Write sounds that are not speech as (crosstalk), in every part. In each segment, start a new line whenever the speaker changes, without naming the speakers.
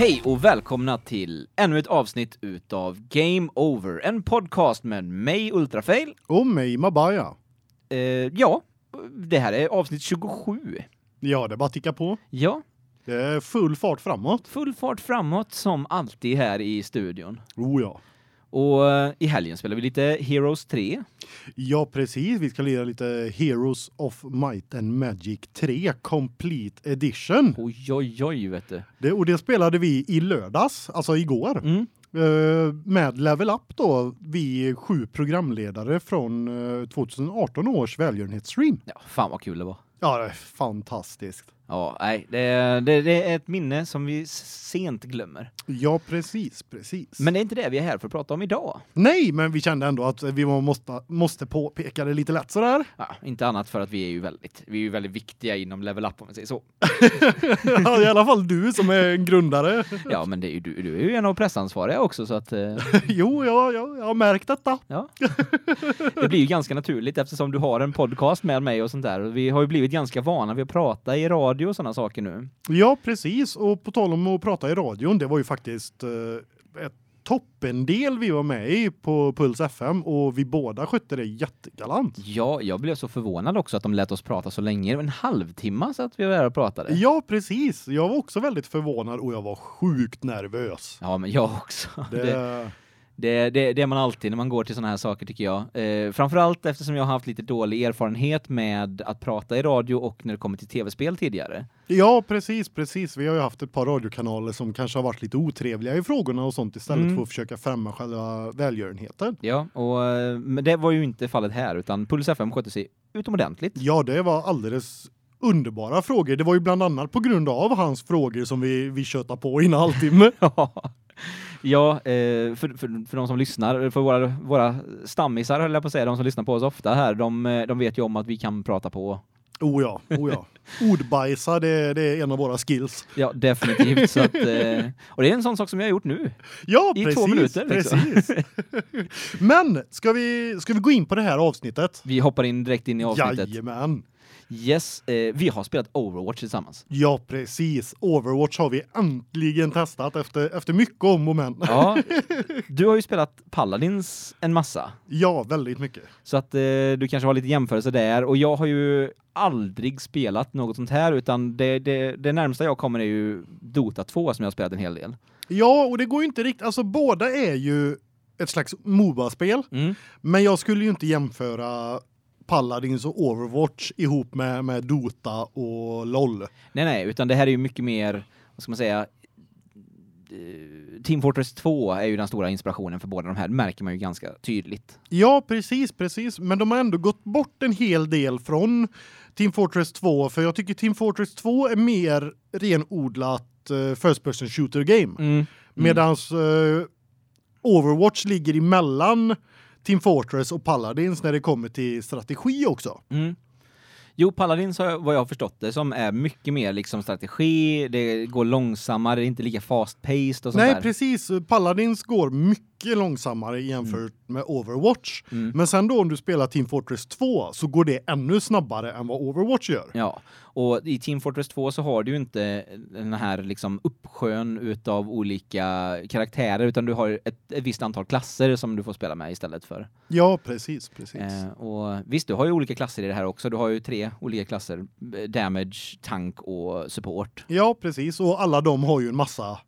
Hej och välkomna till ännu ett avsnitt utav Game Over, en podcast med mig Ultrafail.
Och mig Mabaya.
Eh, ja, det här är avsnitt 27.
Ja, det bara ticka på.
Ja,
Det är full fart framåt.
full fart framåt som alltid här i studion.
Oh ja.
Och eh, i helgen spelar vi lite Heroes 3.
Ja, precis. Vi ska lira lite Heroes of Might and Magic 3 Complete Edition.
Oj oj oj vet du.
Det, och det spelade vi i lördags, alltså igår.
Mm.
Eh, med Level Up då, vi sju programledare från eh, 2018 års välgörenhetsstream.
Ja, fan vad kul det var.
Ja, det är fantastiskt.
Ja, nej, det, det, det är ett minne som vi sent glömmer.
Ja, precis, precis.
Men det är inte det vi är här för att prata om idag.
Nej, men vi kände ändå att vi måste måste påpeka det lite lätt sådär.
Ja, inte annat för att vi är ju väldigt vi är ju väldigt viktiga inom Level Up om vi säger så. (laughs)
ja, i alla fall du som är en grundare.
Ja, men det är ju du du är ju en av pressansvariga också så att eh, (laughs)
jo, ja, ja, jag har märkt detta.
ja. Det blir ju ganska naturligt eftersom du har en podcast med mig och sånt där. Och vi har ju blivit ganska vana vid att prata i radio och såna saker nu.
Ja, precis. Och på tal om att prata i radion, det var ju faktiskt eh, ett toppendel vi var med i på Puls FM och vi båda skötte det jättegalant.
Ja, jag blev så förvånad också att de lät oss prata så länge. En halvtimme så att vi var där och pratade.
Ja, precis. Jag var också väldigt förvånad och jag var sjukt nervös.
Ja, men jag också.
Det,
Det, det, det, det är man alltid när man går till såna här saker tycker jag. Eh, framförallt eftersom jag har haft lite dålig erfarenhet med att prata i radio och när det kommer till tv-spel tidigare.
Ja, precis, precis. Vi har ju haft ett par radiokanaler som kanske har varit lite otrevliga i frågorna och sånt istället
Mm.
för att försöka främja själva välgörenheten.
Ja, och eh, men det var ju inte fallet här utan Puls FM skötte sig utomordentligt.
Ja, det var alldeles underbara frågor. Det var ju bland annat på grund av hans frågor som vi vi tjötade på i en halvtimme. (laughs) (laughs)
Ja, eh, för, för, för de som lyssnar, för våra, våra stammisar höll jag på att säga, de som lyssnar på oss ofta här, de, eh, de vet ju om att vi kan prata på.
Oh ja, oh ja. (laughs) Ordbajsa, det, det är en av våra skills.
Ja, definitivt. så att, eh, och det är en sån sak som jag har gjort nu.
Ja,
I
precis.
två minuter, liksom.
precis. (laughs) Men ska vi ska vi gå in på det här avsnittet?
Vi hoppar in direkt in i avsnittet.
Jajamän.
Yes, eh, vi har spelat Overwatch tillsammans.
Ja, precis. Overwatch har vi äntligen testat efter efter mycket om och men.
Ja, (laughs) du har ju spelat Paladins en massa.
Ja, väldigt mycket.
Så att eh, du kanske har lite jämförelse där och jag har ju aldrig spelat något sånt här utan det, det, det närmsta jag kommer är ju Dota 2 som jag har spelat en hel del.
Ja, och det går ju inte riktigt alltså båda är ju ett slags MOBA-spel,
Mm.
men jag skulle ju inte jämföra Paladins och Overwatch ihop med med Dota och LoL.
Nej nej, utan det här är ju mycket mer vad ska man säga eh, Team Fortress 2 är ju den stora inspirationen för båda de här, det märker man ju ganska tydligt.
Ja, precis, precis, men de har ändå gått bort en hel del från Team Fortress 2 för jag tycker Team Fortress 2 är mer renodlat uh, first person shooter game
Mm.
medans eh, Overwatch ligger emellan Team Fortress och Paladins när det kommer till strategi också.
Mm. Jo, Paladins har vad jag har förstått det som är mycket mer liksom strategi, det går långsammare, det är inte lika fast paced och sånt
Nej,
där.
precis. Paladins går mycket långsammare jämfört med Overwatch.
Mm.
Men sen då om du spelar Team Fortress 2 så går det ännu snabbare än vad Overwatch gör.
Ja, och i Team Fortress 2 så har du ju inte den här liksom uppsjön utav olika karaktärer utan du har ett, ett visst antal klasser som du får spela med istället för.
Ja, precis, precis.
Eh, och visst, du har ju olika klasser i det här också. Du har ju tre olika klasser: eh, damage, tank och support.
Ja, precis. Och alla de har ju en massa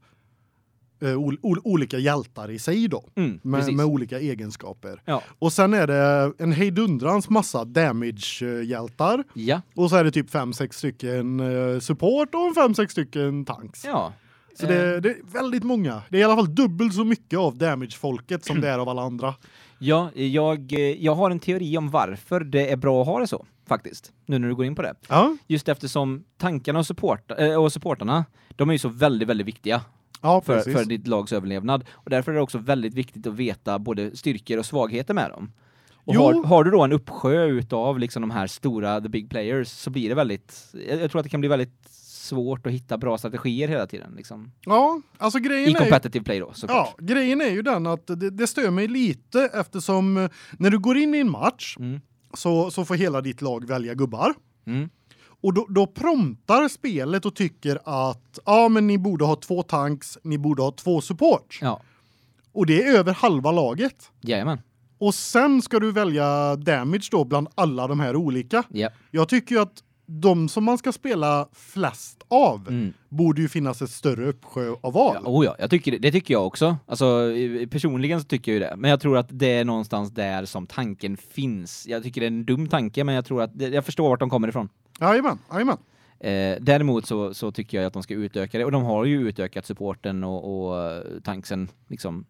ol ol olika hjältar i sig då.
Mm,
Med, med olika egenskaper.
Ja.
Och sen är det en hejdundrans massa damage-hjältar.
Ja.
Och så är det typ fem sex stycken eh, support och fem sex stycken tanks.
Ja.
Så
Eh.
det, det är väldigt många. Det är i alla fall dubbelt så mycket av damage-folket som (clears throat) det är av alla andra.
Ja, jag, eh, jag har en teori om varför det är bra att ha det så, faktiskt. Nu när du går in på det.
Ja,
Just eftersom tankarna och, support, eh, och supportarna, de är ju så väldigt, väldigt viktiga
ja
för, för ditt lags överlevnad. Och därför är det också väldigt viktigt att veta både styrkor och svagheter med dem. Och
Jo.
har, har du då en uppsjö utav liksom de här stora, the big players, så blir det väldigt, jag, jag tror att det kan bli väldigt svårt att hitta bra strategier hela tiden. Liksom.
Ja, alltså grejen
I
är ju,
competitive play då, såklart.
Ja, grejen är ju den att det, det stör mig lite eftersom eh, när du går in i en match
Mm.
så, så får hela ditt lag välja gubbar.
Mm.
Och då, då promptar spelet och tycker att ja men ni borde ha två tanks, ni borde ha två support.
Ja.
Och det är över halva laget.
Jajamän.
Och sen ska du välja damage då bland alla de här olika.
Ja.
Jag tycker ju att de som man ska spela flest av
Mm.
borde ju finnas ett större uppsjö av val.
Ja, oh ja, jag tycker det, tycker jag också. Alltså personligen så tycker jag ju det. Men jag tror att det är någonstans där som tanken finns. Jag tycker det är en dum tanke men jag tror att jag förstår vart de kommer ifrån.
Jajamän, jajamän.
Eh, däremot så, så tycker jag att de ska utöka det och de har ju utökat supporten och, och eh, tanksen liksom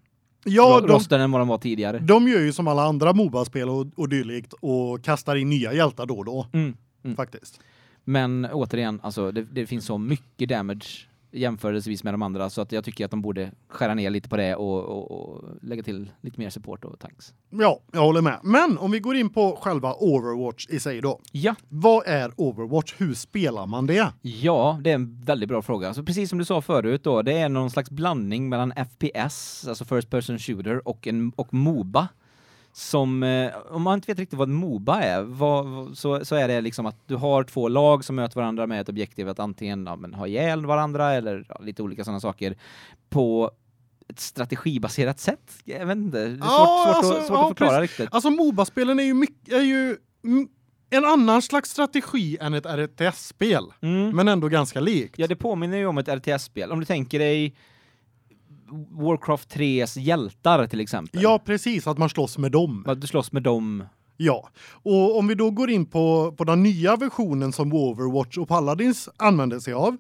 Ja, de,
än vad de var tidigare.
de gör ju som alla andra Moba-spel och, och dylikt och kastar in nya hjältar då och då
Mm. Mm.
faktiskt.
Men återigen, alltså det, det finns så mycket damage jämförelsevis med de andra så att jag tycker att de borde skära ner lite på det och, och, och lägga till lite mer support och tanks.
Ja, jag håller med. Men om vi går in på själva Overwatch i sig då.
Ja,
Vad är Overwatch? Hur spelar man det?
Ja, det är en väldigt bra fråga. Alltså precis som du sa förut då, det är någon slags blandning mellan FPS, alltså First Person Shooter, och, en, och MOBA. Som, eh, om man inte vet riktigt vad MOBA är, vad, så, så är det liksom att du har två lag som möter varandra med ett objektiv att antingen ja, men, ha ihjäl varandra eller ja, lite olika sådana saker på ett strategibaserat sätt. Jag vet inte, det är svårt,
Ja,
svårt,
alltså,
att, svårt att förklara riktigt.
Alltså Moba-spelen är ju mycket är ju en annan slags strategi än ett RTS-spel,
Mm.
men ändå ganska likt.
Ja, det påminner ju om ett RTS-spel. Om du tänker dig Warcraft 3s hjältar till exempel.
Ja, precis, att man slåss med dem.
Att du slåss med dem.
Ja. Och om vi då går in på på den nya versionen som Overwatch och Paladins använder sig av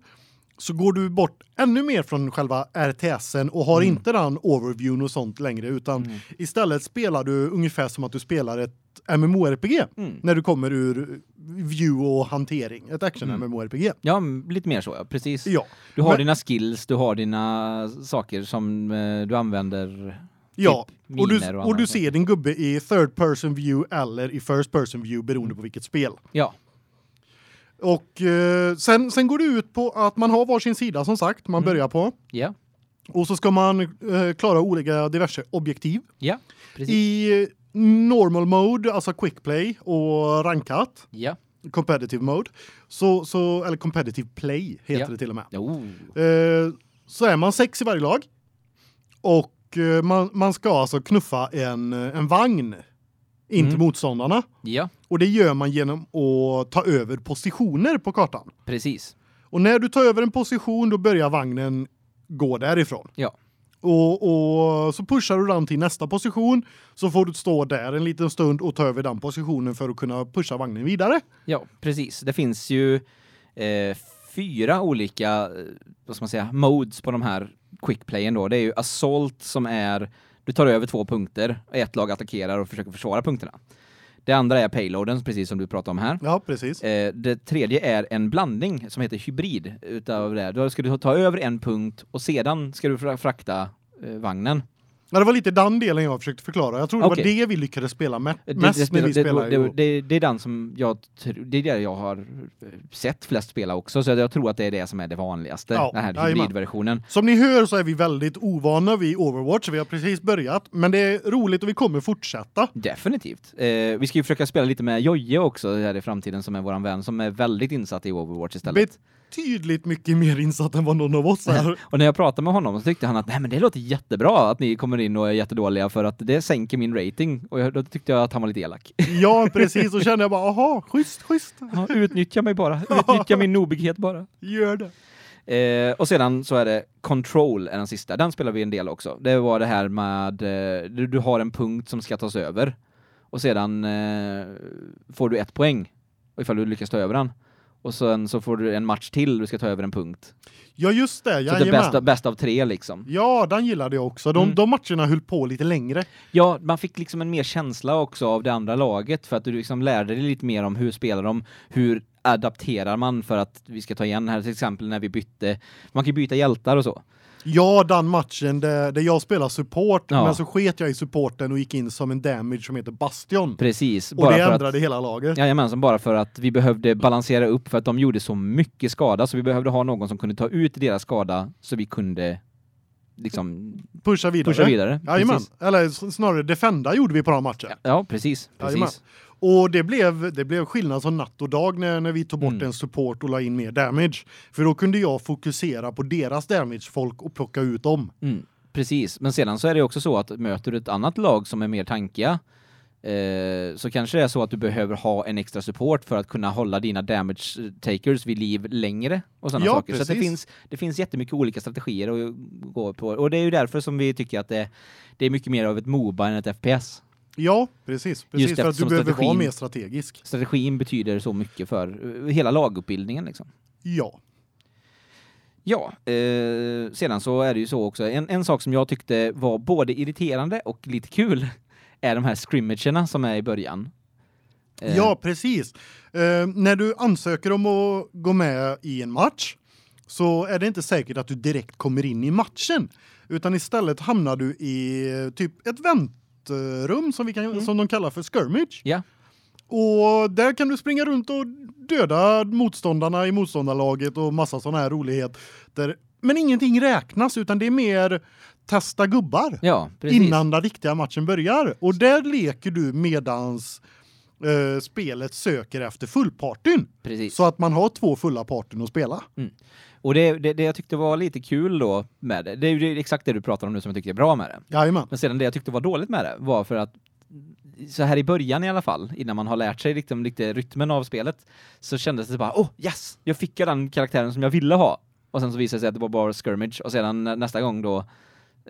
så går du bort ännu mer från själva RTSen och har
Mm.
inte den overviewn och sånt längre utan
Mm.
istället spelar du ungefär som att du spelar ett MMORPG
Mm.
när du kommer ur view och hantering, ett action
Mm.
MMORPG.
Ja, lite mer så, ja. Precis.
Ja.
Du har
Men-
dina skills, du har dina saker som eh, du använder.
Ja,
Typ
och du
och
och du ser din gubbe i third person view eller i first person view beroende på vilket spel.
Ja.
Och eh, sen sen går det ut på att man har varsin sida som sagt man
Mm.
börjar på
Ja.
och så ska man eh, klara olika diverse objektiv
Ja. Precis.
i normal mode alltså quick play och rankat
Ja.
competitive mode så så eller competitive play heter det till och med.
Jo.
Eh, så är man sex i varje lag. Och eh, man man ska alltså knuffa en eh, en vagn in till
Mm.
motståndarna
Ja.
och det gör man genom att ta över positioner på kartan.
Precis.
Och när du tar över en position då börjar vagnen gå därifrån.
Ja.
Och, och så pushar du den till nästa position så får du stå där en liten stund och ta över den positionen för att kunna pusha vagnen vidare.
Ja, precis. Det finns ju eh, fyra olika eh, vad ska man säga, modes på de här quickplayen då. Det är ju assault som är du tar över två punkter, ett lag attackerar och försöker försvara punkterna. Det andra är payloaden precis som du pratade om här.
Ja, precis.
Eh, det tredje är en blandning som heter hybrid utav det. Då ska du ta över en punkt och sedan ska du fra- frakta eh, vagnen.
Ja, det var lite den delen jag försökte förklara. Jag tror det
Okej.
var det vi lyckades spela med,
Det,
mest
det,
när vi
det,
spelade.
det, det, det är den som jag det är det jag har eh, sett flest spela också så jag tror att det är det som är det vanligaste
Ja,
den här hybridversionen.
Som ni hör så är vi väldigt ovana vid Overwatch. Vi har precis börjat, men det är roligt och vi kommer fortsätta.
Definitivt. Eh, vi ska ju försöka spela lite med Jojje också här i framtiden som är våran vän som är väldigt insatt i Overwatch istället.
Betydligt mycket mer insatt än vad någon av oss är.
Och när jag pratade med honom så tyckte han att nej men det låter jättebra att ni kommer in och är jättedåliga för att det sänker min rating och jag, då tyckte jag att han var lite elak.
ja, precis. Och kände jag bara, aha, schysst, schysst.
Ja, utnyttja mig bara. Utnyttja min nobighet bara.
Gör det.
Eh, och sedan så är det Control är den sista. Den spelar vi en del också. Det var det här med eh, du, du har en punkt som ska tas över och sedan eh, får du ett poäng ifall du lyckas ta över den. Och sen så får du en match till du ska ta över en punkt.
Ja, just det.
Så det är
Jajamän.
bäst, av- bäst av tre liksom.
Ja, den gillade jag också. De,
Mm.
de matcherna höll på lite längre.
Ja, man fick liksom en mer känsla också av det andra laget för att du liksom lärde dig lite mer om hur spelar de, hur adapterar man för att vi ska ta igen här till exempel när vi bytte, man kan ju byta hjältar och så.
Ja, den matchen där, där jag spelar support,
Ja.
men så sket jag i supporten och gick in som en damage som heter Bastion.
Precis,
och
bara
det ändrade
att
hela laget.
Jajamensan, bara för att vi behövde balansera upp för att de gjorde så mycket skada så vi behövde ha någon som kunde ta ut deras skada så vi kunde liksom
Pusha vidare.
pusha vidare.
Jajamän.
Precis.
Eller snarare defenda gjorde vi på den matchen.
Ja, Ja, precis.
Jajamän.
Precis.
Och det blev det blev skillnad som natt och dag när när vi tog bort
Mm.
en support och la in mer damage. För då kunde jag fokusera på deras damage folk och plocka ut dem.
Mm, precis, men sedan så är det också så att möter du ett annat lag som är mer tankiga eh, så kanske det är så att du behöver ha en extra support för att kunna hålla dina damage takers vid liv längre och sådana
Ja,
saker. Så att det
precis.
finns det finns jättemycket olika strategier att gå på och det är ju därför som vi tycker att det det är mycket mer av ett MOBA än ett FPS.
Ja, precis. Precis för att du behöver vara mer strategisk.
Strategin betyder så mycket för eh, hela laguppbildningen liksom.
Ja.
Ja, eh, sedan så är det ju så också, en, en sak som jag tyckte var både irriterande och lite kul (laughs) är de här scrimmagerna som är i början. Eh,
Ja, precis. Eh, när du ansöker om att gå med i en match så är det inte säkert att du direkt kommer in i matchen utan istället hamnar du i eh, typ ett väntrum som vi kan som de kallar för skirmish.
Ja,
Och där kan du springa runt och döda motståndarna i motståndarlaget och massa såna här roligheter. Men ingenting räknas utan det är mer testa gubbar
ja precis.
innan den riktiga matchen börjar. Och där leker du medans eh, spelet söker efter fullpartyn.
precis.
Så att man har två fulla partyn att spela.
Och det, det, det jag tyckte var lite kul då med det, det är ju exakt det du pratar om nu som jag tycker är bra med det.
Jajamän.
Men sedan det jag tyckte var dåligt med det var för att så här i början i alla fall, innan man har lärt sig liksom lite rytmen av spelet, så kändes det bara, åh oh, yes! Jag fick ju den karaktären som jag ville ha. Och sen så visade det sig att det var bara skirmish och sedan nä- nästa gång då eh,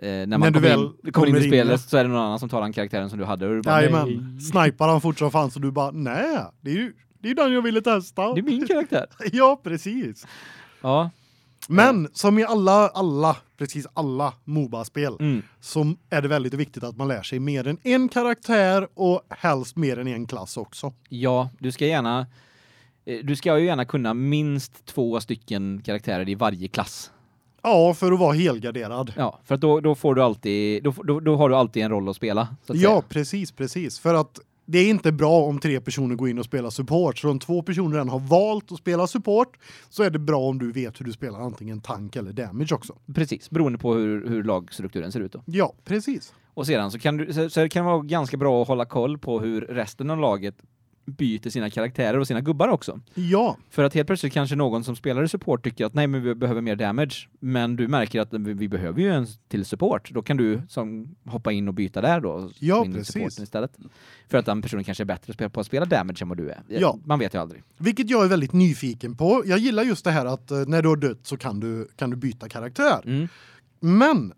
när man
När
kommer
väl
in, kommer in
kommer
i
in,
spelet
ja.
så är det någon annan som tar den karaktären som du hade och du bara,
Jajamän. Snipar han fort som fan så du bara nej, det är ju det är den jag ville testa.
det är min karaktär. (laughs)
Ja, precis.
Ja.
Men som i alla alla precis alla MOBA-spel
Mm.
så är det väldigt viktigt att man lär sig mer än en karaktär och helst mer än en klass också.
Ja, du ska gärna eh, du ska ju gärna kunna minst två stycken karaktärer i varje klass.
Ja, för att vara helgarderad.
Ja, för att då, då får du alltid då, då, då har du alltid en roll att spela att
Ja,
säga.
precis, precis. För att det är inte bra om tre personer går in och spelar support. Så om två personer redan har valt att spela support så är det bra om du vet hur du spelar antingen tank eller damage också.
Precis, beroende på hur hur lagstrukturen ser ut då.
Ja, precis.
Och sedan så kan du så, så det kan vara ganska bra att hålla koll på hur resten av laget byter sina karaktärer och sina gubbar också.
Ja,
För att helt plötsligt kanske någon som spelar support tycker att nej men vi behöver mer damage, men du märker att vi, vi behöver ju en till support. Då kan du som hoppa in och byta där då
Ja, precis.
istället. För att den personen kanske är bättre på att spela damage än vad du är.
Ja.
Man vet ju aldrig.
vilket jag är väldigt nyfiken på. Jag gillar just det här att eh, när du har dött så kan du kan du byta karaktär.
Mm.
Men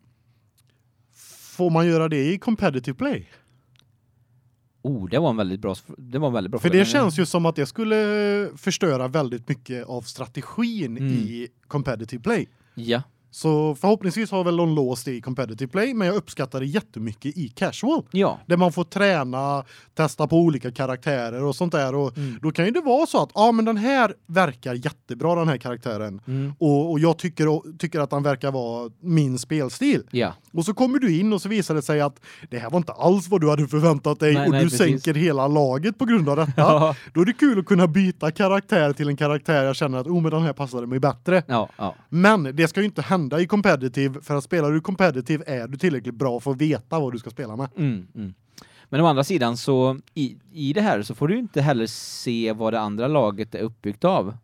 får man göra det i competitive play?
Oh, det var en väldigt bra det var en väldigt bra
För det känns ju som att det skulle förstöra väldigt mycket av strategin
Mm.
i competitive play.
Ja.
Så förhoppningsvis har väl de låst det i competitive play, men jag uppskattar det jättemycket i casual.
Ja.
Där man får träna, testa på olika karaktärer och sånt där och
Mm.
då kan ju det vara så att ja men den här verkar jättebra den här karaktären
Mm.
och, och jag tycker tycker att han verkar vara min spelstil.
Ja.
Och så kommer du in och så visar det sig att det här var inte alls vad du hade förväntat dig
Nej,
och
nej,
du
precis.
sänker hela laget på grund av detta.
Ja.
Då är det kul att kunna byta karaktär till en karaktär jag känner att oh men den här passade mig bättre.
Ja.
Men det ska ju inte hända i competitive för att spelar du competitive är du tillräckligt bra för att veta vad du ska spela med.
Mm, mm. Men å andra sidan så i, i det här så får du inte heller se vad det andra laget är uppbyggt av.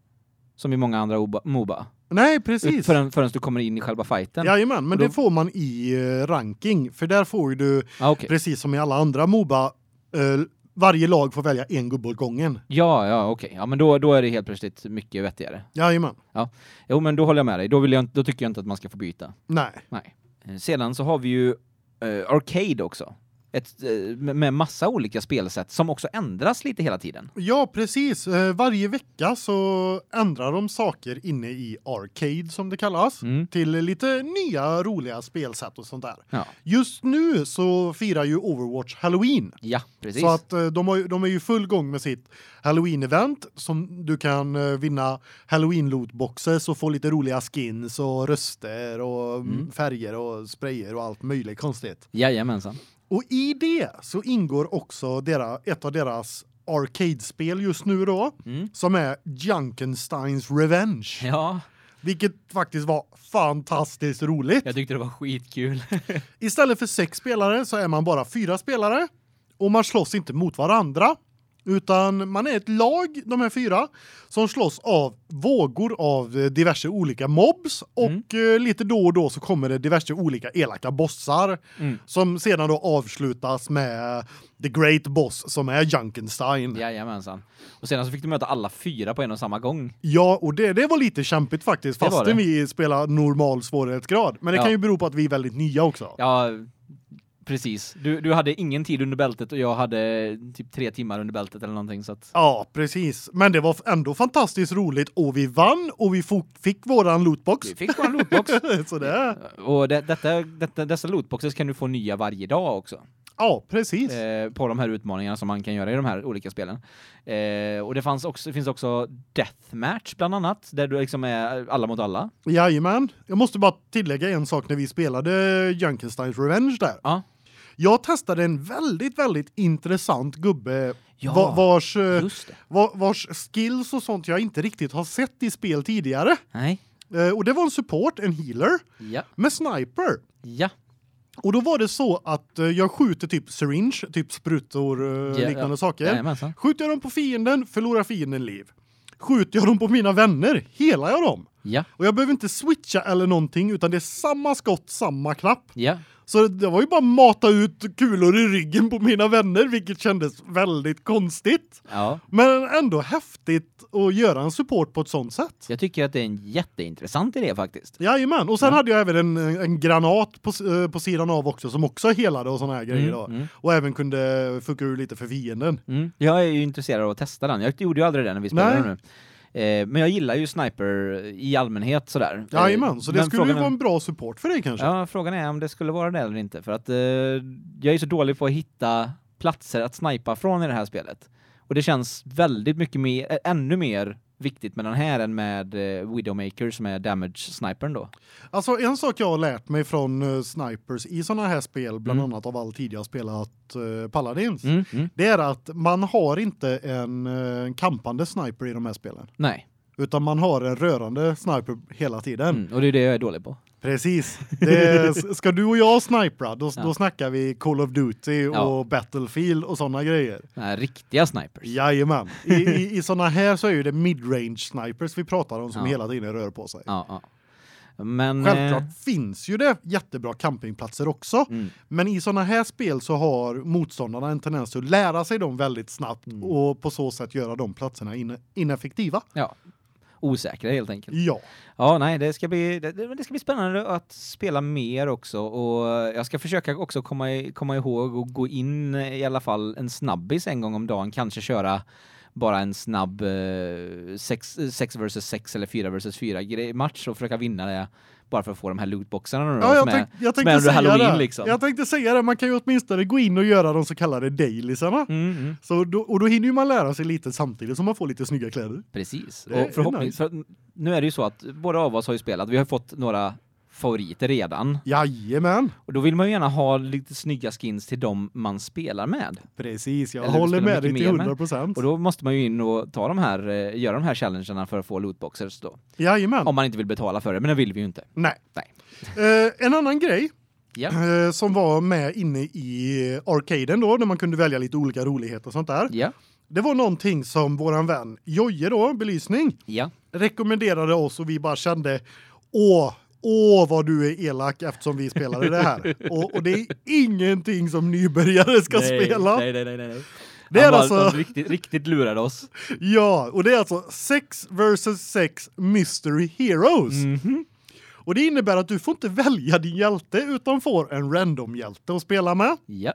Som i många andra Oba- Moba.
Nej, precis.
Förrän, förrän du kommer in i själva fighten. Ja,
men
då-
det får man i eh, ranking för där får du
ah, okej.
precis som i alla andra Moba eh, varje lag får välja en gubbe åt gången.
Ja, ja, okej. Ja, men då, då är det helt plötsligt mycket vettigare.
Jajamän.
Jo, men då håller jag med dig. Då, vill jag, då tycker jag inte att man ska få byta.
Nej.
Nej. Eh, Sedan så har vi ju eh, Arcade också. Ett, eh, med, massa olika spelsätt som också ändras lite hela tiden.
Ja, precis. Eh, varje vecka så ändrar de saker inne i Arcade som det kallas
Mm.
till lite nya roliga spelsätt och sånt där.
Ja,
Just nu så firar ju Overwatch Halloween.
ja precis.
Så att eh, de har de är ju full gång med sitt Halloween event som du kan vinna Halloween lootboxes och få lite roliga skins och röster och mm.
Mm.
färger och sprayer och allt möjligt konstigt.
Jajamensan.
Och i det så ingår också dera, ett av deras arcade-spel just nu då
Mm.
som är Junkensteins Revenge.
Ja,
Vilket faktiskt var fantastiskt roligt.
jag tyckte det var skitkul. (laughs)
Istället för sex spelare så är man bara fyra spelare och man slåss inte mot varandra utan man är ett lag de här fyra som slåss av vågor av eh, diverse olika mobs och eh, lite då och då så kommer det diverse olika elaka bossar
Mm.
som sedan då avslutas med the great boss som är Junkenstein. Ja,
Jajamensan. Och sedan så fick du möta alla fyra på en och samma gång.
och det det var lite kämpigt faktiskt fastän vi spelar normal svårighetsgrad. Men det
Ja.
kan ju bero på att vi är väldigt nya också.
Ja, precis. Du du hade ingen tid under bältet och jag hade typ tre timmar under bältet eller någonting så att
Ja, precis. Men det var ändå fantastiskt roligt och vi vann och vi fick våran lootbox.
vi fick vara en lootbox. (laughs)
Så det
och det, detta, detta dessa lootboxes kan du få nya varje dag också.
Ja, precis.
eh, på de här utmaningarna som man kan göra i de här olika spelen. Eh, och det fanns också det finns också deathmatch bland annat där du liksom är alla mot alla.
Jajamän. Jag måste bara tillägga en sak när vi spelade Junkensteins Revenge där.
Ja.
Jag testade en väldigt väldigt intressant gubbe
Ja,
va- vars eh, vars skills och sånt jag inte riktigt har sett i spel tidigare.
Nej.
Eh, och det var en support, en healer
Ja.
med sniper.
Ja.
Och då var det så att eh, jag skjuter typ syringe, typ sprutor eh,
Ja,
liknande
ja.
saker.
Jajamensan.
Skjuter jag dem på fienden förlorar fienden liv. Skjuter jag dem på mina vänner helar jag dem.
Ja.
Och jag behöver inte switcha eller någonting utan det är samma skott, samma knapp.
Ja.
Så det var ju bara mata ut kulor i ryggen på mina vänner vilket kändes väldigt konstigt.
Ja.
Men ändå häftigt att göra en support på ett sånt sätt.
Jag tycker att det är en jätteintressant idé faktiskt.
Jajamän, och sen
Ja.
hade jag även en, en granat på, eh, på sidan av också som också helade och såna här grejer
Mm,
då.
mm.
Och även kunde fucka ur lite för fienden.
Mm. Jag är ju intresserad av att testa den. Jag gjorde ju aldrig det när vi spelade
Nej.
nu. Eh, men jag gillar ju sniper i allmänhet sådär. Eh,
Jajamän, så det
men
skulle ju vara en bra support för dig kanske.
Ja, frågan är om det skulle vara det eller inte för att eh, jag är så dålig på att hitta platser att snipa från i det här spelet. Och det känns väldigt mycket mer, ännu mer viktigt med den här än med eh, Widowmaker som är damage snipern då.
Alltså en sak jag har lärt mig från eh, snipers i såna här spel, bland
Mm.
annat av all tid jag spelat uh, Paladins,
Mm, mm.
det är att man har inte en uh, kampande sniper i de här spelen.
Nej.
Utan man har en rörande sniper hela tiden.
Mm. Och det är det jag är dålig på.
Precis. Det, ska du och jag snipra, då,
Ja.
då snackar vi Call of Duty och
Ja.
Battlefield och såna grejer.
Nej, riktiga snipers.
Jajamän. I, i, i såna här så är det midrange snipers vi pratar om som
Ja.
hela tiden rör på sig.
Ja, ja. Men
Självklart
eh,
finns ju det jättebra campingplatser också.
mm.
Men i såna här spel så har motståndarna en tendens att lära sig dem väldigt snabbt
Mm.
och på så sätt göra de platserna in, ineffektiva.
Ja. Osäkra helt enkelt.
Ja.
Ja, nej, det ska bli det, det ska bli spännande att spela mer också och jag ska försöka också komma i, komma ihåg och gå in i alla fall en snabbis en gång om dagen, kanske köra bara en snabb 6 6 versus 6 eller 4 versus 4 match och försöka vinna det bara för att få de här lootboxarna nu
Ja, jag, tänk, jag tänkte säga
Halloween
det.
liksom.
Jag tänkte säga det, man kan ju åtminstone gå in och göra de så kallade dailysarna.
Mm, mm,
Så då, och då hinner ju man lära sig lite samtidigt som man får lite snygga kläder.
precis.
Det
Och förhoppningsvis för att nu är det ju så att båda av oss har ju spelat, vi har fått några favoriter redan
Jajamän.
och då vill man ju gärna ha lite snygga skins till dem man spelar med.
Precis, jag
Eller
håller med dig till
mer med.
100 procent.
Och då måste man ju in och ta de här eh, göra de här challengerna för att få lootboxers då.
Jajamän.
Om man inte vill betala för det, men det vill vi ju inte.
Nej.
Nej.
Eh, en annan grej
Ja.
eh, som var med inne i arcaden då när man kunde välja lite olika roligheter och sånt där.
Ja.
Det var någonting som våran vän Jojje då, belysning,
Ja.
rekommenderade oss och vi bara kände åh Åh vad du är elak eftersom vi spelade det här. (laughs) och, och det är ingenting som nybörjare ska spela.
Nej, nej, nej, nej. nej.
Det är alltså-
riktigt riktigt lurade oss. (laughs)
Ja, och det är alltså 6 versus 6 Mystery Heroes.
Mhm.
Och det innebär att du får inte välja din hjälte utan får en random hjälte att spela med.
Ja.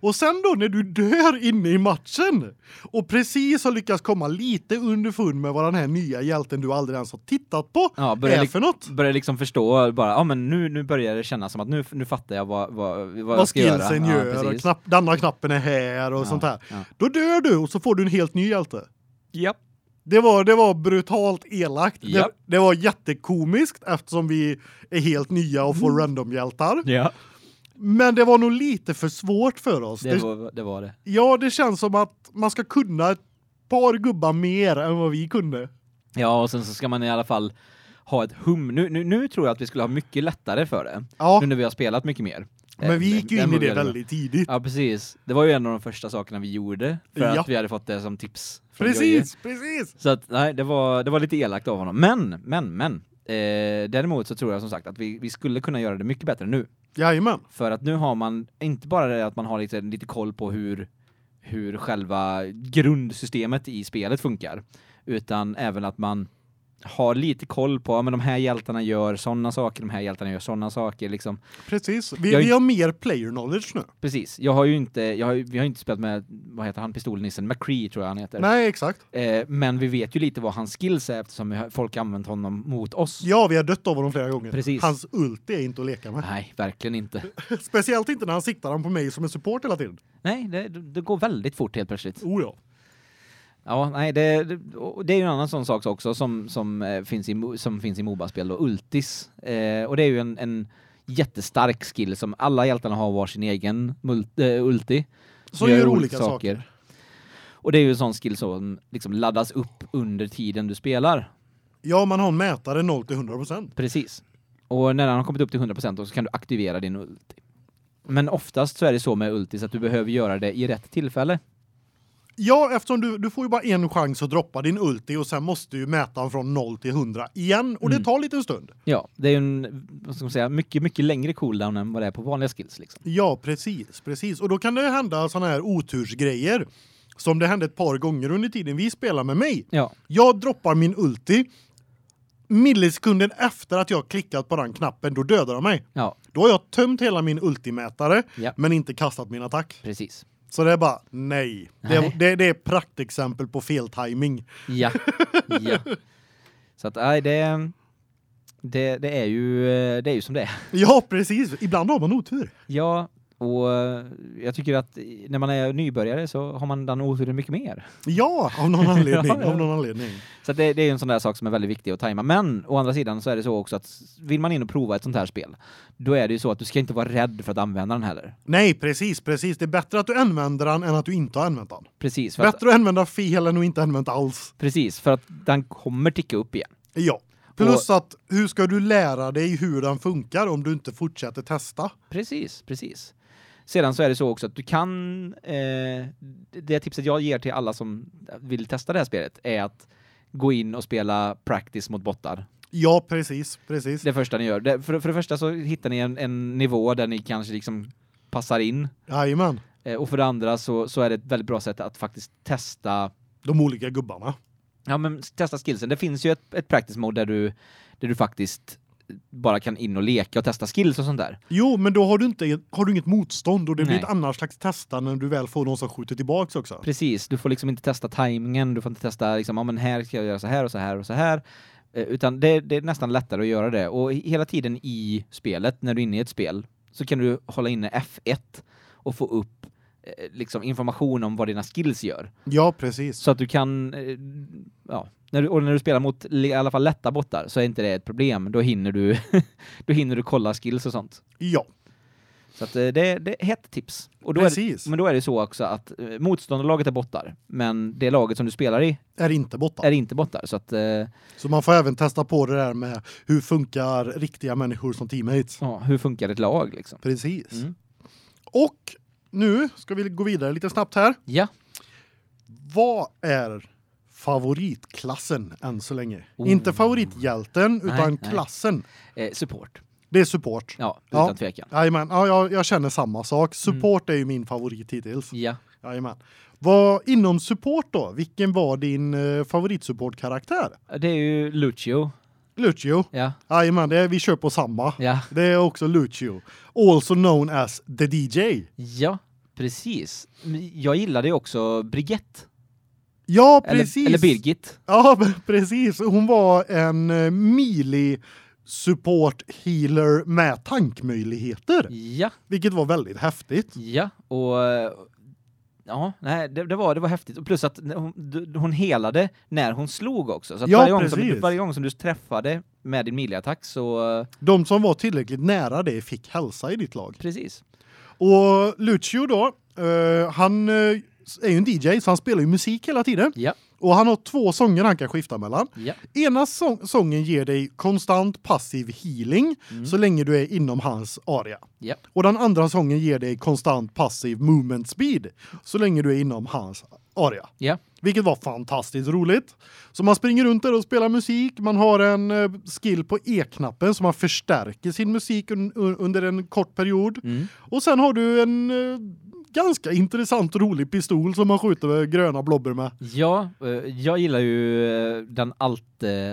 Och sen då när du dör inne i matchen och precis har lyckats komma lite underfund med vad den här nya hjälten du aldrig ens har tittat på
Ja, börjar
är för något.
Börjar liksom förstå bara, ja men nu nu börjar det kännas som att nu nu fattar jag vad vad vad, jag
Vad
ska göra.
skillsen
Ja,
gör och
precis.
knapp, denna knappen är här och
Ja,
sånt här.
ja.
Då dör du och så får du en helt ny hjälte.
Ja.
Det var det var brutalt elakt.
Ja.
Det, det var jättekomiskt eftersom vi är helt nya och
Mm.
får random hjältar.
Ja.
Men det var nog lite för svårt för oss.
Det var det var det.
ja, det känns som att man ska kunna ett par gubbar mer än vad vi kunde.
Ja, och sen så ska man i alla fall ha ett hum. Nu, nu, nu tror jag att vi skulle ha mycket lättare för det.
Ja,
Nu när vi har spelat mycket mer.
Men vi gick ju in i det
väldigt
tidigt.
Ja, precis. Det var ju en av de första sakerna vi gjorde för
Ja.
att vi hade fått det som tips.
Precis, precis.
Så att nej, det var det var lite elakt av honom. Men men men eh, däremot så tror jag som sagt att vi vi skulle kunna göra det mycket bättre nu.
Jajamän.
För att nu har man inte bara det att man har lite lite koll på hur hur själva grundsystemet i spelet funkar utan även att man har lite koll på ja, men de här hjältarna gör såna saker, de här hjältarna gör såna saker liksom.
Precis. Vi,
Jag-
vi har mer player knowledge nu.
Precis. Jag har ju inte jag har, vi har inte spelat med vad heter han pistolnissen McCree tror jag han heter.
Nej, exakt.
Eh, men vi vet ju lite vad hans skills är eftersom folk använt honom mot oss.
Ja, vi har dött av honom flera gånger.
Precis.
Hans ulti är inte att leka med.
Nej, verkligen inte. (laughs)
Speciellt inte när han siktar han på mig som en support hela tiden.
Nej, det, det går väldigt fort helt plötsligt.
Oh ja.
Ja, nej, det, det, är ju en annan sån sak också som, som, eh, finns, i, som finns i Moba-spel då, Ultis. Eh, och det är ju en, en jättestark skill som alla hjältarna har var sin egen mult, eh, ulti.
Så gör olika saker.
Och det är ju en sån skill som liksom laddas upp under tiden du spelar.
Ja, man har en mätare 0 till 100%
Precis. Och när den har kommit upp till 100% då så kan du aktivera din ulti. Men oftast så är det så med ultis att du behöver göra det i rätt tillfälle.
Ja, eftersom du, du får ju bara en chans att droppa din ulti och sen måste du mäta den från 0 till 100 igen och det
Mm.
tar lite stund.
Ja, det är ju en vad ska man säga, mycket mycket längre cooldown än vad det är på vanliga skills liksom.
Ja, precis, precis. Och då kan det hända såna här otursgrejer som det hände ett par gånger under tiden vi spelar med mig.
Ja,
Jag droppar min ulti millisekunden efter att jag klickat på den knappen, då dödar de mig.
ja,
Då har jag tömt hela min ultimätare
Ja.
men inte kastat min attack.
precis.
Så det är bara nej. Det,
Nej.
det, det är praktexempel på fel timing.
Ja. ja. (laughs) Så att nej, det det det är ju eh, det är ju som det är.
Ja, precis. Ibland har man otur.
Ja, och eh, jag tycker att när man är nybörjare så har man den oturen mycket mer.
Ja, av någon (laughs) anledning,
Ja, ja.
av någon anledning.
Så det, det är en sån där sak som är väldigt viktig att tajma. Men å andra sidan så är det så också att vill man in och prova ett sånt här spel, då är det ju så att du ska inte vara rädd för att använda den heller.
Nej, precis, precis. Det är bättre att du använder den än att du inte har använt den.
Precis, för att,
Bättre att använda fel än att inte använt alls.
precis, för att den kommer ticka upp igen.
Ja. Plus att hur ska du lära dig hur den funkar om du inte fortsätter testa?
Precis, precis. Sedan så är det så också att du kan eh, det tipset jag ger till alla som vill testa det här spelet är att gå in och spela practice mot bottar.
Ja, precis, precis.
Det första ni gör. Det, för, för det första så hittar ni en, en nivå där ni kanske liksom passar in
Jajamän.
eh, och för det andra så så är det ett väldigt bra sätt att faktiskt testa
De olika gubbarna.
ja men testa skillsen. Det finns ju ett ett practice mode där du där du faktiskt bara kan in och leka och testa skills och sånt där.
Jo, men då har du inte har du inget motstånd och det blir
Nej.
ett annat slags testa när du väl får någon som skjuter tillbaks också.
Precis, du får liksom inte testa tajmingen, du får inte testa liksom, ja men här ska jag göra så här och så här och så här. Eh, utan det, det är nästan lättare att göra det. Och hela tiden i spelet, när du är inne i ett spel, så kan du hålla inne F1 och få upp eh, liksom information om vad dina skills gör.
Ja, precis.
Så att du kan, eh, ja, när du, och när du spelar mot i alla fall lätta bottar så är inte det ett problem. Då hinner du, (laughs) då hinner du kolla skills och sånt.
Ja,
Så att eh, det, det är ett tips. Och då
precis.
det, men då är det så också att eh, motståndarlaget är bottar, men det laget som du spelar i
Är inte borta.
är inte bottar. Så att, eh,
Så man får även testa på det där med hur funkar riktiga människor som teammates.
ja, hur funkar ett lag liksom?
Precis.
Mm.
Och nu ska vi gå vidare lite snabbt här.
Ja.
Vad är favoritklassen än så länge?
Oh.
Inte favorithjälten utan
nej.
klassen.
Eh, support.
Det är support.
Ja, utan
Ja.
tvekan.
Jajamän, ja, jag, jag känner samma sak. Support är ju min favorit hittills.
Ja.
Jajamän. Vad inom support då? Vilken var din uh, favoritsupportkaraktär?
Det är ju Lucio.
Lucio.
Ja.
Jajamän, det är, vi kör på samma.
Ja.
Det är också Lucio. Also known as the DJ.
Ja, precis. Jag gillade ju också Brigitte.
Ja, precis.
Eller, eller Birgit.
Ja, (laughs) precis. Hon var en uh, melee support healer med tankmöjligheter,
Ja,
vilket var väldigt häftigt.
ja. Och eh, ja, nej, det, det var det var häftigt och plus att hon, hon helade när hon slog också. Så
Ja,
varje gång som
precis.
du, varje gång som du träffade med din melee-attack så eh,
De som var tillräckligt nära det fick hälsa i ditt lag.
precis.
Och Lucio då, eh, han eh, är ju en DJ så han spelar ju musik hela tiden.
Ja.
Och han har två sånger han kan skifta mellan.
Ja.
Ena sång sången ger dig konstant passiv healing
Mm.
så länge du är inom hans area.
Ja.
Och den andra sången ger dig konstant passiv movement speed så länge du är inom hans area.
Ja.
Vilket var fantastiskt roligt. Så man springer runt där och spelar musik, man har en eh, skill på E-knappen så man förstärker sin musik un un under en kort period.
Mm.
Och sen har du en eh, ganska intressant och rolig pistol som man skjuter med gröna blobber med.
Ja, eh, jag gillar ju den alt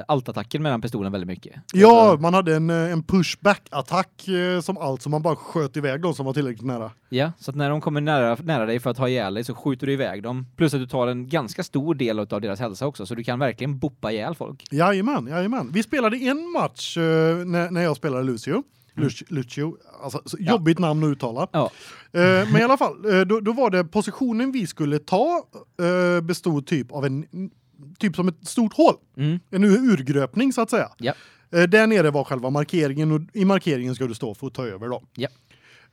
altattacken med den pistolen väldigt mycket.
Ja, man hade en en pushback attack som allt som man bara sköt iväg de som var tillräckligt nära.
Ja, så när de kommer nära nära dig för att ha ihjäl dig så skjuter du iväg dem. Plus att du tar en ganska stor del av deras hälsa också så du kan verkligen boppa ihjäl folk.
Jajamän, jajamän. Vi spelade en match eh, när när jag spelade Lucio. Lucio, Lucio alltså så
Ja.
jobbigt namn att uttala.
Ja.
Eh, men i alla fall eh, då, då var det positionen vi skulle ta bestod typ av en typ som ett stort hål.
Mm.
En urgröpning så att säga.
Ja.
Där nere var själva markeringen och i markeringen ska du stå för att ta över dem.
Ja.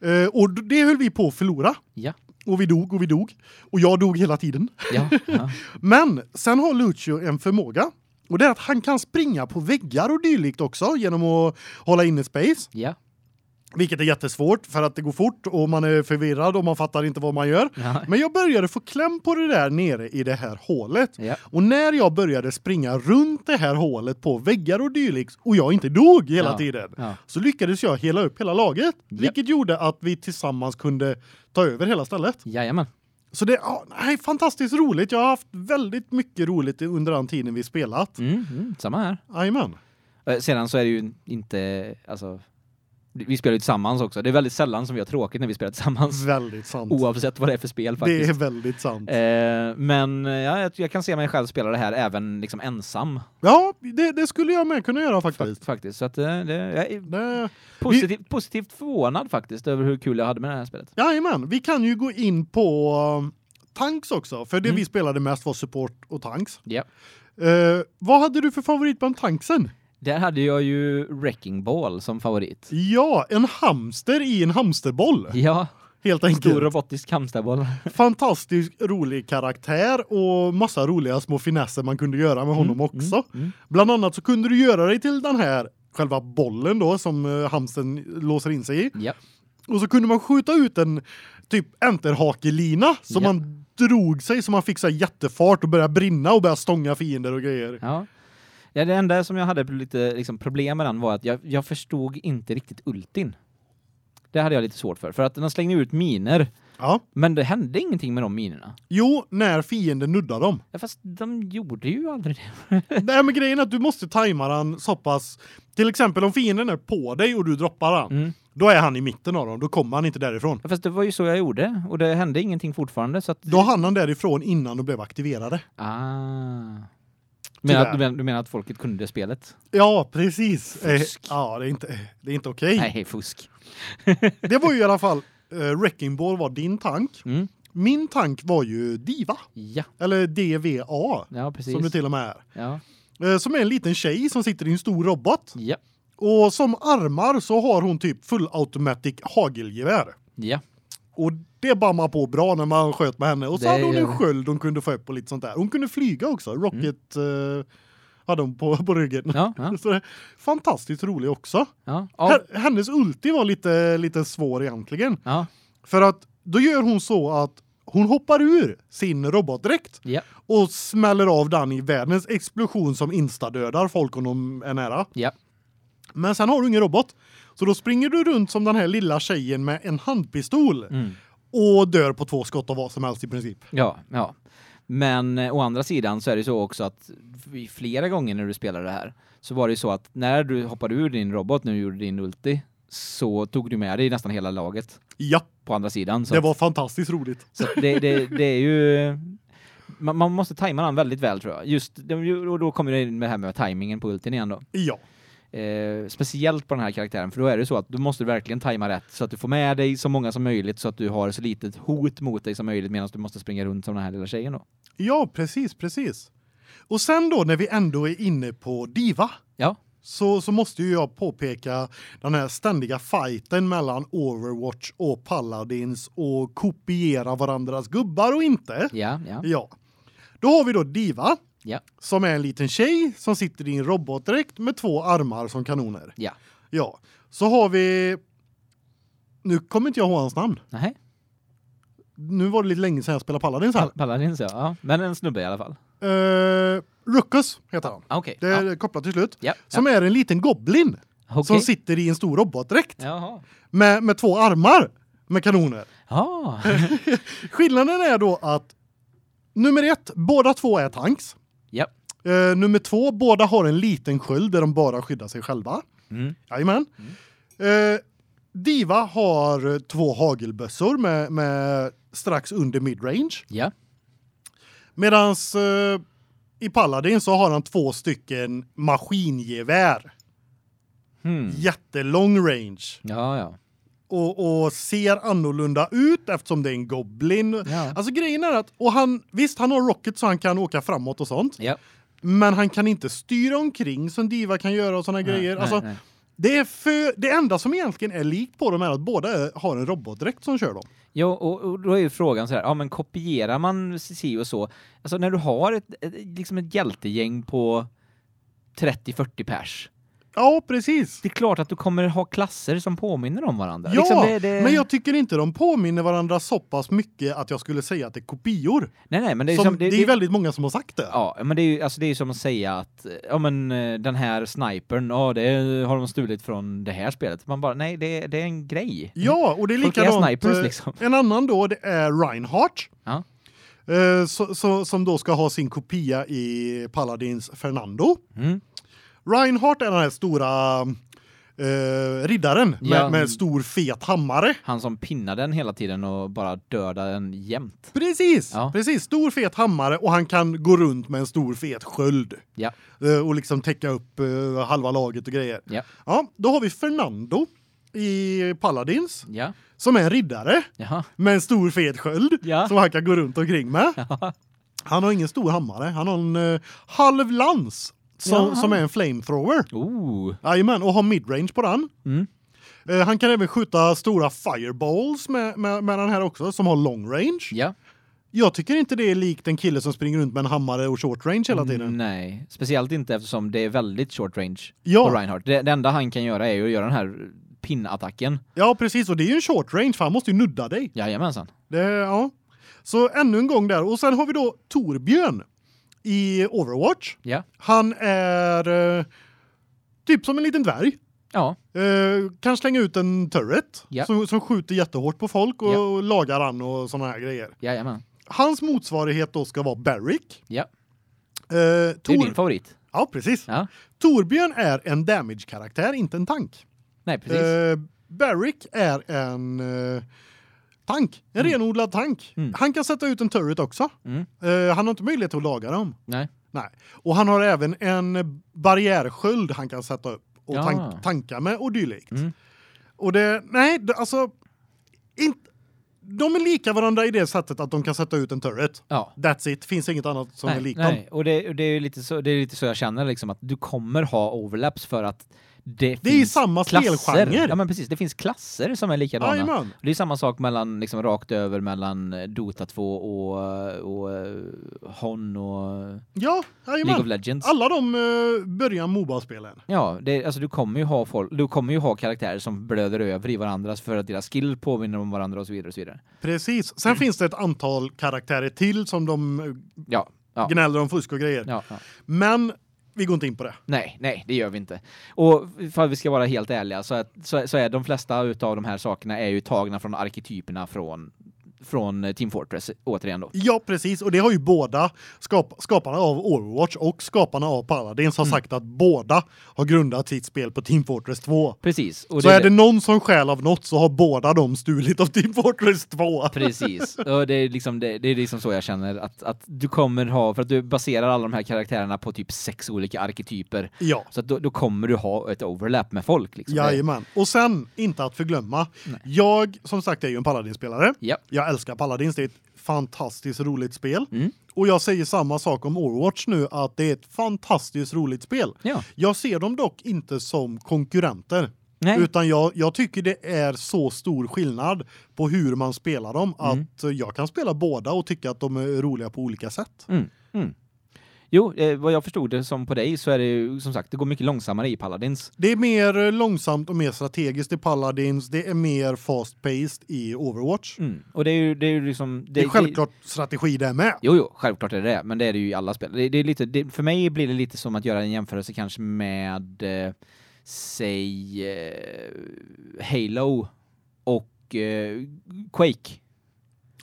Eh, och det höll vi på att förlora.
Ja.
Och vi dog och vi dog. Och jag dog hela tiden.
Ja. (laughs) ja.
Men sen har Lucio en förmåga och det är att han kan springa på väggar och dylikt också genom att hålla inne space,
Ja.
Vilket är jättesvårt för att det går fort och man är förvirrad och man fattar inte vad man gör.
Ja.
Men jag började få kläm på det där nere i det här hålet.
Ja.
Och när jag började springa runt det här hålet på väggar och dylikt och jag inte dog hela
Ja.
tiden så lyckades jag hela upp hela laget, vilket gjorde att vi tillsammans kunde ta över hela stället.
Jajamän.
Så det ja, nej, fantastiskt roligt. Jag har haft väldigt mycket roligt under den tiden vi spelat.
Mm, mm, samma här.
Jajamän.
Eh, Sedan så är det ju inte alltså vi spelar ju tillsammans också. Det är väldigt sällan som vi har tråkigt när vi spelar tillsammans
Väldigt sant.
oavsett vad det är för spel
det
faktiskt.
är väldigt sant.
Eh, men eh, ja, jag, kan se mig själv spela det här även liksom ensam
Ja, det, det skulle jag med kunna göra faktiskt.
fa- faktiskt. Så att eh, det, jag är
Det,
positivt, positivt förvånad faktiskt över hur kul jag hade med det här spelet.
jajamän, vi kan ju gå in på um, tanks också, för det
Mm.
vi spelade mest var support och tanks.
Ja.
Eh, vad hade du för favorit bland tanksen?
Där hade jag ju Wrecking Ball som favorit.
Ja, en hamster i en hamsterboll,
Ja,
helt
stor
enkelt.
robotisk hamsterboll. (laughs)
Fantastiskt rolig karaktär och massa roliga små finesser man kunde göra med honom också.
Mm, mm.
Bland annat så kunde du göra dig till den här själva bollen då som uh, hamsten låser in sig i.
Ja.
Och så kunde man skjuta ut en typ enterhakelina som
Ja.
man drog sig så man fick så jättefart och började brinna och började stånga fiender och grejer.
Ja. Ja, det enda som jag hade lite liksom, problem med den var att jag, jag förstod inte riktigt ultin. Det hade jag lite svårt för, för att den slängde ut miner,
Ja.
men det hände ingenting med de minerna.
Jo, när fienden nuddar dem.
Ja, fast de gjorde ju aldrig det. (laughs)
Nej men grejen är att du måste tajma den så pass till exempel om fienden är på dig och du droppar den.
Mm.
Då är han i mitten av dem, då kommer han inte därifrån.
Ja, fast det var ju så jag gjorde, och det hände ingenting fortfarande, så att...
Då hann han därifrån innan de blev aktiverade.
Ah. Menar, du, menar, du menar att folket kunde spelet?
Ja, precis.
Fusk.
Eh, ja, det är inte det är inte okej.
Nej, fusk.
Det var ju i alla fall uh, Wrecking Ball var din tank.
Mm.
Min tank var ju Diva
Ja,
eller DVA
ja precis.
som det till och med är.
Ja.
Eh, som är en liten tjej som sitter i en stor robot
Ja.
och som armar så har hon typ full automatic hagelgevär.
Ja.
Och det bammar på bra när man sköt med henne. Och så
Det
hade hon en sköld hon kunde få upp och lite sånt där. Hon kunde flyga också. Rocket eh, hade hon på, (laughs) på ryggen.
Ja, ja. (laughs)
Så fantastiskt rolig också.
Ja.
Hennes ulti var lite lite svår egentligen.
ja.
För att då gör hon så att hon hoppar ur sin robotdräkt
Ja.
och smäller av den i världens explosion som instadödar folk om de är nära.
Ja.
Men sen har du ingen robot. Så då springer du runt som den här lilla tjejen med en handpistol
Mm.
och dör på två skott av vad som helst i princip.
Ja, ja. Men eh, å andra sidan så är det så också att flera gånger när du spelar det här så var det ju så att när du hoppade ur din robot när du gjorde din ulti så tog du med dig nästan hela laget
Ja,
på andra sidan. Så,
det var fantastiskt roligt.
så det, det, det är ju... Man, man måste tajma den väldigt väl tror jag. Just, och då kommer det in med det här med tajmingen på ultin igen då.
Ja.
Eh, speciellt på den här karaktären, för då är det så att du måste verkligen tajma rätt så att du får med dig så många som möjligt så att du har så litet hot mot dig som möjligt medan du måste springa runt som den här lilla tjejen då.
Ja, precis, precis. Och sen då när vi ändå är inne på Diva
Ja.
så så måste ju jag påpeka den här ständiga fighten mellan Overwatch och Paladins och kopiera varandras gubbar och inte.
Ja, ja.
Ja. Då har vi då Diva.
Ja.
Som är en liten tjej som sitter i en robotdräkt med två armar som kanoner.
Ja.
Ja. Så har vi Nu kommer inte jag ihåg hans namn.
Nej.
Nu var det lite länge sedan jag spelade Paladins här.
Pal Paladins ja. ja. Men en snubbe i alla fall.
Uh, Ruckus heter han.
Ah, Okej.
Det är kopplat till slut.
Ja.
Som är en liten goblin
ja.
som sitter i en stor robotdräkt
Jaha.
med med två armar med kanoner.
Ja. (laughs)
Skillnaden är då att nummer ett, båda två är tanks.
Ja.
Uh, nummer två, båda har en liten sköld där de bara skyddar sig själva.
Mm.
Jajamän. Eh, Diva har två hagelbössor med, med strax under midrange.
Ja.
Medans eh, i Paladin så har han två stycken maskingevär.
Hmm.
Jättelång range.
Ja, ja.
Och, och ser annorlunda ut eftersom det är en goblin.
Ja.
Alltså grejen är att och han visst han har rocket så han kan åka framåt och sånt.
Ja.
Men han kan inte styra omkring som Diva kan göra och såna grejer.
Nej,
alltså
nej.
Det är för det enda som egentligen är likt på dem är att båda har en robotdräkt som kör dem.
Jo, och, och då är ju frågan så här, ja men kopierar man si och så, alltså när du har ett, ett liksom ett hjältegäng på 30-40 pers,
Ja, precis.
det är klart att du kommer ha klasser som påminner om varandra.
Ja,
Liksom det, det...
men jag tycker inte de påminner varandra så pass mycket att jag skulle säga att det är kopior.
nej, nej, men det är
Som,
som,
det, är väldigt många som har sagt det.
Ja, men det är ju alltså det är som att säga att ja men eh, den här snipern, ja det har de stulit från det här spelet. Man bara nej, det, det är en grej.
Ja, och det är likadant.
snipers,
eh,
liksom.
En annan då det är Reinhardt.
Ja.
Eh, så, så, som då ska ha sin kopia i Paladins Fernando.
Mm.
Reinhardt är den här stora eh, riddaren med,
Ja.
med stor fet hammare.
Han som pinnar den hela tiden och bara dödar den jämt.
Precis,
Ja.
precis. Stor fet hammare och han kan gå runt med en stor fet sköld.
Ja.
Eh, och liksom täcka upp eh, halva laget och grejer.
Ja.
Ja, då har vi Fernando i Paladins
Ja.
som är en riddare
Jaha.
med en stor fet sköld
Ja.
som han kan gå runt omkring med. Han har ingen stor hammare, han har en uh, halv lans som,
Jaha.
som är en flamethrower.
Oh.
Jajamän, och har midrange på den.
Mm.
Eh, han kan även skjuta stora fireballs med, med, med den här också som har long range.
Ja.
Jag tycker inte det är likt en kille som springer runt med en hammare och short range hela tiden.
Nej, speciellt inte eftersom det är väldigt short range
Ja.
på Reinhardt. Det, det enda han kan göra är ju att göra den här pinattacken.
Ja, precis och det är ju en short range för han måste ju nudda dig.
Jajamensan.
Det ja. Så ännu en gång där och sen har vi då Torbjörn i Overwatch.
Ja.
Han är eh, typ som en liten dvärg.
Ja.
Eh, kan slänga ut en turret
Ja.
som, som skjuter jättehårt på folk och
Ja.
lagar an och såna här grejer.
Jajamän.
Hans motsvarighet då ska vara Barrick.
Ja.
Eh,
Det är
Tor
din favorit.
Ja, precis.
Ja.
Torbjörn är en damage karaktär, inte en tank.
Nej, precis.
Eh, Barrick är en eh, tank, en renodlad tank.
Mm.
Han kan sätta ut en turret också.
Mm.
Eh, han har inte möjlighet att laga dem.
Nej.
Nej. Och han har även en barriärsköld han kan sätta upp och
Ja.
tank, tanka med och dylikt.
Mm.
Och det nej, det, alltså inte de är lika varandra i det sättet att de kan sätta ut en turret.
Ja.
That's it. Finns inget annat som är
Nej,
likt
nej.
dem.
och det, det är ju lite så det är lite så jag känner liksom att du kommer ha overlaps för att det,
Det är
finns
samma
klasser.
spelgenre.
Ja men precis, det finns klasser som är likadana.
Jajamän.
Det är samma sak mellan liksom rakt över mellan eh, Dota 2 och och eh, Hon och
Ja,
League of
jajamän.
Legends.
Alla de uh, börjar Moba-spelen.
Ja, det alltså du kommer ju ha folk du kommer ju ha karaktärer som blöder över i varandra för att deras skill påminner om varandra och så vidare och så vidare.
Precis. Sen finns det ett antal karaktärer till som de eh,
Ja. Ja.
gnäller om fusk och grejer.
Ja, ja.
Men vi går inte in på det.
Nej, nej, det gör vi inte. Och för att vi ska vara helt ärliga så, att, så, så är de flesta utav de här sakerna är ju tagna från arketyperna från från eh, Team Fortress återigen då.
Ja, precis. Och det har ju båda skap skaparna av Overwatch och skaparna av Paladins
Mm.
har sagt att båda har grundat sitt spel på Team Fortress 2.
Precis.
Så är det någon som skäl av något så har båda de stulit av Team Fortress 2.
Precis. Och det är liksom det, det är liksom så jag känner att att du kommer ha för att du baserar alla de här karaktärerna på typ sex olika arketyper.
Ja.
Så då, då kommer du ha ett overlap med folk liksom.
Jajamän. Och sen, inte att förglömma, jag som sagt är ju en Paladin-spelare.
Ja.
Jag älskar Paladins, det är ett fantastiskt roligt spel.
Mm.
Och jag säger samma sak om Overwatch nu, att det är ett fantastiskt roligt spel.
Ja.
Jag ser dem dock inte som konkurrenter.
Nej.
Utan jag, jag tycker det är så stor skillnad på hur man spelar dem
Mm.
att jag kan spela båda och tycka att de är roliga på olika sätt.
Mm. Jo, eh, vad jag förstod det som på dig så är det ju som sagt det går mycket långsammare i Paladins.
Det är mer eh, långsamt och mer strategiskt i Paladins, det är mer fast paced i Overwatch.
Mm. Och det är ju det är ju liksom
Det är självklart strategi där med.
Jo, jo, självklart är det det, men det är det ju i alla spel. Det, det är lite, det, för mig blir det lite som att göra en jämförelse kanske med, eh, säg, eh, Halo och eh, Quake.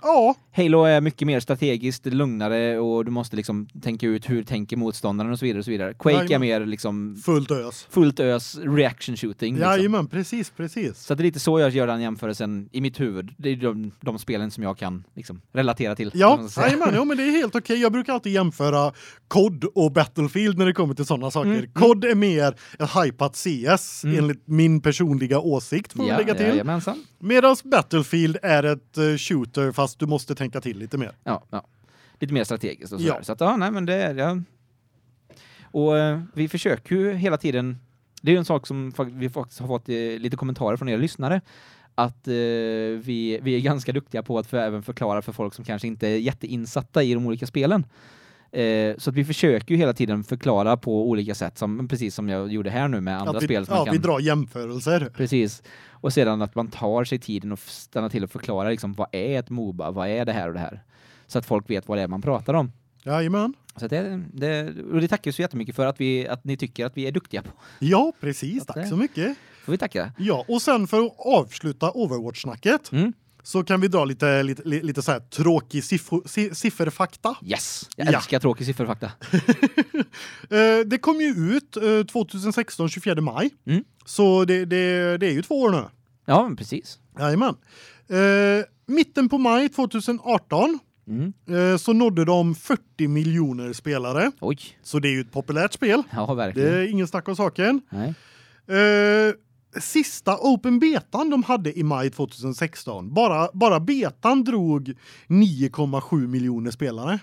Ja,
Halo är mycket mer strategiskt, lugnare och du måste liksom tänka ut hur tänker motståndaren och så vidare och så vidare. Quake är
Jajamän.
mer liksom
fullt ös.
fullt ös reaction shooting. Liksom.
Jajamän, precis, precis.
Så det är lite så jag gör den jämförelsen i mitt huvud. Det är de, de spelen som jag kan liksom relatera till.
Ja,
man säga.
jajamän, ja, (laughs) men det är helt okej. Jag brukar alltid jämföra COD och Battlefield när det kommer till sådana saker.
Mm, mm.
COD är mer ett hypat CS
Mm.
enligt min personliga åsikt får vi
Ja,
lägga till.
jajamensan.
Medan Battlefield är ett eh, shooter fast du måste tänka till lite mer.
Ja, ja. Lite mer strategiskt och
Ja.
sådär. Så att ja, nej men det är ja. Och eh, vi försöker ju hela tiden det är ju en sak som vi faktiskt har fått eh, lite kommentarer från er lyssnare att eh, vi vi är ganska duktiga på att för, även förklara för folk som kanske inte är jätteinsatta i de olika spelen. Eh, så att vi försöker ju hela tiden förklara på olika sätt som precis som jag gjorde här nu med andra
vi,
spel som
ja,
man kan
vi drar jämförelser.
Precis. Och sedan att man tar sig tiden och stanna till och förklara liksom vad är ett MOBA, vad är det här och det här. Så att folk vet vad det är man pratar om.
Jajamän.
Så att det, det, och det tackar så jättemycket för att, vi, att ni tycker att vi är duktiga på.
Ja, precis.
Det-
Tack så mycket.
Får vi tacka.
Ja, och sen för att avsluta Overwatch-snacket
Mm.
Så kan vi dra lite lite, li- lite så här tråkig sifferfakta.
Yes! Jag
Ja.
älskar tråkig sifferfakta. (laughs)
Eh, det kom ju ut eh, 2016 24 maj.
Mm.
Så det, det, det är ju två år nu.
Ja, men precis.
Jajamän. Eh, mitten på maj 2018
Mm.
eh, så nådde de 40 miljoner spelare.
Oj.
Så det är ju ett populärt spel.
Ja,
Det
verkligen.
är ingen snack om saken.
Nej.
Sista open betan de hade i maj 2016. Bara bara betan drog 9,7 miljoner spelare.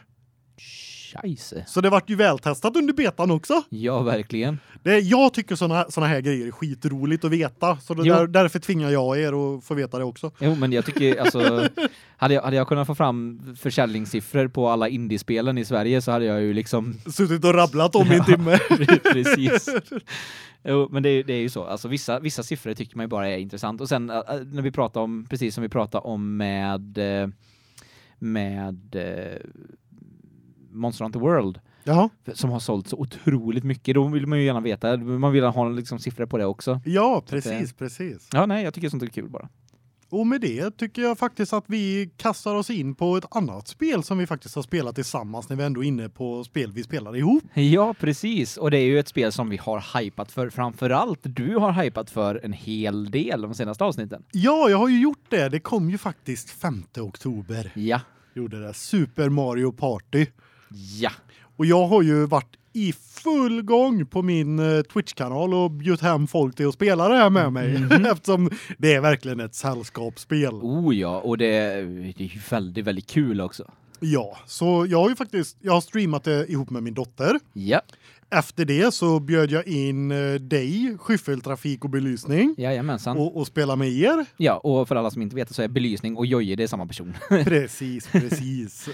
Scheisse.
Så det vart ju vältestat under betan också.
Ja, verkligen.
Det jag tycker såna såna här grejer är skitroligt att veta så där, därför tvingar jag er att få veta det också.
Jo, men jag tycker alltså (laughs) hade jag hade jag kunnat få fram försäljningssiffror på alla indiespelen i Sverige så hade jag ju liksom
Suttit och rabblat om i en timme. (laughs)
Precis. (laughs) Jo, men det är, det är ju så. Alltså vissa vissa siffror tycker man ju bara är intressant och sen äh, när vi pratar om precis som vi pratar om med eh, med eh, Monster Hunter World
Jaha.
som har sålt så otroligt mycket. Då vill man ju gärna veta, man vill ha liksom siffror på det också.
Ja,
Så att det-
precis, precis.
Ja, nej, jag tycker sånt är kul bara.
Och med det tycker jag faktiskt att vi kastar oss in på ett annat spel som vi faktiskt har spelat tillsammans när vi ändå är inne på spel vi spelar ihop.
Ja, precis. Och det är ju ett spel som vi har hypat för framförallt du har hypat för en hel del de senaste avsnitten.
Ja, jag har ju gjort det. Det kom ju faktiskt 5 oktober.
Ja.
Gjorde det. Super Mario Party.
Ja.
Och jag har ju varit i full gång på min eh, Twitch-kanal och bjudit hem folk till att spela det här med mig (laughs) eftersom det är verkligen ett sällskapsspel.
Oh ja, och det, det är ju väldigt väldigt kul också.
Ja, så jag har ju faktiskt jag har streamat det ihop med min dotter.
Ja.
Efter det så bjöd jag in eh, dig, skyffeltrafik och belysning
Jajamensan.
och och spela med er.
Ja, och för alla som inte vet så är belysning och Jojje det är samma person. (laughs)
Precis, precis.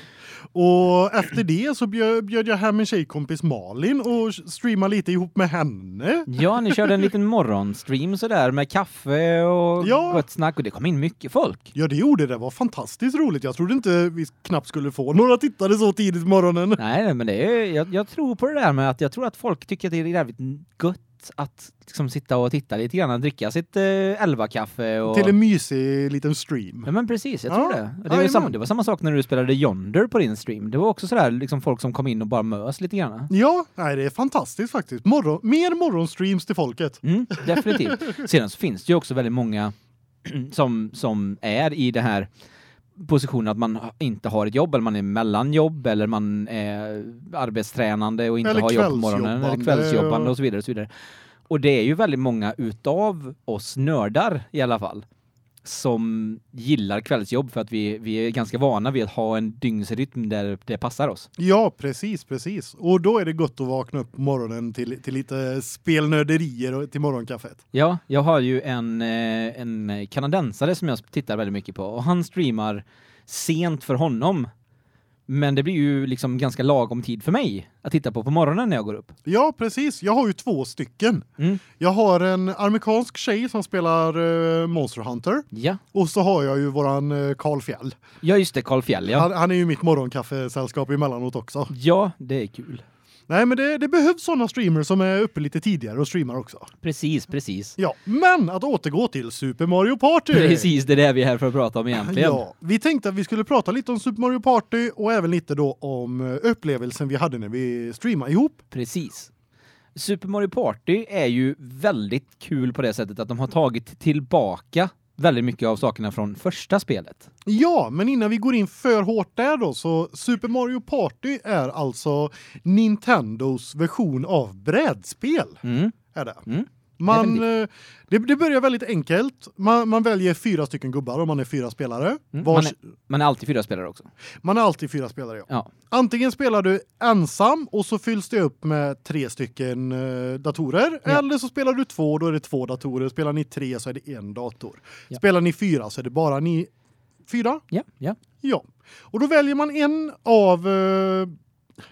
Och efter det så bjöd, bjöd jag hem en tjejkompis Malin och streamade lite ihop med henne.
ja, ni körde en liten morgonstream så där med kaffe och
Ja.
gott snack och det kom in mycket folk.
Ja, det gjorde det. var fantastiskt roligt. Jag trodde inte vi knappt skulle få några tittare så tidigt på morgonen.
Nej, nej, men det är jag, jag tror på det där med att jag tror att folk tycker att det är jävligt gött att liksom sitta och titta lite grann, dricka sitt eh, elva kaffe och
Till en mysig liten stream.
Ja men precis, jag
Ja,
tror det. Och Det, var ju
jajamän.
samma, det var samma sak när du spelade Yonder på din stream. Det var också sådär liksom folk som kom in och bara mös lite grann.
Ja, nej, det är fantastiskt faktiskt. Morgon, mer morgonstreams till folket.
Mm, definitivt. (laughs) Sedan så finns det ju också väldigt många (clears throat) som, som är i det här positionen att man inte har ett jobb eller man är mellan jobb eller man är arbetstränande och inte
Eller
har jobb på morgonen eller
kvällsjobbande och
så vidare och så vidare. Och det är ju väldigt många utav oss nördar i alla fall som gillar kvällsjobb för att vi, vi är ganska vana vid att ha en dygnsrytm där det passar oss.
Ja, precis, precis. Och då är det gott att vakna upp på morgonen till, till lite spelnörderier och till morgonkaffet.
Ja, jag har ju en, eh, en kanadensare som jag tittar väldigt mycket på och han streamar sent för honom. Men det blir ju liksom ganska lagom tid för mig att titta på på morgonen när jag går upp.
Ja, precis. Jag har ju två stycken.
Mm.
Jag har en amerikansk tjej som spelar uh, Monster Hunter
Ja.
och så har jag ju våran uh, Carl Fjäll.
Ja, just det, Carl Fjäll, ja.
Han, han är ju mitt morgonkaffesällskap emellanåt också.
Ja, det är kul.
Nej, men det, det behövs såna streamers som är uppe lite tidigare och streamar också.
Precis, precis.
Ja, men att återgå till Super Mario Party.
Precis, det är det vi är här för att prata om egentligen.
Ja, vi tänkte att vi skulle prata lite om Super Mario Party och även lite då om eh, upplevelsen vi hade när vi streamade ihop.
Precis. Super Mario Party är ju väldigt kul på det sättet att de har tagit tillbaka väldigt mycket av sakerna från första spelet.
Ja, men innan vi går in för hårt där då så Super Mario Party är alltså Nintendos version av brädspel
Mm.
är det.
Mm.
Man
Det
eh, det, det börjar väldigt enkelt. Man, man väljer fyra stycken gubbar om man är fyra spelare.
Mm,
Vars,
man, är, man är alltid fyra spelare också.
man är alltid fyra spelare ja.
Ja.
Antingen spelar du ensam och så fylls det upp med tre stycken eh, datorer
Ja.
eller så spelar du två då är det två datorer. Spelar ni tre så är det en dator.
Ja.
Spelar ni fyra så är det bara ni fyra.
Ja, ja.
Ja. Och då väljer man en av eh,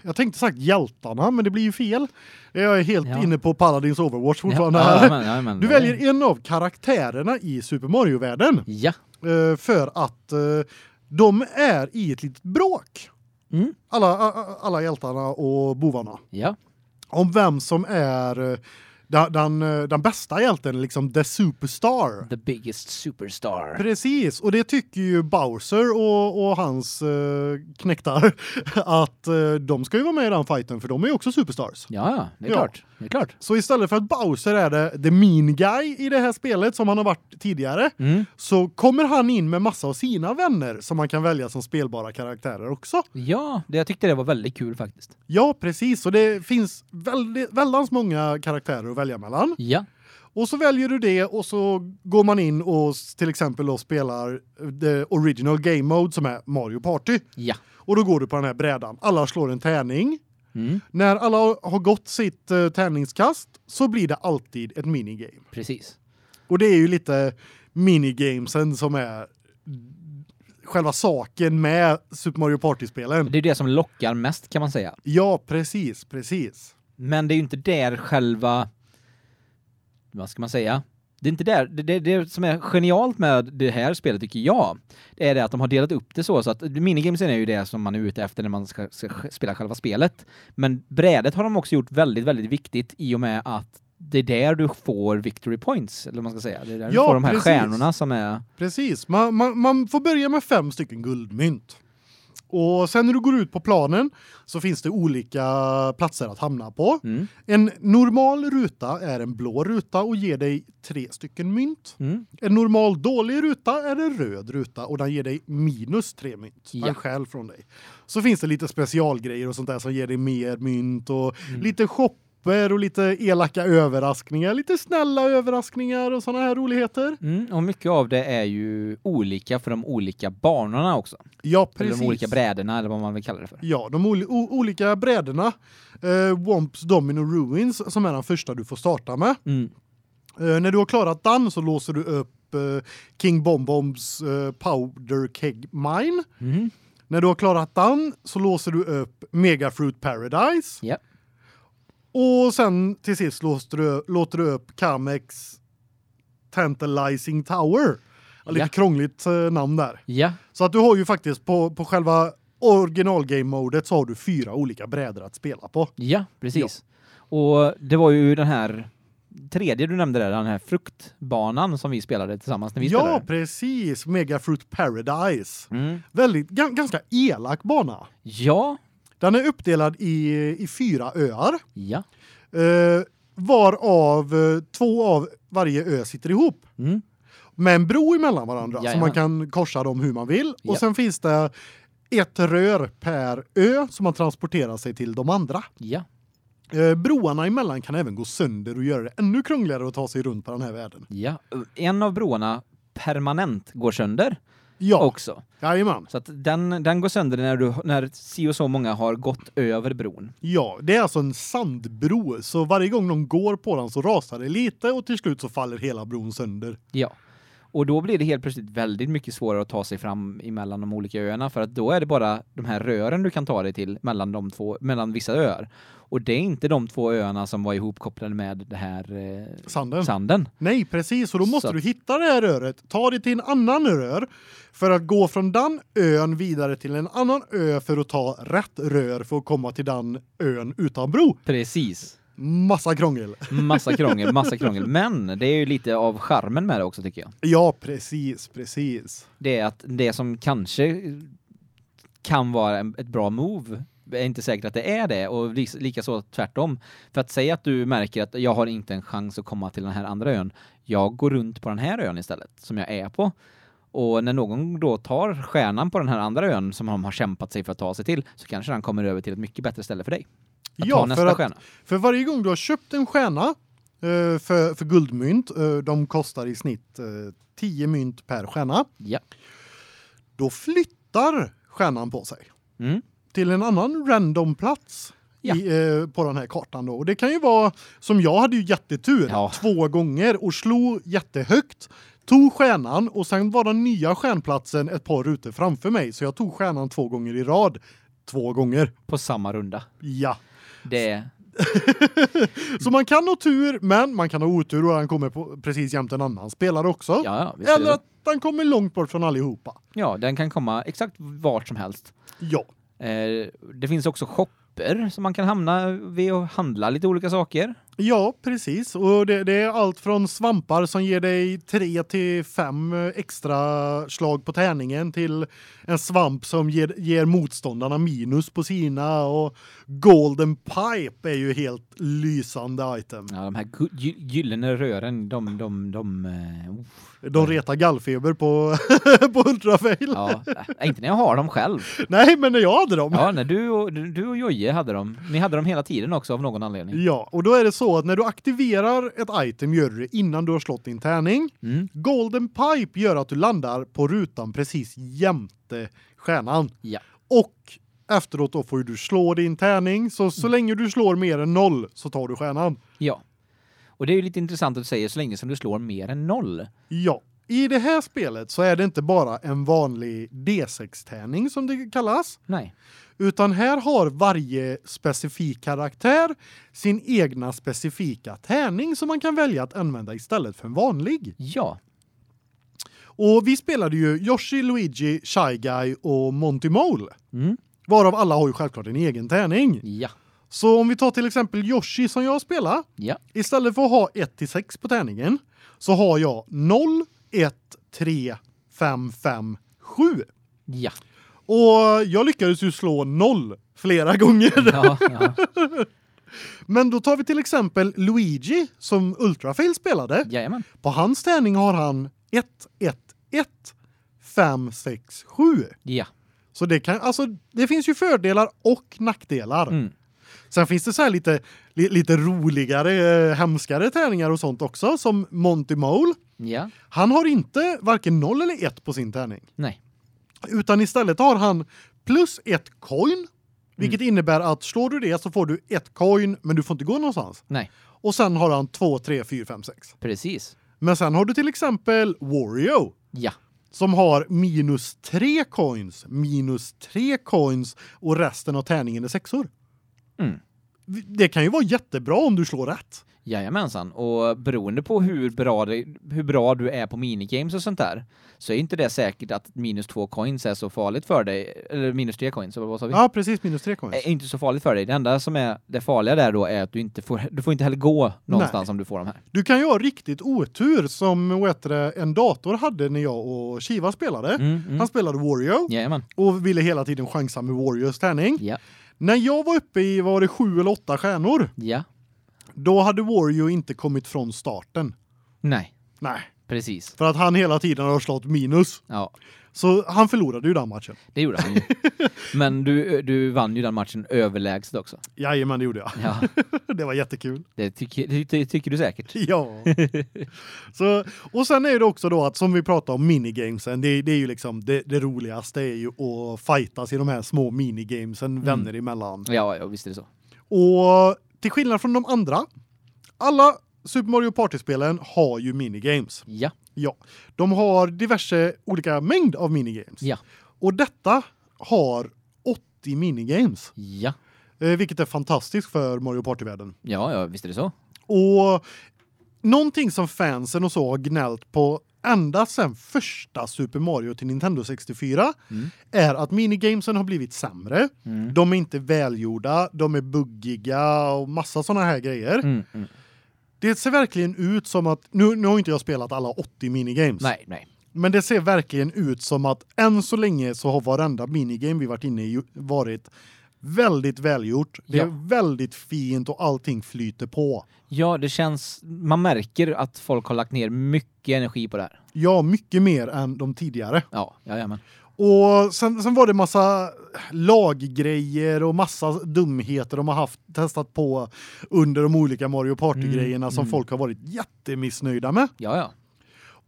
jag tänkte sagt hjältarna men det blir ju fel. Jag är helt
Ja.
inne på Paladins Overwatch fortfarande
ja, ja, men, ja, men,
Du väljer en av karaktärerna i Super Mario-världen
Ja.
eh, för att eh, de är i ett litet bråk.
Mm.
Alla alla hjältarna och bovarna
Ja.
om vem som är eh, den den, eh, den bästa hjälten liksom the superstar.
The biggest superstar.
Precis, och det tycker ju Bowser och, och hans uh, knäktar (laughs) att eh, de ska ju vara med i den fighten för de är ju också superstars.
Ja, ja, det är
Ja.
klart. Det är klart.
Så istället för att Bowser är det the mean guy i det här spelet som han har varit tidigare
Mm.
så kommer han in med massa av sina vänner som man kan välja som spelbara karaktärer också.
Ja, det jag tyckte det var väldigt kul faktiskt.
Ja, precis. Och det finns väldigt väldans många karaktärer att välja mellan.
Ja.
Och så väljer du det och så går man in och till exempel då spelar the original game mode som är Mario Party.
Ja.
Och då går du på den här brädan. Alla slår en tärning.
Mm.
När alla har gått sitt uh, tärningskast så blir det alltid ett minigame.
Precis.
Och det är ju lite minigamesen som är själva saken med Super Mario Party-spelen.
Det är det som lockar mest kan man säga.
Ja, precis, precis.
Men det är ju inte där själva vad ska man säga? Det är inte där det, det, det som är genialt med det här spelet tycker jag. Det är det att de har delat upp det så så att minigamesen är ju det som man är ute efter när man ska, ska spela själva spelet. Men brädet har de också gjort väldigt väldigt viktigt i och med att det är där du får victory points eller vad man ska säga. Det är där du
Ja,
får de här
precis.
stjärnorna som är
Precis. Man, man, man får börja med fem stycken guldmynt. Och sen när du går ut på planen så finns det olika platser att hamna på.
mm.
En normal ruta är en blå ruta och ger dig tre stycken mynt.
Mm.
En normal dålig ruta är en röd ruta och den ger dig minus tre mynt. Den
Ja.
stjäl från dig. Så finns det lite specialgrejer och sånt där som ger dig mer mynt och lite shopper och lite elaka överraskningar, lite snälla överraskningar och såna här roligheter.
Mm. Och mycket av det är ju olika för de olika banorna också.
Ja,
Eller
precis.
de olika brädorna eller vad man vill kalla det för.
Ja, de olika brädorna. Eh, Womps Domino Ruins som är den första du får starta med.
Mm.
Eh, när du har klarat den så låser du upp eh, King Bombombs eh, Powder Keg Mine.
Mm.
När du har klarat den så låser du upp Mega Fruit Paradise.
Ja.
Och sen till sist låter du, låter du upp Kamex Tantalizing Tower. Ja, lite
Ja.
krångligt eh, namn där.
Ja.
Så att du har ju faktiskt på på själva original game modet så har du fyra olika brädor att spela på.
Ja, precis. Och det var ju den här tredje du nämnde där, den här fruktbanan som vi spelade tillsammans när vi
Ja,
spelade.
precis. Mega Fruit Paradise.
Mm.
Väldigt ga- ganska elak bana.
Ja,
Den är uppdelad i i fyra öar.
ja.
Eh varav eh, två av varje ö sitter ihop
Mm.
med en bro emellan varandra så
Jajamän.
man kan korsa dem hur man vill
Ja.
och sen finns det ett rör per ö som man transporterar sig till de andra.
Ja.
Eh, broarna emellan kan även gå sönder och göra det ännu krångligare att ta sig runt på den här världen.
Ja, en av broarna permanent går sönder
Ja,
också.
jajamän.
Så att den den går sönder när du när si och så många har gått över bron.
Ja, det är alltså en sandbro så varje gång de går på den så rasar det lite och till slut så faller hela bron sönder.
Ja. Och då blir det helt plötsligt väldigt mycket svårare att ta sig fram emellan de olika öarna för att då är det bara de här rören du kan ta dig till mellan de två mellan vissa öar. Och det är inte de två öarna som var ihopkopplade med det här eh,
Sanden.
sanden.
Nej, precis. Och då måste
Så
du hitta det här röret, ta det till en annan rör för att gå från den ön vidare till en annan ö för att ta rätt rör för att komma till den ön utan bro.
Precis.
Massa krångel.
Massa krångel, massa (laughs) krångel. Men det är ju lite av charmen med det också tycker jag.
Ja, precis, precis.
Det är att det som kanske kan vara ett bra move är inte säkert att det är det och lik- likaså tvärtom. För att säga att du märker att jag har inte en chans att komma till den här andra ön. Jag går runt på den här ön istället som jag är på. Och när någon då tar stjärnan på den här andra ön som de har kämpat sig för att ta sig till så kanske den kommer över till ett mycket bättre ställe för dig. Att
Ja,
ta
för att-. För varje gång du har köpt en stjärna eh, för för guldmynt, eh, de kostar i snitt eh, 10 mynt per stjärna,
Ja.
då flyttar stjärnan på sig
Mm.
Till en annan random plats
Ja.
i, eh, på den här kartan då. Och det kan ju vara som jag hade ju jättetur
Ja.
två gånger och slog jättehögt. Tog stjärnan och sen var den nya stjärnplatsen ett par rutor framför mig så jag tog stjärnan två gånger i rad. Två gånger.
På samma runda.
Ja.
Det (laughs)
Så man kan ha tur men man kan ha otur och den kommer på precis jämte en annan spelare också.
ja,
Eller att den kommer långt bort från allihopa.
ja, den kan komma exakt vart som helst.
Ja.
Eh, det finns också shopper som man kan hamna vid och handla lite olika saker.
Ja, precis. Och det, det är allt från svampar som ger dig 3 till 5 extra slag på tärningen till en svamp som ger, ger motståndarna minus på sina och golden pipe är ju helt lysande item.
Ja, de här gyllene rören, de de de oh.
De retar gallfeber på (laughs) på ultrafail.
ja, äh, inte när jag har dem själv.
Nej, men när jag hade dem.
Ja, när du och du och Joje hade dem. Ni hade dem hela tiden också av någon anledning.
Ja, och då är det så att när du aktiverar ett item gör du det innan du har slått din tärning.
Mm.
Golden pipe gör att du landar på rutan precis jämte stjärnan.
Ja.
Och efteråt då får du slå din tärning så så länge du slår mer än noll så tar du stjärnan.
Ja. Och det är ju lite intressant att säger så länge som du slår mer än noll.
Ja. I det här spelet så är det inte bara en vanlig D6-tärning som det kallas,
Nej.
utan här har varje specifik karaktär sin egna specifika tärning som man kan välja att använda istället för en vanlig.
Ja.
Och vi spelade ju Yoshi, Luigi, Shy Guy och Monty Mole.
Mm.
Varav alla har ju självklart en egen tärning.
Ja.
Så om vi tar till exempel Yoshi som jag spelar,
Ja.
istället för att ha 1 till 6 på tärningen så har jag 0 1 3 5 5 7.
Ja.
Och jag lyckades ju slå 0 flera gånger.
Ja, ja. (laughs)
Men då tar vi till exempel Luigi som Ultrafail spelade.
Jajamän.
På hans tärning har han 1 1 1 5 6 7.
Ja.
Så det kan alltså det finns ju fördelar och nackdelar.
Mm.
Sen finns det så här lite li, lite roligare eh, hemskare tärningar och sånt också som Monty Mole.
Ja.
Han har inte varken 0 eller 1 på sin tärning
Nej.
utan istället har han plus ett coin vilket innebär att slår du det så får du ett coin men du får inte gå någonstans.
Nej.
Och sen har han 2 3 4 5 6.
Precis.
Men sen har du till exempel Wario
Ja.
som har minus 3 coins, minus 3 coins och resten av tärningen är sexor.
Mm.
Det kan ju vara jättebra om du slår rätt.
Jajamensan. Och beroende på hur bra, det, hur bra du är på minigames och sånt där så är inte det säkert att minus två coins är så farligt för dig. Eller minus tre coins, eller vad sa vi?
Ja, precis minus 3 coins.
är inte så farligt för dig. Det enda som är det farliga där då är att du inte får du får inte heller gå någonstans om du får de här.
Du kan ju ha riktigt otur som det, en dator hade när jag och Shiva spelade.
Mm, mm.
Han spelade Wario
Jajamän.
och ville hela tiden chansa med Warriors tärning.
Ja.
När jag var uppe i var det 7 eller 8 stjärnor,
Ja.
då hade Wario inte kommit från starten.
Nej,
Nej,
precis.
för att han hela tiden har slått minus.
Ja,
Så han förlorade ju den matchen.
det gjorde han ju. (laughs) Men du du vann ju den matchen överlägset också.
Jajamän, det gjorde jag.
Ja, (laughs)
Det var jättekul.
det tycker det, tycker du säkert. (laughs)
Ja. Så och sen är det också då att som vi pratade om minigamesen, det, det är ju liksom det, det roligaste är ju att fightas i de här små minigamesen vänner emellan.
Ja, ja, visst är det så.
Och till skillnad från de andra, alla Super Mario Party-spelen har ju minigames.
Ja.
Ja. De har diverse olika mängd av minigames.
Ja.
Och detta har 80 minigames,
Ja.
eh, vilket är fantastiskt för Mario Party-världen.
Ja, ja, visst är det så.
Och någonting som fansen och så har gnällt på ända sedan första Super Mario till Nintendo 64
Mm.
är att minigamesen har blivit sämre.
Mm.
De är inte välgjorda, de är buggiga och massa såna här grejer.
Mm, mm.
Det ser verkligen ut som att nu nu har inte jag spelat alla 80 minigames.
Nej, nej.
Men det ser verkligen ut som att än så länge så har varenda minigame vi varit inne i varit väldigt välgjort. Det
Ja.
är väldigt fint och allting flyter på.
Ja, det känns man märker att folk har lagt ner mycket energi på det här.
Ja, mycket mer än de tidigare.
Ja, ja men.
Och sen, sen var det massa laggrejer och massa dumheter de har haft testat på under de olika Mario Party grejerna
Mm,
som
mm.
folk har varit jättemissnöjda med.
Ja, ja.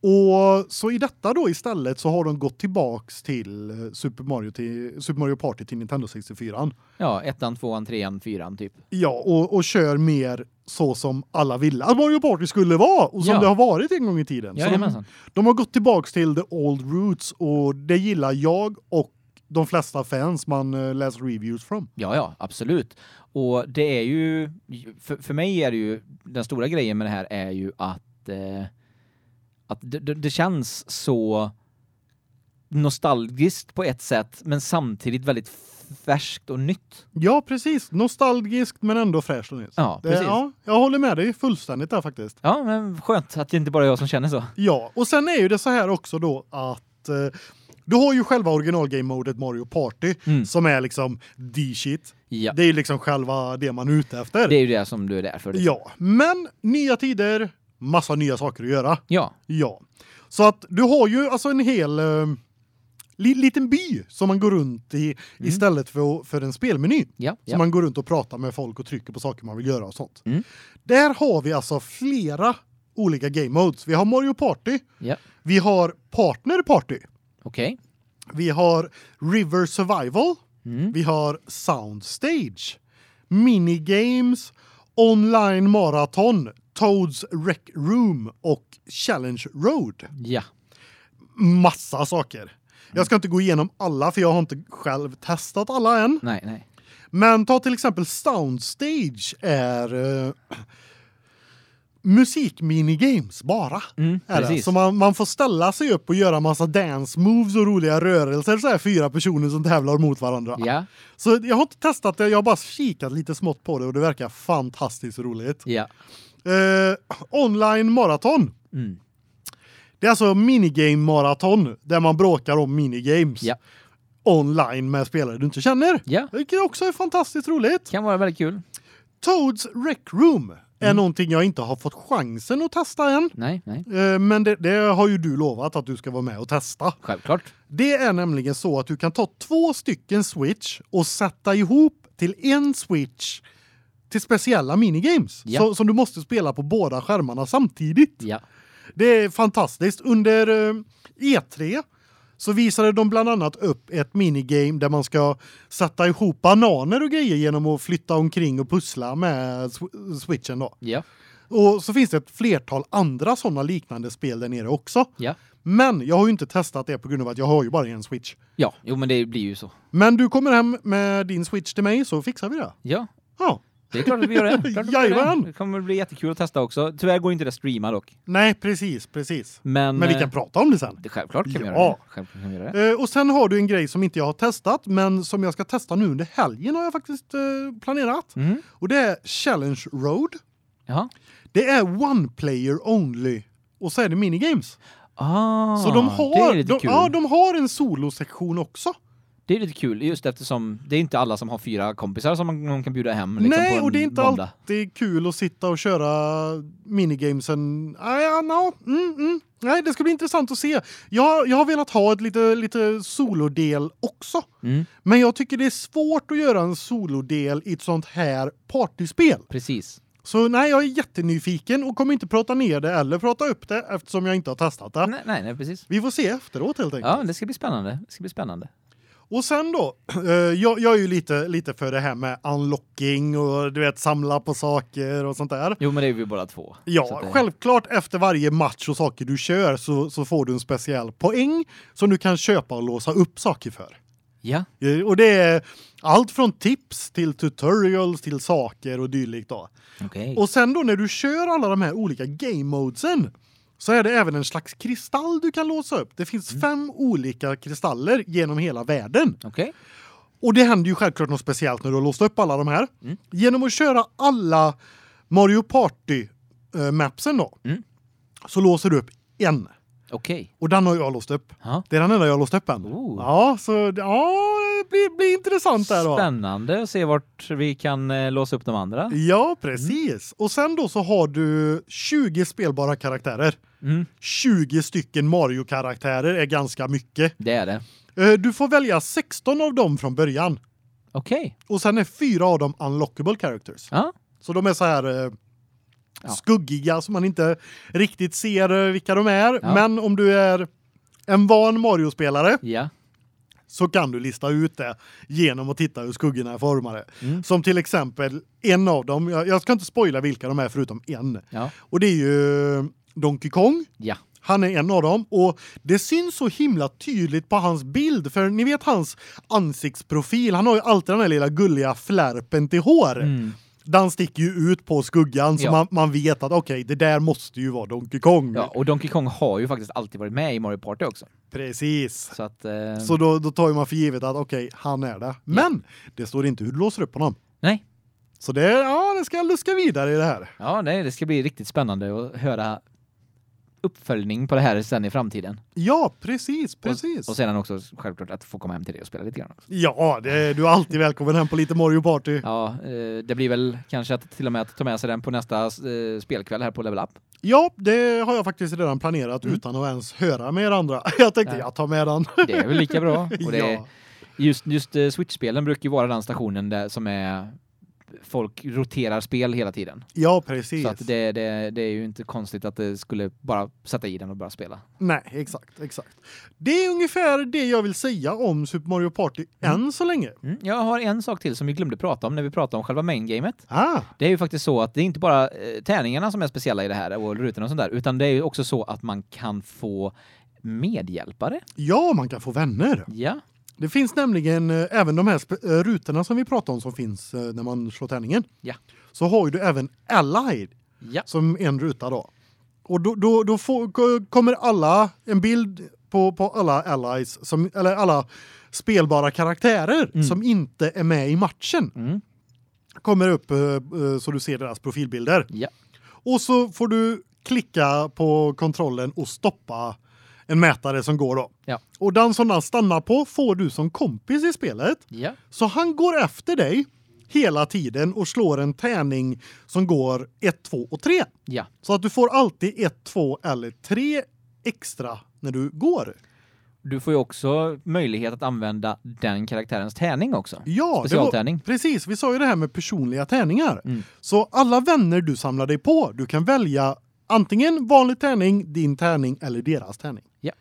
Och så i detta då istället så har de gått tillbaks till eh, Super Mario till Super Mario Party till Nintendo 64.
Ja, ettan, tvåan, trean, fyran typ.
Ja, och och kör mer så som alla ville att Mario Party skulle vara och som
Ja.
det har varit en gång i tiden. Så de, de har gått tillbaks till the old roots och det gillar jag och de flesta fans man eh, läser reviews från.
Ja, ja, absolut. Och det är ju för, för mig är det ju den stora grejen med det här är ju att eh, att det, det, det känns så nostalgiskt på ett sätt men samtidigt väldigt färskt och nytt.
Ja, precis. Nostalgiskt men ändå fräscht och nytt.
Ja,
Det,
precis.
ja, jag håller med dig fullständigt där faktiskt.
Ja, men skönt att det inte bara är jag som känner så.
Ja, och sen är ju det så här också då att eh, du har ju själva original game modet Mario Party
Mm.
som är liksom the shit.
Ja.
Det är ju liksom själva det man är ute efter.
Det är ju det som du är där för. liksom.
Ja, men nya tider, massa nya saker att göra.
Ja.
Ja. Så att du har ju alltså en hel eh, li, liten by som man går runt i istället för för en spelmeny.
Ja.
Så
ja.
man går runt och pratar med folk och trycker på saker man vill göra och sånt.
Mm.
Där har vi alltså flera olika game modes. Vi har Mario Party,
ja.
vi har Partner Party,
Okej.
vi har River Survival,
Mm.
vi har Soundstage, Minigames, Online Marathon, Toads Rec Room och Challenge Road.
Ja.
Massa saker. Jag ska inte gå igenom alla för jag har inte själv testat alla än.
Nej, nej.
Men ta till exempel Soundstage är uh, musikminigames bara.
Mm.
Så man, man får ställa sig upp och göra massa dance moves och roliga rörelser så här fyra personer som tävlar mot varandra.
Ja.
Så jag har inte testat det, jag har bara kikat lite smått på det och det verkar fantastiskt roligt.
Ja.
Eh, online maraton.
Mm.
Det är alltså minigame maraton där man bråkar om minigames.
Ja.
Online med spelare du inte känner.
Ja.
Vilket också är fantastiskt roligt.
Kan vara väldigt kul.
Toads Rec Room är
Mm.
någonting jag inte har fått chansen att testa än.
Nej, nej.
Eh, Men det, det har ju du lovat att du ska vara med och testa.
Självklart.
Det är nämligen så att du kan ta två stycken Switch och sätta ihop till en Switch till speciella minigames
Ja.
så, som du måste spela på båda skärmarna samtidigt.
Ja.
Det är fantastiskt. Under eh, E3 så visade de bland annat upp ett minigame där man ska sätta ihop bananer och grejer genom att flytta omkring och pussla med sw- switchen då.
Ja.
Och så finns det ett flertal andra såna liknande spel där nere också.
Ja.
Men jag har ju inte testat det på grund av att jag har ju bara en Switch.
Ja, jo men det blir ju så.
Men du kommer hem med din Switch till mig så fixar vi det.
Ja,
Ja.
Det är klart att vi gör det. (laughs) Klart att vi gör
Jajamän.
det. det kommer bli jättekul att testa också. Tyvärr går inte det att streama dock.
Nej, precis, precis.
Men,
Men vi
eh,
kan prata om det sen.
det, självklart kan vi
Ja.
göra det. Självklart kan vi göra det.
Eh, och sen har du en grej som inte jag har testat men som jag ska testa nu under helgen har jag faktiskt eh, planerat.
Mm.
Och det är Challenge Road.
Jaha.
Det är one player only och så är det minigames.
Ah,
så de
det
har
är lite
de,
kul.
ja, de har en solosektion också.
Det är lite kul just eftersom det är inte alla som har fyra kompisar som man, man kan bjuda hem liksom,
Nej,
på en
och det är inte
måndag.
alltid kul att sitta och köra minigamesen. Ah, ja, no. mm, mm. Nej, det ska bli intressant att se. Jag, jag har velat ha ett lite lite solodel också.
Mm,
Men jag tycker det är svårt att göra en solodel i ett sånt här partyspel.
precis.
Så nej, jag är jättenyfiken och kommer inte prata ner det eller prata upp det eftersom jag inte har testat det.
Nej, nej, nej, precis.
Vi får se efteråt helt enkelt.
Ja, det ska bli spännande. Det ska bli spännande.
Och sen då, (clears throat) eh, jag, jag är ju lite, lite för det här med unlocking och du vet samla på saker och sånt där.
Jo, men det är vi båda två.
Ja,
det...
självklart efter varje match och saker du kör så, så får du en speciell poäng som du kan köpa och låsa upp saker för.
Ja,
Eh, Och det är allt från tips till tutorials till saker och dylikt då.
okej.
Och sen då när du kör alla de här olika game modesen så är det även en slags kristall du kan låsa upp. Det finns
Mm.
fem olika kristaller genom hela världen.
Okej.
Och det händer ju självklart något speciellt när du har låst upp alla de här.
Mm.
Genom att köra alla Mario Party eh, mapsen då.
Mm.
Så låser du upp en
Okej.
och den har jag låst upp.
Ja.
Det är den enda jag har låst upp än.
Oh.
Ja, så ja, det blir, blir intressant där då.
Spännande att se vart vi kan eh, låsa upp de andra.
Ja, precis. Och sen då så har du 20 spelbara karaktärer.
Mm,
20 stycken Mario-karaktärer är ganska mycket.
det är det.
Eh, Du får välja 16 av dem från början.
Okej.
Och sen är fyra av dem unlockable characters.
Ja.
Så de är så här eh, skuggiga så man inte riktigt ser eh, vilka de är,
Ja.
men om du är en van Mario-spelare
Ja.
så kan du lista ut det genom att titta hur skuggorna är formade.
Mm.
Som till exempel en av dem, jag, jag ska inte spoila vilka de är förutom en.
Ja.
Och det är ju Donkey Kong.
Ja.
Han är en av dem och det syns så himla tydligt på hans bild för ni vet hans ansiktsprofil. Han har ju alltid den här lilla gulliga flärpen till hår.
Mm.
Den sticker ju ut på skuggan så
Ja.
man, man vet att okej, det där måste ju vara Donkey Kong.
Ja, och Donkey Kong har ju faktiskt alltid varit med i Mario Party också.
Precis.
Så att eh,
Så då, då tar ju man för givet att okej, han är det. Men det står inte hur du låser upp honom.
nej.
Så det ja, det ska luska vidare i det här.
Ja, nej, det ska bli riktigt spännande att höra uppföljning på det här sen i framtiden.
Ja, precis, precis.
Och, och sedan också självklart att få komma hem till det och spela lite grann också.
Ja, det, du är alltid välkommen hem på lite Mario Party.
Ja, eh, det blir väl kanske att till och med att ta med sig den på nästa eh, spelkväll här på Level Up.
Ja, det har jag faktiskt redan planerat
Mm.
utan att ens höra med er andra. (laughs) Jag tänkte
Nej.
jag tar med den. (laughs)
Det är väl lika bra. Och (laughs) det,
ja.
Just, just eh, Switch-spelen brukar ju vara den stationen där som är folk roterar spel hela tiden.
ja, precis.
Så att det, det, det är ju inte konstigt att det skulle bara sätta i den och bara spela.
Nej, exakt, exakt. Det är ungefär det jag vill säga om Super Mario Party än så länge.
Mm. Jag har en sak till som vi glömde prata om när vi pratade om själva main-gamet.
Ah,
Det är ju faktiskt så att det är inte bara eh, tärningarna som är speciella i det här och rutorna och sånt där, utan det är ju också så att man kan få medhjälpare.
ja, man kan få vänner.
Ja.
Det finns nämligen eh, även de här eh, rutorna som vi pratade om som finns eh, när man slår tärningen.
Ja.
Så har du även Allied
Ja.
som en ruta då. Och då då, då får, ko- kommer alla en bild på på alla allies som eller alla spelbara karaktärer
Mm.
som inte är med i matchen.
Mm.
Kommer upp så du ser deras profilbilder.
Ja.
Och så får du klicka på kontrollen och stoppa en mätare som går då.
Ja.
Och den som den stannar på får du som kompis i spelet.
Ja.
Så han går efter dig hela tiden och slår en tärning som går 1 2 och 3.
Ja.
Så att du får alltid 1 2 eller 3 extra när du går.
Du får ju också möjlighet att använda den karaktärens tärning också.
Ja, det var,
Specialtärning.
precis. Vi sa ju det här med personliga tärningar.
Mm.
Så alla vänner du samlar dig på, du kan välja antingen vanlig tärning, din tärning eller deras tärning.
Ja.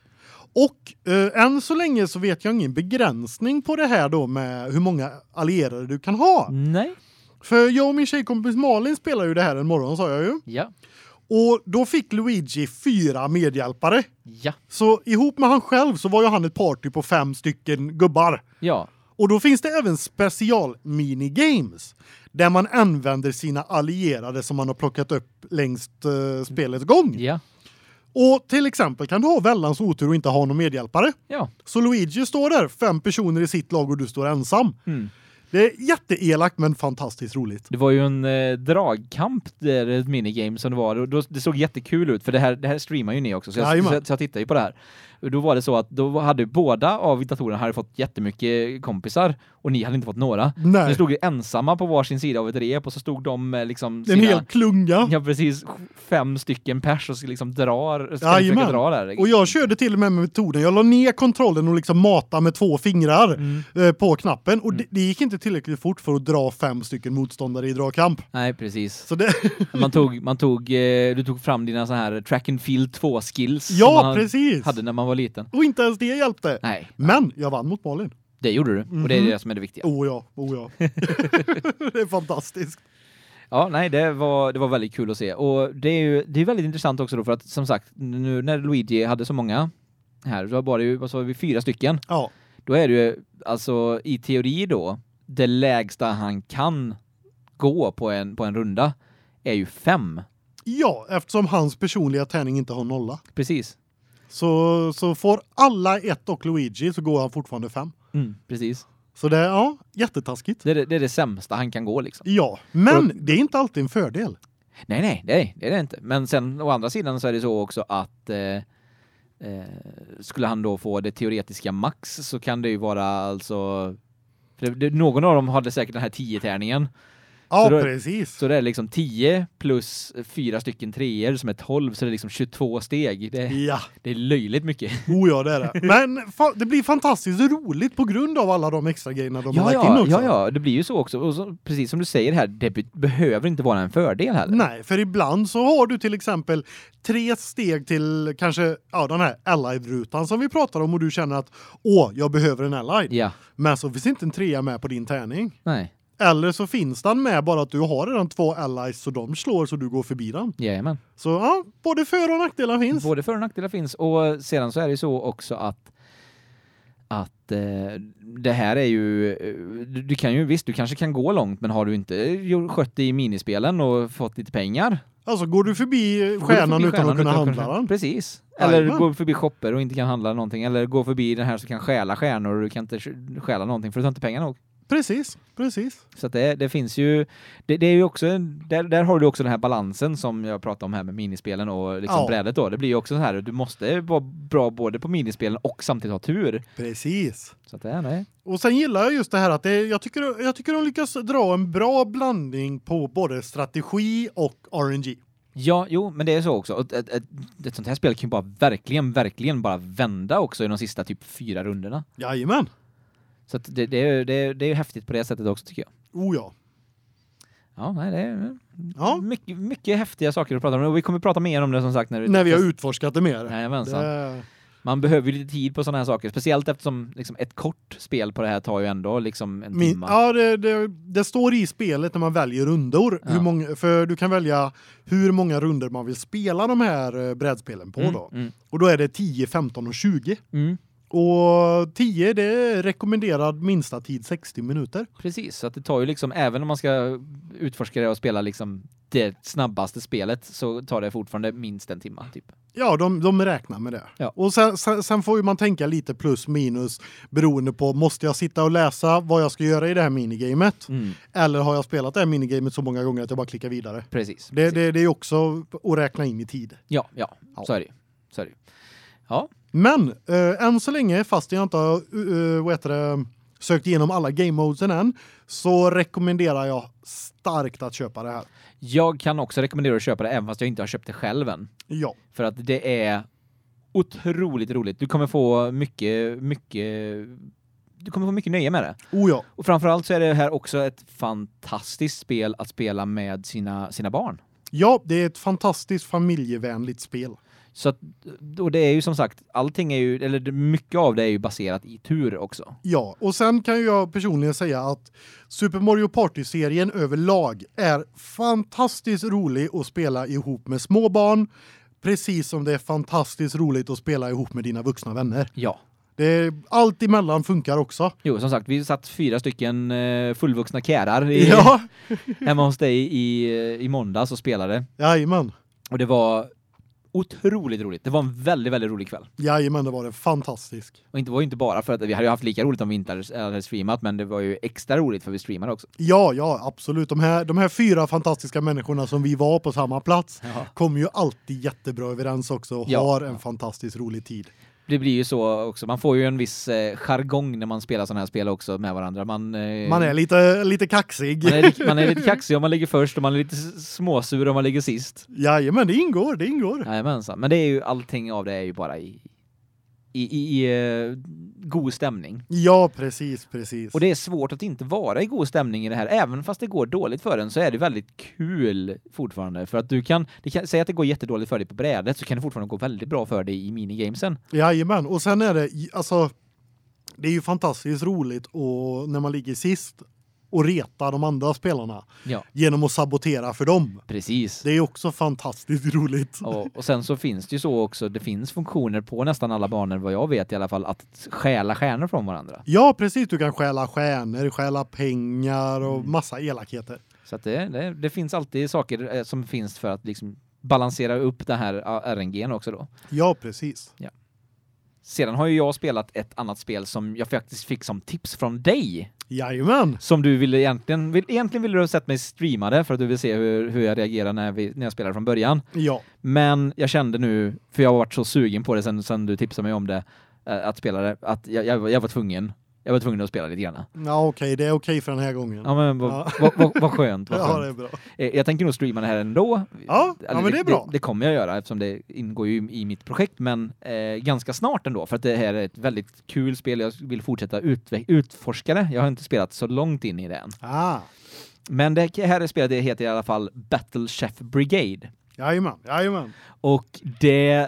Och eh, än så länge så vet jag ingen begränsning på det här då med hur många allierade du kan ha.
Nej.
För jag och min tjejkompis Malin spelar ju det här en morgon sa jag ju.
Ja.
Och då fick Luigi fyra medhjälpare.
Ja.
Så ihop med han själv så var ju han ett party på fem stycken gubbar.
Ja.
Och då finns det även special minigames där man använder sina allierade som man har plockat upp längs uh, spelets gång.
Ja.
Och till exempel kan du ha vällans otur och inte ha någon medhjälpare.
Ja.
Så Luigi står där, fem personer i sitt lag och du står ensam.
Mm.
Det är jätteelakt men fantastiskt roligt.
Det var ju en eh, dragkamp där ett minigame som det var. Och då, det såg jättekul ut för det här det här streamar ju ni också så jag, så, så jag tittar ju på det här. Då var det så att då hade båda av datorerna hade fått jättemycket kompisar och ni hade inte fått några.
Nej.
Ni stod ju ensamma på varsin sida av ett rep och så stod de liksom
En hel klunga.
Ja precis, fem stycken pers och så liksom drar, ska dra där.
Och jag körde till och med med metoden. Jag la ner kontrollen och liksom mata med två fingrar
Mm.
eh, på knappen och det, det gick inte tillräckligt fort för att dra fem stycken motståndare i dragkamp.
Nej, precis.
Så det (laughs)
Man tog man tog eh, du tog fram dina så här track and field 2 skills
Ja, precis.
hade när man var liten.
Och inte ens det hjälpte.
Nej.
Men jag vann mot Malin.
Det gjorde du och det är
Mhm.
det som är det viktiga.
Oh ja, oh ja. (laughs) (laughs) det är fantastiskt.
Ja, nej, det var det var väldigt kul att se och det är ju det är väldigt intressant också då för att som sagt nu när Luigi hade så många här då var det ju vad sa vi fyra stycken.
Ja.
Då är det ju alltså i teori då det lägsta han kan gå på en på en runda är ju fem.
Ja, eftersom hans personliga tärning inte har nolla.
Precis.
Så så får alla ett och Luigi så går han fortfarande fem.
Mm, precis.
Så det är ja, jättetaskigt.
Det är det, är det sämsta han kan gå liksom.
Ja, men det är inte alltid en fördel.
Nej, nej, nej, det är det inte. Men sen å andra sidan så är det så också att eh, eh, skulle han då få det teoretiska max så kan det ju vara alltså för det, det, någon av dem hade säkert den här 10 tärningen.
Ja,
då-
precis.
Så det är liksom 10 plus fyra stycken treor som är 12 så det är liksom 22 steg. Det,
Ja,
det är löjligt mycket. (laughs)
oh ja det är det. (laughs) Men det blir fantastiskt roligt på grund av alla de extra grejerna de har
Ja,
lagt in
ja,
också.
ja, ja, det blir ju så också. Och så, precis som du säger här, det be behöver inte vara en fördel heller.
Nej, för ibland så har du till exempel tre steg till kanske ja, den här Allied-rutan som vi pratar om och du känner att åh, jag behöver en Allied.
Ja,
Men så finns inte en trea med på din tärning.
nej.
Eller så finns den med bara att du har redan två allies så de slår så du går förbi den.
Jajamän.
Så ja, både för och nackdelar finns.
Både för och nackdelar finns och sedan så är det så också att att eh, det här är ju eh, du, du kan ju visst du kanske kan gå långt men har du inte gjort- skött det i minispelen och fått lite pengar
Alltså går du förbi
går du
stjärnan
förbi
utan
stjärnan
att kunna
utan
handla den?
Precis. Eller
Jajamän.
går förbi shopper och inte kan handla någonting eller gå förbi den här som kan stjäla stjärnor och du kan inte stjäla någonting för du har inte pengar nog.
Precis, precis.
Så det, det finns ju det, det är ju också där, där har du också den här balansen som jag pratade om här med minispelen och liksom
Ja.
brädet då. Det blir ju också så här du måste vara bra både på minispelen och samtidigt ha tur.
Precis.
Så det är nej.
Och sen gillar jag just det här att det, jag tycker jag tycker de lyckas dra en bra blandning på både strategi och RNG.
Ja, jo, men det är så också. Och Ett, ett, ett sånt här spel kan ju bara verkligen, verkligen bara vända också i de sista typ fyra rundorna.
Jajamän.
Så det, det, är, det, är, det är ju häftigt på det sättet också tycker jag.
Oh ja.
Ja, nej, det är
Ja.
mycket, mycket häftiga saker att prata om. Och vi kommer prata mer om det som sagt när,
När vi har utforskat det mer.
Jajamensan.
Det,
Man behöver ju lite tid på sådana här saker, speciellt eftersom liksom, ett kort spel på det här tar ju ändå liksom en
min,
timme.
ja, det, det, det står i spelet när man väljer rundor.
Ja.
Hur många, för du kan välja hur många runder man vill spela de här eh, brädspelen på
Mm,
då.
mm,
Och då är det 10, 15 och 20.
mm.
Och 10 det är rekommenderad minsta tid 60 minuter.
Precis, så att det tar ju liksom, även om man ska utforska det och spela liksom det snabbaste spelet så tar det fortfarande minst en timme typ.
Ja, de, de räknar med det.
Ja.
Och sen, sen, sen får ju man tänka lite plus minus beroende på måste jag sitta och läsa vad jag ska göra i det här minigamet
Mm,
eller har jag spelat det här minigamet så många gånger att jag bara klickar vidare.
precis.
Det, det, det är också att räkna in i tid.
Ja, ja,
Ja.
så är det. Så är det. Ja,
Men eh, än så länge fast jag inte har uh, vad heter det, sökt igenom alla game modesen än så rekommenderar jag starkt att köpa det här.
jag kan också rekommendera att köpa det även fast jag inte har köpt det själv än.
Ja.
För att det är otroligt roligt. Du kommer få mycket, mycket du kommer få mycket nöje med det.
Oh ja.
Och framförallt så är det här också ett fantastiskt spel att spela med sina, sina barn.
Ja, det är ett fantastiskt familjevänligt spel.
Så att, och det är ju som sagt, allting är ju, eller mycket av det är ju baserat i tur också.
Ja, och sen kan ju jag personligen säga att Super Mario Party-serien överlag är fantastiskt rolig att spela ihop med små barn, precis som det är fantastiskt roligt att spela ihop med dina vuxna vänner.
Ja.
Det allt emellan funkar också.
Jo, som sagt, vi satt fyra stycken eh, fullvuxna kärar i,
Ja, (laughs)
hemma hos dig i, i måndags och spelade.
jajamän.
Och det var otroligt roligt. Det var en väldigt, väldigt rolig kväll.
Jajamän, det var det. Fantastisk.
Och inte var ju inte bara för att vi hade ju haft lika roligt om vi inte hade, hade streamat, men det var ju extra roligt för vi streamade också.
Ja, ja, absolut. De här, de här fyra fantastiska människorna som vi var på samma plats
Ja.
kommer ju alltid jättebra överens också och
Ja.
har en fantastiskt rolig tid.
Det blir ju så också. Man får ju en viss eh, jargong när man spelar sådana här spel också med varandra. Man, eh,
Man är lite, lite kaxig.
man är, lite- man är lite (laughs) kaxig om man ligger först och man är lite småsur om man ligger sist.
Jajamän, det ingår, det ingår.
Jajamensan. Men det är ju allting av det är ju bara i i, i, i eh, god stämning.
Ja, precis, precis.
Och det är svårt att inte vara i god stämning i det här. Även fast det går dåligt för en så är det väldigt kul fortfarande. För att du kan, det kan säga att det går jättedåligt för dig på brädet så kan det fortfarande gå väldigt bra för dig i minigamesen.
Jajamän, och sen är det, alltså Det är ju fantastiskt roligt och när man ligger sist och reta de andra spelarna
Ja,
genom att sabotera för dem.
precis.
Det är också fantastiskt roligt.
Och, och sen så finns det ju så också, det finns funktioner på nästan alla banor vad jag vet i alla fall att stjäla stjärnor från varandra.
Ja, precis. Du kan stjäla stjärnor, stjäla pengar och
Mm.
massa elakheter.
Så det, det, det finns alltid saker eh, som finns för att liksom balansera upp den här eh, RNG:n också då.
Ja, precis.
Sedan har ju jag spelat ett annat spel som jag faktiskt fick som tips från dig.
Jajamän.
Som du ville egentligen, vill, egentligen ville du ha sett mig streama det för att du vill se hur, hur jag reagerar när, vi, när jag spelar från början.
Ja.
Men jag kände nu, för jag har varit så sugen på det sen, sen du tipsade mig om det, eh, att spela det, att jag, jag, jag var tvungen. Jag var tvungen att spela lite grann.
Ja, okej, det är okej för den här gången.
Ja men vad,
Ja.
vad, vad, vad skönt, (laughs)
Ja,
skönt.
det är bra.
Eh, Jag tänker nog streama det här ändå.
Ja,
Eller
ja men det är bra.
Det, det kommer jag göra eftersom det ingår ju i mitt projekt, men eh, ganska snart ändå för att det här är ett väldigt kul spel. Jag vill fortsätta utforska det. Jag har inte spelat så långt in i det än.
Ah,
Men det här spelet det heter i alla fall Battle Chef Brigade
jajamän, jajamän.
och det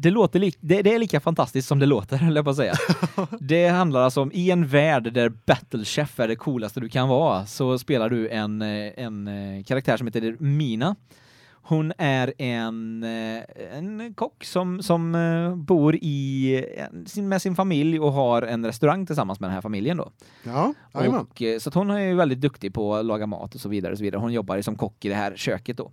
det låter lik, det, det är lika fantastiskt som det låter, (laughs) höll jag på att säga. (laughs) det handlar alltså om i en värld där Battle Chef är det coolaste du kan vara så spelar du en eh, en eh, karaktär som heter Mina. Hon är en eh, en kock som som bor i sin med sin familj och har en restaurang tillsammans med den här familjen då.
Ja, jajamän.
Och, så hon är ju väldigt duktig på att laga mat och så vidare och så vidare. Hon jobbar som kock i det här köket då.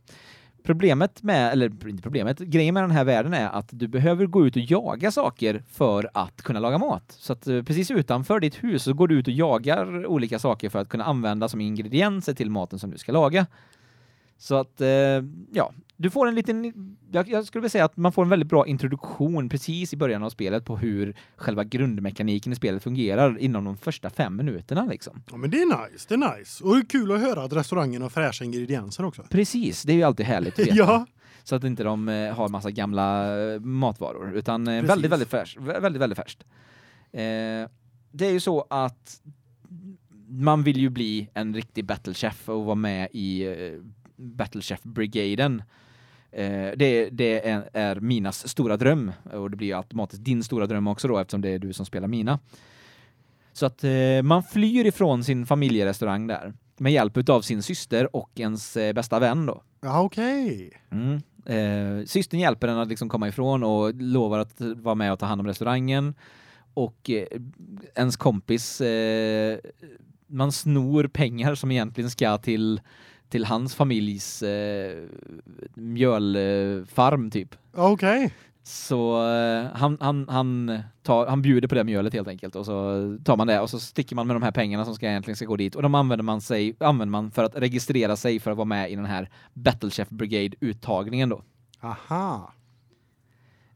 Problemet med, eller inte problemet, grejen med den här världen är att du behöver gå ut och jaga saker för att kunna laga mat. Så att eh, precis utanför ditt hus så går du ut och jagar olika saker för att kunna använda som ingredienser till maten som du ska laga. Så att, eh, ja, du får en liten, jag, jag skulle vilja säga att man får en väldigt bra introduktion precis i början av spelet på hur själva grundmekaniken i spelet fungerar inom de första fem minuterna liksom.
Ja, men det är nice, det är nice. Och det är kul att höra att restaurangen har fräscha ingredienser också.
Precis, det är ju alltid härligt att (laughs) veta.
Ja,
Så att inte de eh, har massa gamla eh, matvaror utan eh,
Precis.
väldigt väldigt färskt, vä- väldigt väldigt färskt. Eh, det är ju så att man vill ju bli en riktig battle chef och vara med i eh, battle chef brigaden. Eh, det det är, är Minas stora dröm och det blir ju automatiskt din stora dröm också då eftersom det är du som spelar Mina. Så att eh, man flyr ifrån sin familjerestaurang där med hjälp av sin syster och ens eh, bästa vän då.
ja okej.
Mm. Eh, systern hjälper den att liksom komma ifrån och lovar att vara med och ta hand om restaurangen. Och eh, ens kompis, eh, man snor pengar som egentligen ska till till hans familjs eh, mjölfarm typ.
Okej.
Så eh, han, han, han, tar, han bjuder på det mjölet helt enkelt och så tar man det och så sticker man med de här pengarna som ska egentligen ska gå dit och de använder man sig använder man för att registrera sig för att vara med i den här Battle Chef Brigade uttagningen då.
Aha.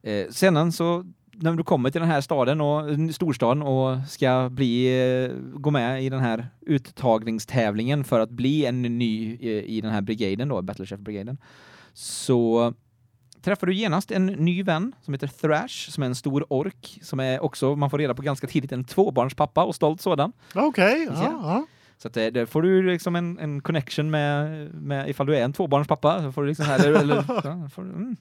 Eh, sedan så när du kommer till den här staden och storstaden och ska bli eh, gå med i den här uttagningstävlingen för att bli en ny eh, i den här brigaden då, Battle Chef Brigaden. Så träffar du genast en ny vän som heter Thrash som är en stor ork som är också man får reda på ganska tidigt en tvåbarnspappa och stolt sådan.
Okej.
Ja.
Ja, ja.
Så det, där får du liksom en, en connection med, med ifall du är en tvåbarnspappa så får du liksom här eller, eller (laughs) ja, får, mm.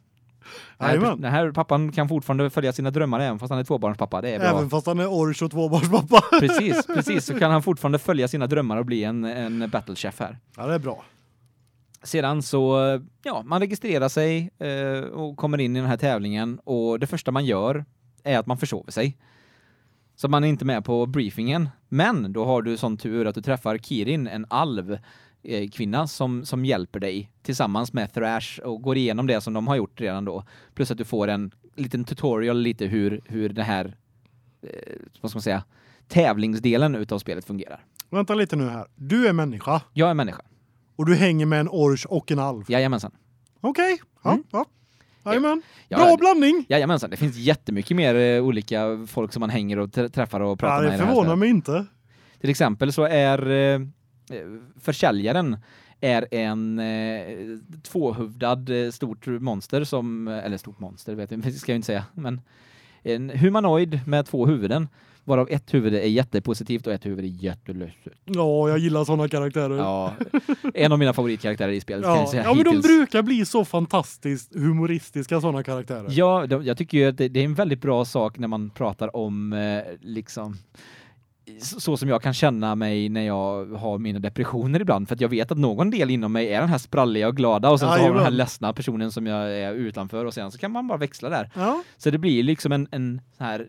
Den här, pappan kan fortfarande följa sina drömmar även fast han är tvåbarnspappa. Det är bra.
Även fast han är orch och tvåbarnspappa. (laughs)
Precis, precis så kan han fortfarande följa sina drömmar och bli en en battle chef här.
Ja, det är bra.
Sedan så ja, man registrerar sig eh, och kommer in i den här tävlingen och det första man gör är att man försover sig. Så man är inte med på briefingen. Men då har du sån tur att du träffar Kirin, en alv kvinna som som hjälper dig tillsammans med Thrash och går igenom det som de har gjort redan då. Plus att du får en liten tutorial lite hur hur det här eh, vad ska man säga tävlingsdelen utav spelet fungerar.
Vänta lite nu här. Du är människa
Jag är människa.
och du hänger med en orch och en alv.
Jajamensan.
Okej. Ja,
Mm.
ja. Jajamän.
Ja,
Bra blandning.
Jajamensan, det finns jättemycket mer eh, olika folk som man hänger och tr- träffar och
Ja,
pratar med
det förvånar mig inte.
Till exempel så är eh, eh, försäljaren är en eh, tvåhuvdad eh, stort monster som eller stort monster vet jag, (laughs) ska jag inte säga, men en humanoid med två huvuden Varav ett huvud är jättepositivt och ett huvud är jätteledset.
Ja, jag gillar såna karaktärer.
Ja, en av mina favoritkaraktärer i spelet kan jag
Ja,
säga
ja men de
hittills.
brukar bli så fantastiskt humoristiska såna karaktärer.
Ja, de, jag tycker ju att det, det är en väldigt bra sak när man pratar om eh, liksom så, som jag kan känna mig när jag har mina depressioner ibland för att jag vet att någon del inom mig är den här spralliga och glada och sen så har man den här ledsna personen som jag är utanför och sen så kan man bara växla där.
Ja,
Så det blir liksom en en så här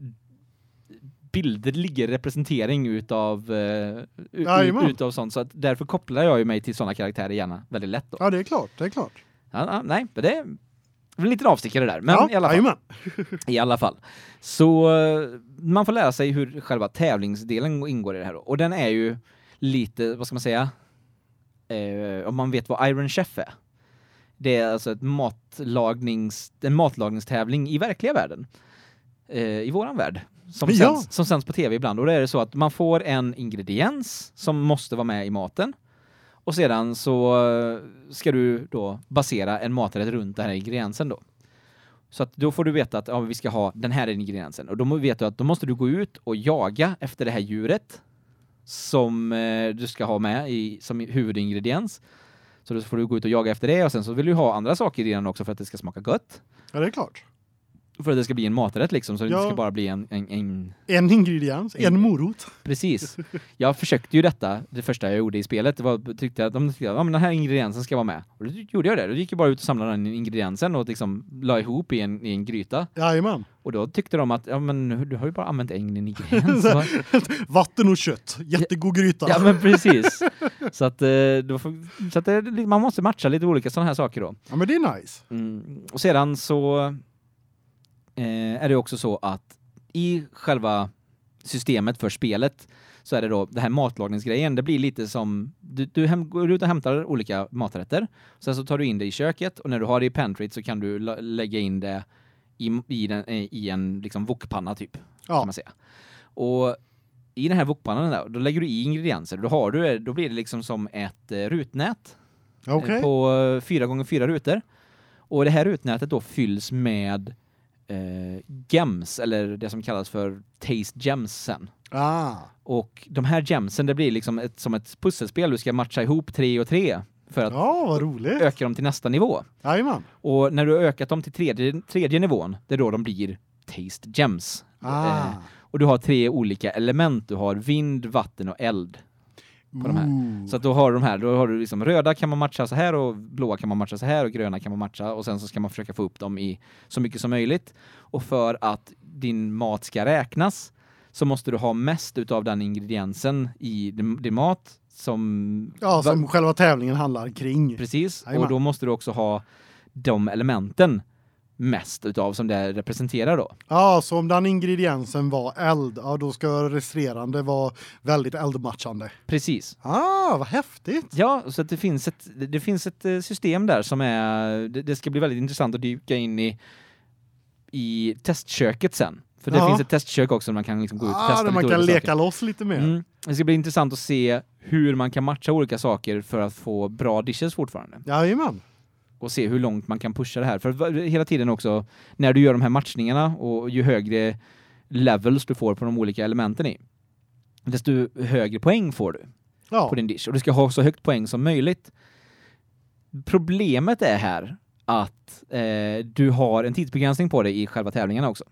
bildlig representering utav uh,
Jajamän.
utav sånt så att därför kopplar jag ju mig till såna karaktärer gärna väldigt lätt då.
ja, det är klart, det är klart.
Ja, ja, nej, men det en liten avstickare där, men
ja,
i alla fall. (laughs) I alla fall. Så eh, man får lära sig hur själva tävlingsdelen ingår i det här då. Och den är ju lite, vad ska man säga? Eh, om man vet vad Iron Chef är. Det är alltså ett matlagnings, en matlagningstävling i verkliga världen. Eh, I våran värld. Som,
Ja.
sänds, som sänds på tv ibland. Och då är det så att man får en ingrediens som måste vara med i maten. Och sedan så eh, ska du då basera en maträtt runt den här ingrediensen då. Så att då får du veta att ja, vi ska ha den här ingrediensen och då vet du att då måste du gå ut och jaga efter det här djuret som eh, du ska ha med i som huvudingrediens. Så då får du gå ut och jaga efter det och sen så vill du ha andra saker i den också för att det ska smaka gott.
Ja, det är klart.
För att det ska bli en maträtt liksom så det inte
Ja.
ska bara bli en, en, en
En ingrediens, en
En-
morot.
Precis. (laughs) Jag försökte ju detta det första jag gjorde i spelet. Det var tyckte att de tyckte att ja, men den här ingrediensen ska vara med. Och då gjorde jag det. Då gick jag bara ut och samlade den ingrediensen och liksom la ihop i en, i en gryta.
Jajamän.
Och då tyckte de att ja men du har ju bara använt en ingrediens. (laughs) va?
Vatten och kött. Jättegod gryta.
ja men precis. (laughs) Så att eh, då så att det, man måste matcha lite olika sådana här saker då.
Ja, men det är nice.
Mm. Och sedan så eh, är det också så att i själva systemet för spelet så är det då det här matlagningsgrejen, det blir lite som du, du hem, går ut och hämtar olika maträtter, sen så tar du in det i köket och när du har det i pantryt så kan du lägga in det i, i, den, eh, i en liksom wokpanna typ, kan
Ja,
man säga. Och i den här wokpannan där, då lägger du i ingredienser, då har du då blir det liksom som ett eh, rutnät eh,
okej.
på eh, fyra gånger fyra rutor. Och det här rutnätet då fylls med eh, gems eller det som kallas för taste gems sen.
Ah.
Och de här gemsen det blir liksom ett, som ett pusselspel du ska matcha ihop tre och tre för att
Ja,
öka dem till nästa nivå.
Jajamän.
Och när du har ökat dem till tredje, tredje nivån, det är då de blir taste gems.
Ah.
Eh, och du har tre olika element, du har vind, vatten och eld. På de här. Så att då har de här, då har du liksom röda kan man matcha så här och blåa kan man matcha så här och gröna kan man matcha och sen så ska man försöka få upp dem i så mycket som möjligt. Och för att din mat ska räknas så måste du ha mest utav den ingrediensen i din, din mat som
Ja, som själva tävlingen handlar kring.
precis
Jajamän.
och då måste du också ha de elementen mest utav som det representerar då.
Ja, så om den ingrediensen var eld, ja då ska resterande vara väldigt eldmatchande.
Precis.
Ah, vad häftigt.
Ja, så att det finns ett det finns ett eh, system där som är det, det ska bli väldigt intressant att dyka in i i testköket sen. För det
Ja.
finns ett testkök också där man kan liksom gå ut och
Ah,
testa
där man
lite
kan leka
saker.
loss lite mer.
Mm. Det ska bli intressant att se hur man kan matcha olika saker för att få bra dishes fortfarande
Jajamän.
Och se hur långt man kan pusha det här för hela tiden också när du gör de här matchningarna och ju högre levels du får på de olika elementen i desto högre poäng får du
Ja.
på din dish och du ska ha så högt poäng som möjligt. Problemet är här att eh, du har en tidsbegränsning på dig i själva tävlingarna också.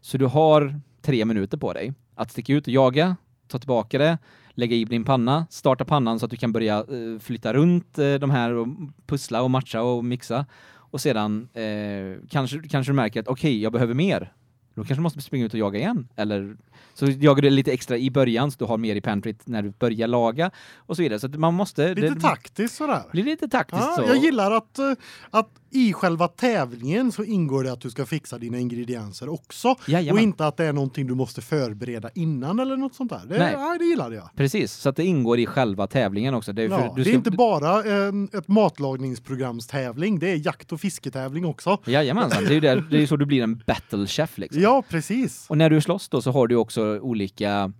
Så du har tre minuter på dig att sticka ut och jaga, ta tillbaka det, lägga i din panna, starta pannan så att du kan börja eh, flytta runt eh, de här och pussla och matcha och mixa och sedan eh, kanske kanske du märker att okej, jag behöver mer. Då kanske du måste springa ut och jaga igen eller så jagar du lite extra i början så du har mer i pantryt när du börjar laga och så vidare så man måste
Lite
det
taktiskt sådär.
blir lite taktiskt
Ja,
så.
jag gillar att, eh, att i själva tävlingen så ingår det att du ska fixa dina ingredienser också.
Jajamän.
Och inte att det är någonting du måste förbereda innan eller något sånt där. Det,
Nej.
ja, det gillade jag.
Precis, så att det ingår i själva tävlingen också. Det är,
Ja, det är
ska-
inte bara en, ett matlagningsprogramstävling, det är jakt och fisketävling också.
Jajamensan, det är ju där, det är så du blir en battle chef liksom.
Ja, precis.
Och när du slåss då så har du också olika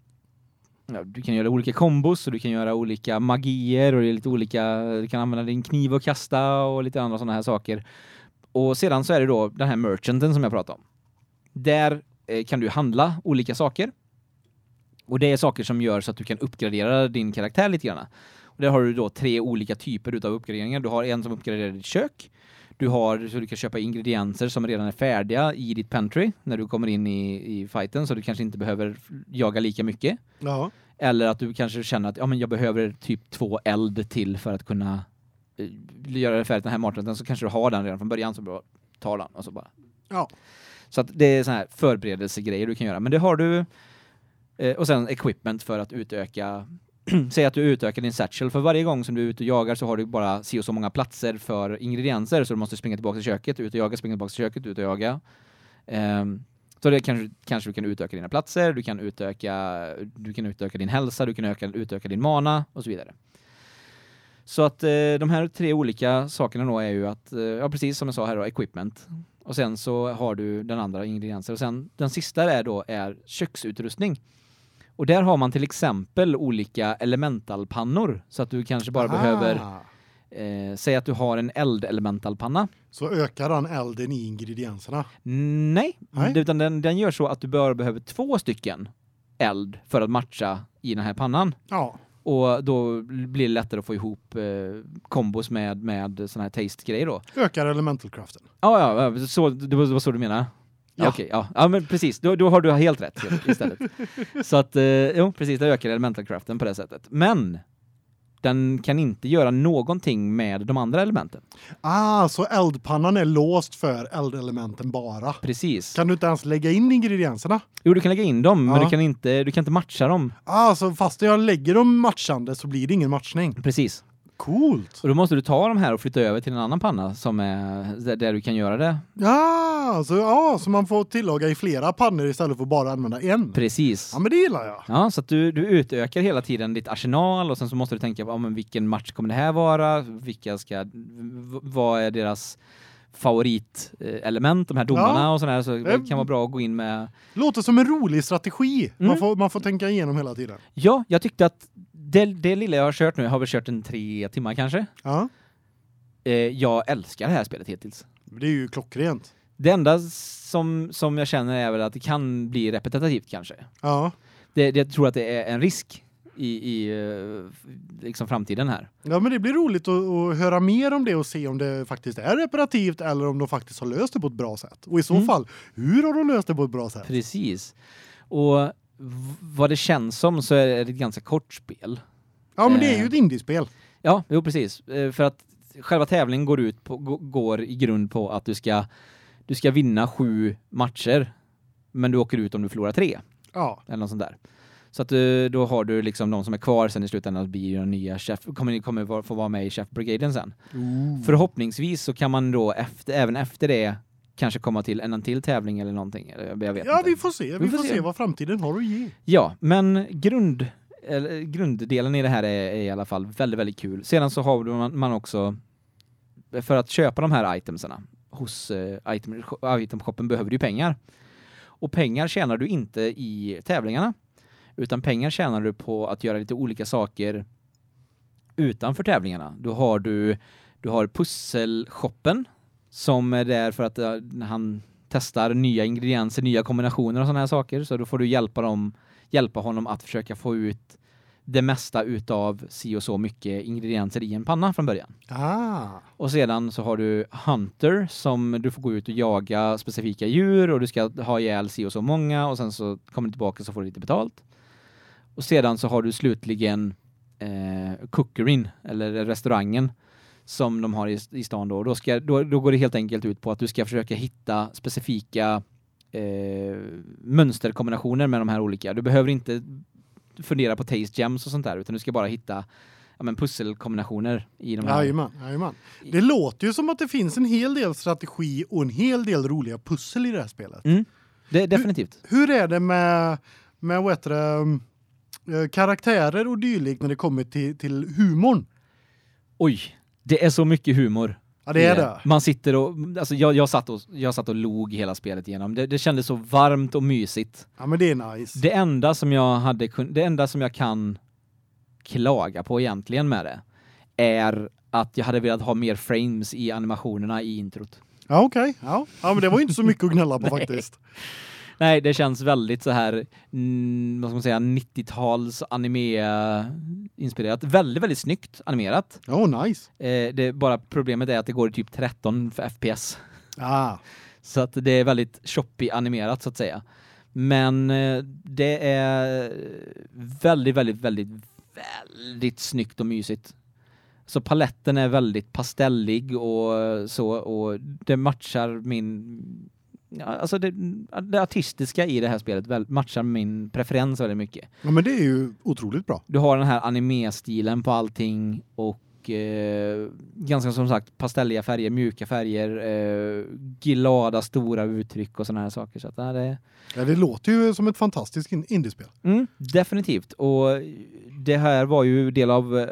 ja, du kan göra olika kombos och du kan göra olika magier och det är lite olika du kan använda din kniv och kasta och lite andra sådana här saker. Och sedan så är det då den här merchanten som jag pratade om. Där eh, kan du handla olika saker Och det är saker som gör så att du kan uppgradera din karaktär lite grann. Och där har du då tre olika typer utav uppgraderingar. Du har en som uppgraderar ditt kök. Du har så du kan köpa ingredienser som redan är färdiga i ditt pantry när du kommer in i i fighten så du kanske inte behöver jaga lika mycket.
Ja.
Eller att du kanske känner att ja men jag behöver typ två eld till för att kunna eh, göra det färdigt den här maträtten så kanske du har den redan från början så bara tar den och så bara.
Ja.
Så att det är såna här förberedelsegrejer du kan göra men det har du eh, och sen equipment för att utöka (clears throat) Säg att du utökar din satchel för varje gång som du är ute och jagar så har du bara si och så många platser för ingredienser så du måste springa tillbaka till köket, ut och jaga, springa tillbaka till köket, ut och jaga. Ehm, så det kanske kanske du kan utöka dina platser, du kan utöka du kan utöka din hälsa, du kan öka, utöka din mana och så vidare. Så att eh, de här tre olika sakerna då är ju att eh, ja precis som jag sa här då equipment och sen så har du den andra ingredienser och sen den sista är då är köksutrustning. Och där har man till exempel olika elementalpannor så att du kanske bara
Aha.
behöver eh, säg att du har en eldelementalpanna.
Så ökar den elden i ingredienserna.
Nej,
Nej.
utan den, den gör så att du bara behöver två stycken eld för att matcha i den här pannan.
Ja.
Och då blir det lättare att få ihop eh, kombos med med såna här taste grejer då.
Ökar elementalkraften.
Ja ja, ja, så det var så du menar. Ja. Okej, ja. Ja men precis. Då, då har du helt rätt istället. (laughs) så att eh, jo, precis, det ökar elementalkraften på det sättet. Men den kan inte göra någonting med de andra elementen.
Ah, så eldpannan är låst för eldelementen bara.
Precis.
Kan du inte ens lägga in ingredienserna?
Jo, du kan lägga in dem, men
Ja.
du kan inte du kan inte matcha dem.
Ah, så fast jag lägger dem matchande så blir det ingen matchning.
Precis.
Coolt.
Och då måste du ta de här och flytta över till en annan panna som är där, du kan göra det.
Ja, så ja, så man får tillaga i flera pannor istället för att bara använda en.
Precis.
Ja, men det gillar jag.
Ja, så att du du utökar hela tiden ditt arsenal och sen så måste du tänka på ja, men vilken match kommer det här vara? Vilka ska vad är deras favoritelement de här domarna
Ja.
och sådär så det
Eh,
kan vara bra att gå in med
Låter som en rolig strategi. Man
Mm.
får man får tänka igenom hela tiden.
Ja, jag tyckte att det, det lilla jag har kört nu, har väl kört en tre timmar kanske.
Ja,
Eh, jag älskar det här spelet hittills.
det är ju klockrent.
Det enda som som jag känner är väl att det kan bli repetitivt kanske.
Ja.
Det, det jag tror att det är en risk i i eh, liksom framtiden här.
Ja, men det blir roligt att, att höra mer om det och se om det faktiskt är reparativt eller om de faktiskt har löst det på ett bra sätt. Och i så
Mm.
fall, hur har de löst det på ett bra sätt?
Precis. Och vad det känns som så är det ett ganska kort spel.
Ja, men det är ju
Eh.
ett indiespel.
Ja, jo precis. Eh, För att själva tävlingen går ut på gå- går i grund på att du ska du ska vinna sju matcher men du åker ut om du förlorar tre
Ja.
eller något sånt där. Så att eh, då har du liksom de som är kvar sen i slutändan blir den nya chef kommer kommer få vara med i chef brigaden sen. Förhoppningsvis så kan man då efter även efter det kanske komma till en till tävling eller någonting eller jag vet
Ja,
inte.
vi får se. Vi, får se. vad framtiden har att ge.
Ja, men grund eller, grunddelen i det här är, är i alla fall väldigt väldigt kul. Sedan så har man, man också för att köpa de här itemsarna hos uh, item itemshoppen behöver du pengar. Och pengar tjänar du inte i tävlingarna utan pengar tjänar du på att göra lite olika saker utanför tävlingarna. Då har du du har pusselshoppen som är där för att eh, han testar nya ingredienser, nya kombinationer och såna här saker så då får du hjälpa dem hjälpa honom att försöka få ut det mesta utav si och så mycket ingredienser i en panna från början.
Ah.
Och sedan så har du Hunter som du får gå ut och jaga specifika djur och du ska ha ihjäl si och så många och sen så kommer du tillbaka så får du lite betalt. Och sedan så har du slutligen eh, cookerin eller restaurangen som de har i, i stan då. Då, ska, då. då går det helt enkelt ut på att du ska försöka hitta specifika eh, mönsterkombinationer med de här olika. Du behöver inte fundera på taste gems och sånt där utan du ska bara hitta ja, men pusselkombinationer i de här.
Jajamän, jajamän. Det låter ju som att det finns en hel del strategi och en hel del roliga pussel i det här spelet.
Mm, det, definitivt.
Hur är det med med vad heter det, eh, karaktärer och dylikt när det kommer till till humorn?
Oj, det är så mycket humor.
Ja, det är det.
Man sitter och alltså jag jag satt och jag satt och log hela spelet igenom. Det, det kändes så varmt och mysigt.
Ja, men det är nice.
Det enda som jag hade kun, det enda som jag kan klaga på egentligen med det är att jag hade velat ha mer frames i animationerna i introt.
Ja, okej. Ja. ja, men det var ju inte så mycket att gnälla på (laughs) faktiskt.
Nej, det känns väldigt så här mm, vad ska man säga 90-tals anime inspirerat. Väldigt väldigt snyggt animerat.
Oh nice.
Eh, det bara problemet är att det går i typ 13 för FPS.
Ah. (laughs)
Så att det är väldigt choppy animerat så att säga. Men eh, det är väldigt väldigt väldigt väldigt snyggt och mysigt. Så paletten är väldigt pastellig och så och det matchar min alltså det, det artistiska i det här spelet väl, matchar min preferens väldigt mycket.
Ja men det är ju otroligt bra.
Du har den här anime-stilen på allting och eh, ganska som sagt pastelliga färger, mjuka färger, eh, glada stora uttryck och såna här saker så att det
Ja det låter ju som ett fantastiskt indiespel.
Mm, definitivt och det här var ju del av eh,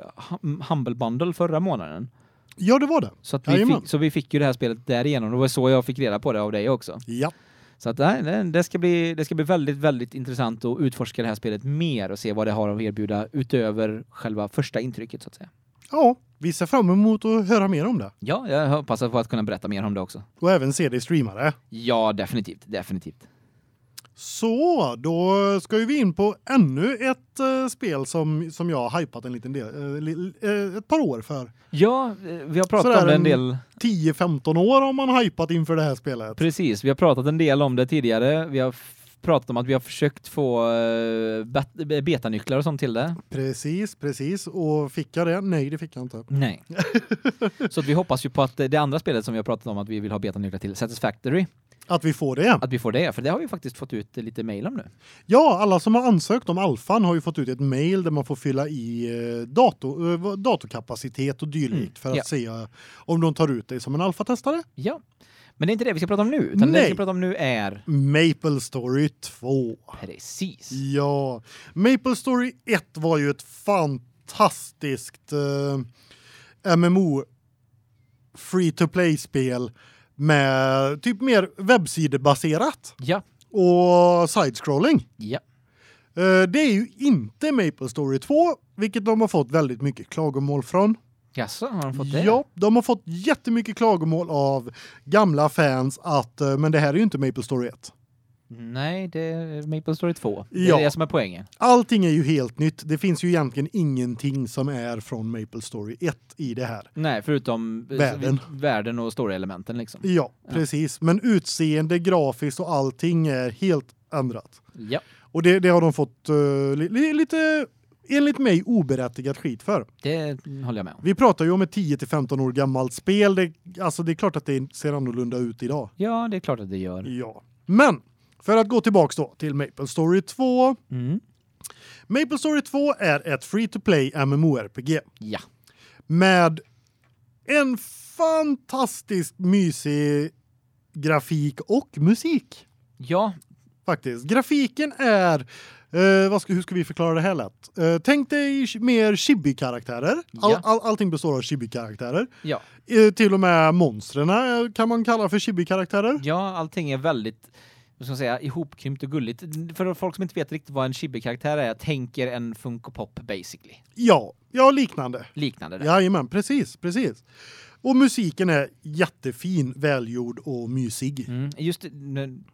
Humble Bundle förra månaden.
Ja, det var det.
Så vi fick, så vi fick ju det här spelet därigenom. Det var så jag fick reda på det av dig också.
Ja.
Så att nej, det ska bli det ska bli väldigt väldigt intressant att utforska det här spelet mer och se vad det har att erbjuda utöver själva första intrycket så att säga.
Ja, vi ser fram emot att höra mer om det.
Ja, jag hoppas på att kunna berätta mer om det också.
Och även se det streamare.
Ja, definitivt, definitivt.
Så, då ska vi in på ännu ett uh, spel som som jag har hypat en liten del uh, ett par år för.
Ja, vi har pratat Sådär om det en del
10-15 år har man hypat inför det här spelet.
Precis, vi har pratat en del om det tidigare. Vi har pratat om att vi har försökt få uh, betanycklar och sånt till det.
Precis, precis. Och fick jag det? Nej, det fick jag inte.
Nej. (laughs) Så vi hoppas ju på att det andra spelet som vi har pratat om att vi vill ha betanycklar till Satisfactory
att vi får det.
Att vi får det, för det har vi faktiskt fått ut lite mejl om nu.
Ja, alla som har ansökt om alfan har ju fått ut ett mejl där man får fylla i eh, dator, eh, datorkapacitet och dylikt mm. för att ja. se om de tar ut dig som en alfatestare.
Ja. Men det är inte det vi ska prata om nu, utan Nej. det vi ska prata om nu är
Maple Story 2.
Precis.
Ja. Maple Story 1 var ju ett fantastiskt eh, MMO free to play spel med typ mer webbsidebaserat.
Ja.
Och side-scrolling.
Ja.
Eh, det är ju inte Maple Story 2, vilket de har fått väldigt mycket klagomål från.
Jaså, har de fått det?
Ja, de har fått jättemycket klagomål av gamla fans att eh, men det här är ju inte Maple Story 1.
Nej, det är Maple Story 2. Det ja. är det som är poängen.
Allting är ju helt nytt. Det finns ju egentligen ingenting som är från Maple Story 1 i det här.
Nej, förutom
världen,
världen och story-elementen liksom.
Ja, ja, precis. Men utseende, grafiskt och allting är helt ändrat.
Ja.
Och det, det har de fått uh, li, lite enligt mig oberättigat skit för.
Det håller jag med om.
Vi pratar ju om ett 10 till 15 år gammalt spel. Det, alltså det är klart att det ser annorlunda ut idag.
Ja, det är klart att det gör.
Ja. Men för att gå tillbaks då till Maple Story 2.
Mm.
Maple Story 2 är ett free to play MMORPG.
Ja.
Med en fantastiskt mysig grafik och musik.
Ja,
faktiskt. Grafiken är eh, ska hur ska vi förklara det här lätt? Eh, tänk dig mer chibi-karaktärer. All, ja. all, allting består av chibi-karaktärer.
Ja.
Eh, till och med monstren kan man kalla för chibi-karaktärer.
Ja, allting är väldigt vad ska man säga, ihopkrympt och gulligt. För folk som inte vet riktigt vad en chibi-karaktär är, tänker en Funko Pop basically.
Ja, ja liknande.
Liknande.
Ja, men precis, precis. Och musiken är jättefin, välgjord och mysig.
Mm, just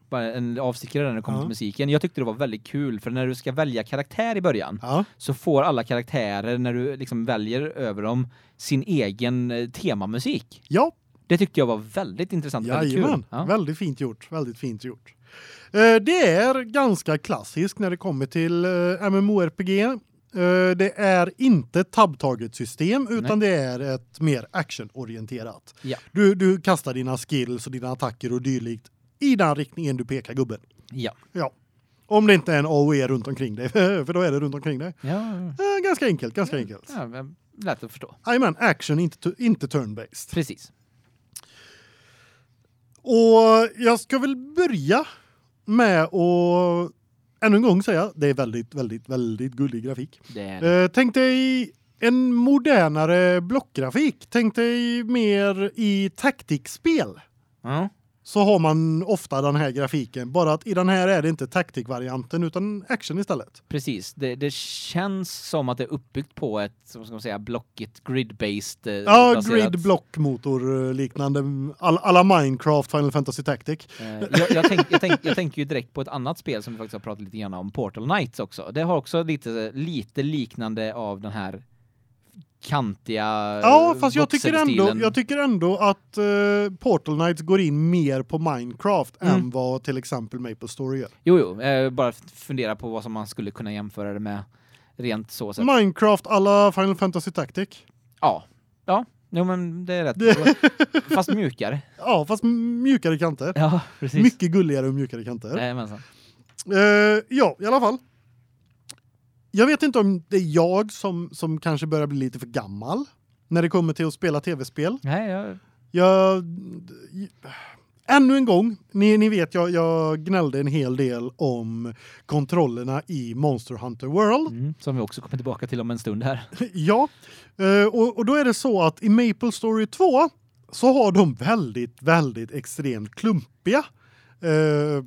bara en avstickare när det kommer ja. till musiken. Jag tyckte det var väldigt kul för när du ska välja karaktär i början
ja.
så får alla karaktärer när du liksom väljer över dem sin egen eh, temamusik.
Ja.
Det tyckte jag var väldigt intressant och väldigt kul.
Ja. Väldigt fint gjort, väldigt fint gjort. Eh, det är ganska klassiskt när det kommer till eh, MMORPG. Eh, det är inte tab target system utan Nej. det är ett mer actionorienterat.
Ja.
Du du kastar dina skills och dina attacker och dylikt i den riktningen du pekar gubben.
Ja.
Ja. Om det inte är en AOE runt omkring dig (laughs) för då är det runt omkring dig.
Ja.
ganska enkelt, ganska ja. enkelt.
Ja, lätt att förstå.
I mean action inte inte turn based.
Precis.
Och jag ska väl börja med att ännu en gång säga det är väldigt väldigt väldigt gullig grafik. Eh, tänk dig en modernare blockgrafik. Tänk dig mer i taktikspel.
Ja.
Så har man ofta den här grafiken, bara att i den här är det inte tactic-varianten utan action istället.
Precis. Det, det känns som att det är uppbyggt på ett som ska man säga blockigt grid-based eh,
Ja,
baserat.
grid block-motor eh, liknande all, alla Minecraft Final Fantasy Tactic.
Eh, jag, jag, tänk, jag, tänk, jag tänker ju direkt på ett annat spel som vi faktiskt har pratat lite grann om, Portal Knights också. Det har också lite, lite liknande av den här kantiga
Ja, fast jag tycker ändå jag tycker ändå att eh, Portal Knights går in mer på Minecraft
Mm.
än vad till exempel Maple Story gör.
Jo, jo, eh, bara fundera på vad som man skulle kunna jämföra det med rent så sett.
Minecraft alla Final Fantasy Tactic.
Ja. Ja, jo men det är rätt. (laughs) Fast mjukare.
Ja, fast mjukare kanter.
Ja, precis.
Mycket gulligare och mjukare kanter.
Jajamensan.
Eh, ja, i alla fall. Jag vet inte om det är jag som som kanske börjar bli lite för gammal när det kommer till att spela tv-spel.
Nej, jag...
Jag ännu en gång, ni ni vet jag jag gnällde en hel del om kontrollerna i Monster Hunter World.
Mm, som vi också kommer tillbaka till om en stund här. (laughs)
ja. eh, och och då är det så att i Maple Story 2 så har de väldigt väldigt extremt klumpiga eh,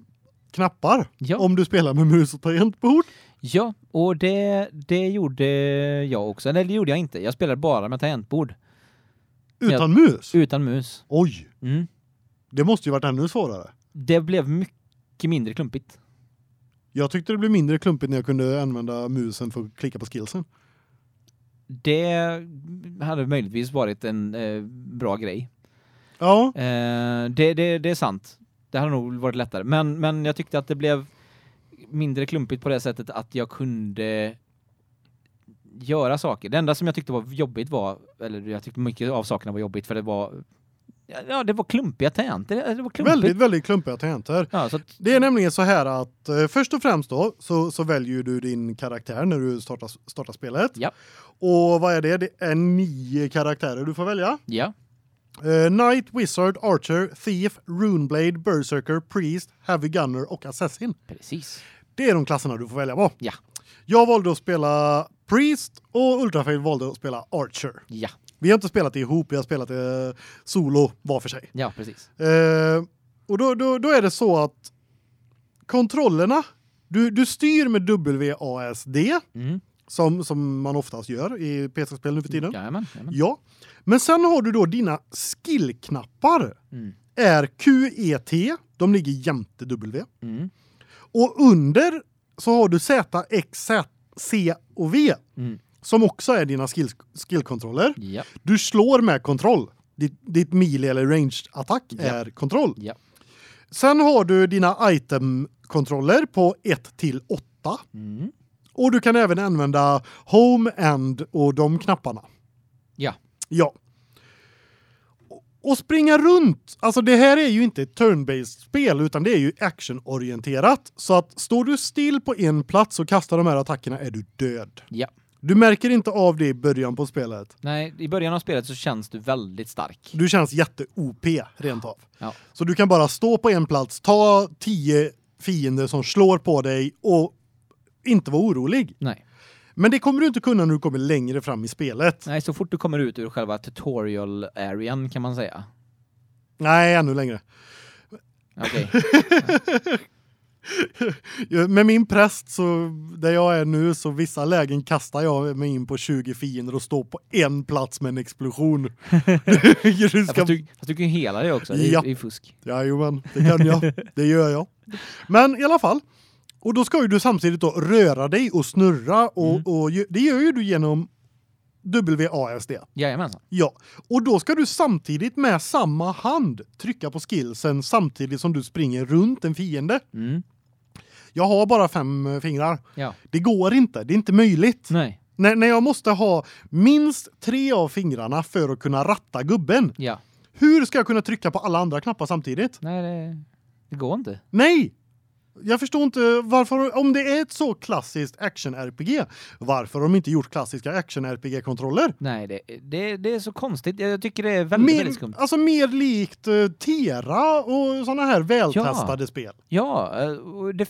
knappar
Ja.
om du spelar med mus och tangentbord.
Ja, och det, det gjorde jag också. Eller det gjorde jag inte. Jag spelade bara med tangentbord.
Utan mus?
Utan mus.
Oj,
Mm.
det måste ju varit ännu svårare.
Det blev mycket mindre klumpigt.
Jag tyckte det blev mindre klumpigt när jag kunde använda musen för att klicka på skillsen.
Det hade möjligtvis varit en eh, bra grej.
Ja,
Eh, det, det, det är sant. Det hade nog varit lättare. Men, men jag tyckte att det blev mindre klumpigt på det sättet att jag kunde göra saker. Det enda som jag tyckte var jobbigt var, eller jag tyckte mycket av sakerna var jobbigt för det var ja, det var klumpiga tangenter. Det var klumpigt.
väldigt väldigt klumpiga tangenter.
Ja, att,
Det är nämligen så här att eh, först och främst då så så väljer du din karaktär när du startar startar spelet.
Ja.
Och vad är det? Det är nio karaktärer du får välja.
ja.
Eh, Knight, Wizard, Archer, Thief, Runeblade, Berserker, Priest, Heavy Gunner och Assassin.
Precis.
Det är de klasserna du får välja på.
Ja.
Jag valde att spela Priest och Ultrafail valde att spela Archer.
Ja.
Vi har inte spelat det ihop, vi har spelat det solo var för sig.
Ja, precis.
Eh, och då, då, då är det så att kontrollerna, du, du styr med WASD
Mm.
som, som man oftast gör i PC-spel nu för tiden.
Jajamän. jajamän.
Ja. Men sen har du då dina skillknappar
Mm.
är QET, de ligger jämte W.
Mm.
Och under så har du Z, X, Z, C och V
Mm.
som också är dina skill skillkontroller.
Ja.
Du slår med kontroll. Ditt, ditt melee eller range attack
Ja.
är kontroll.
Ja.
Sen har du dina item kontroller på 1 till 8
Mm.
och du kan även använda home end och de knapparna.
Ja.
Ja. Och springa runt. Alltså det här är ju inte ett turn-based spel utan det är ju actionorienterat. Så att står du still på en plats och kastar de här attackerna är du död.
Ja.
Du märker inte av det i början på spelet.
Nej, i början av spelet så känns du väldigt stark.
Du känns jätte-OP rent av.
Ja.
Så du kan bara stå på en plats, ta 10 fiender som slår på dig och inte vara orolig.
Nej.
Men det kommer du inte kunna när du kommer längre fram i spelet.
Nej, så fort du kommer ut ur själva tutorial arean kan man säga.
Nej, ännu längre.
Okej.
Ja, (laughs) Med min präst så där jag är nu så vissa lägen kastar jag mig in på 20 fiender och står på en plats med en explosion. (laughs) (laughs) du
Ja,
ska
fast, du, fast du kan ju hela det också. Det är,
Ja.
det är fusk.
Jajamän, det kan jag. Det gör jag. Men i alla fall. Och då ska ju du samtidigt då röra dig och snurra och,
Mm.
och det gör ju du genom WASD.
Jajamensan.
Ja, och då ska du samtidigt med samma hand trycka på skillsen samtidigt som du springer runt en fiende.
Mm.
Jag har bara fem eh, fingrar.
Ja.
Det går inte, det är inte möjligt.
Nej.
När, när jag måste ha minst tre av fingrarna för att kunna ratta gubben.
Ja.
Hur ska jag kunna trycka på alla andra knappar samtidigt?
Nej, det, det går inte.
Nej. Jag förstår inte varför om det är ett så klassiskt action RPG, varför har de inte gjort klassiska action RPG kontroller?
Nej, det, det, det är så konstigt. Jag tycker det är väldigt, väldigt
Mer,
skumt.
alltså mer likt uh, Tera och såna här vältestade spel.
Ja, eh, och det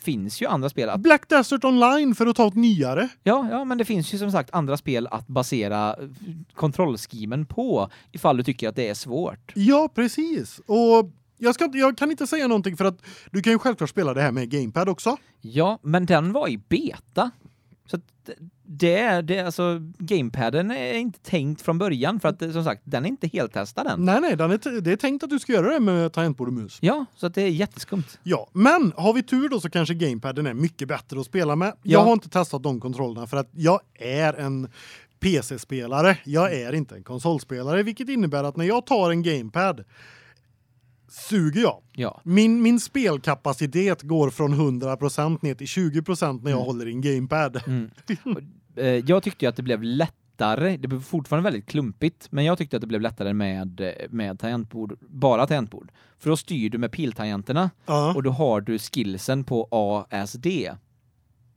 finns ju andra spel att,
Black Desert Online för att ta ett nyare.
ja, ja, men det finns ju som sagt andra spel att basera eh, kontrollskimen på ifall du tycker att det är svårt.
Ja, precis. Och Jag ska jag kan inte säga någonting för att du kan ju självklart spela det här med gamepad också.
Ja, men den var i beta. Så det är det alltså gamepaden är inte tänkt från början för att som sagt, den är inte helt testad än.
Nej nej, den är det är tänkt att du ska göra det med tangentbord och mus.
Ja, så att det är jätteskumt.
Ja, men har vi tur då så kanske gamepaden är mycket bättre att spela med.
Ja.
Jag har inte testat de kontrollerna för att jag är en PC-spelare. Jag är inte en konsolspelare, vilket innebär att när jag tar en gamepad suger jag.
Ja.
Min min spelkapacitet går från 100 ner till 20% när jag håller i en gamepad.
Mm. Och, eh, jag tyckte ju att det blev lättare. Det blev fortfarande väldigt klumpigt, men jag tyckte att det blev lättare med eh, med tangentbord, bara tangentbord. För då styr du med piltangenterna
Ja.
och då har du skillsen på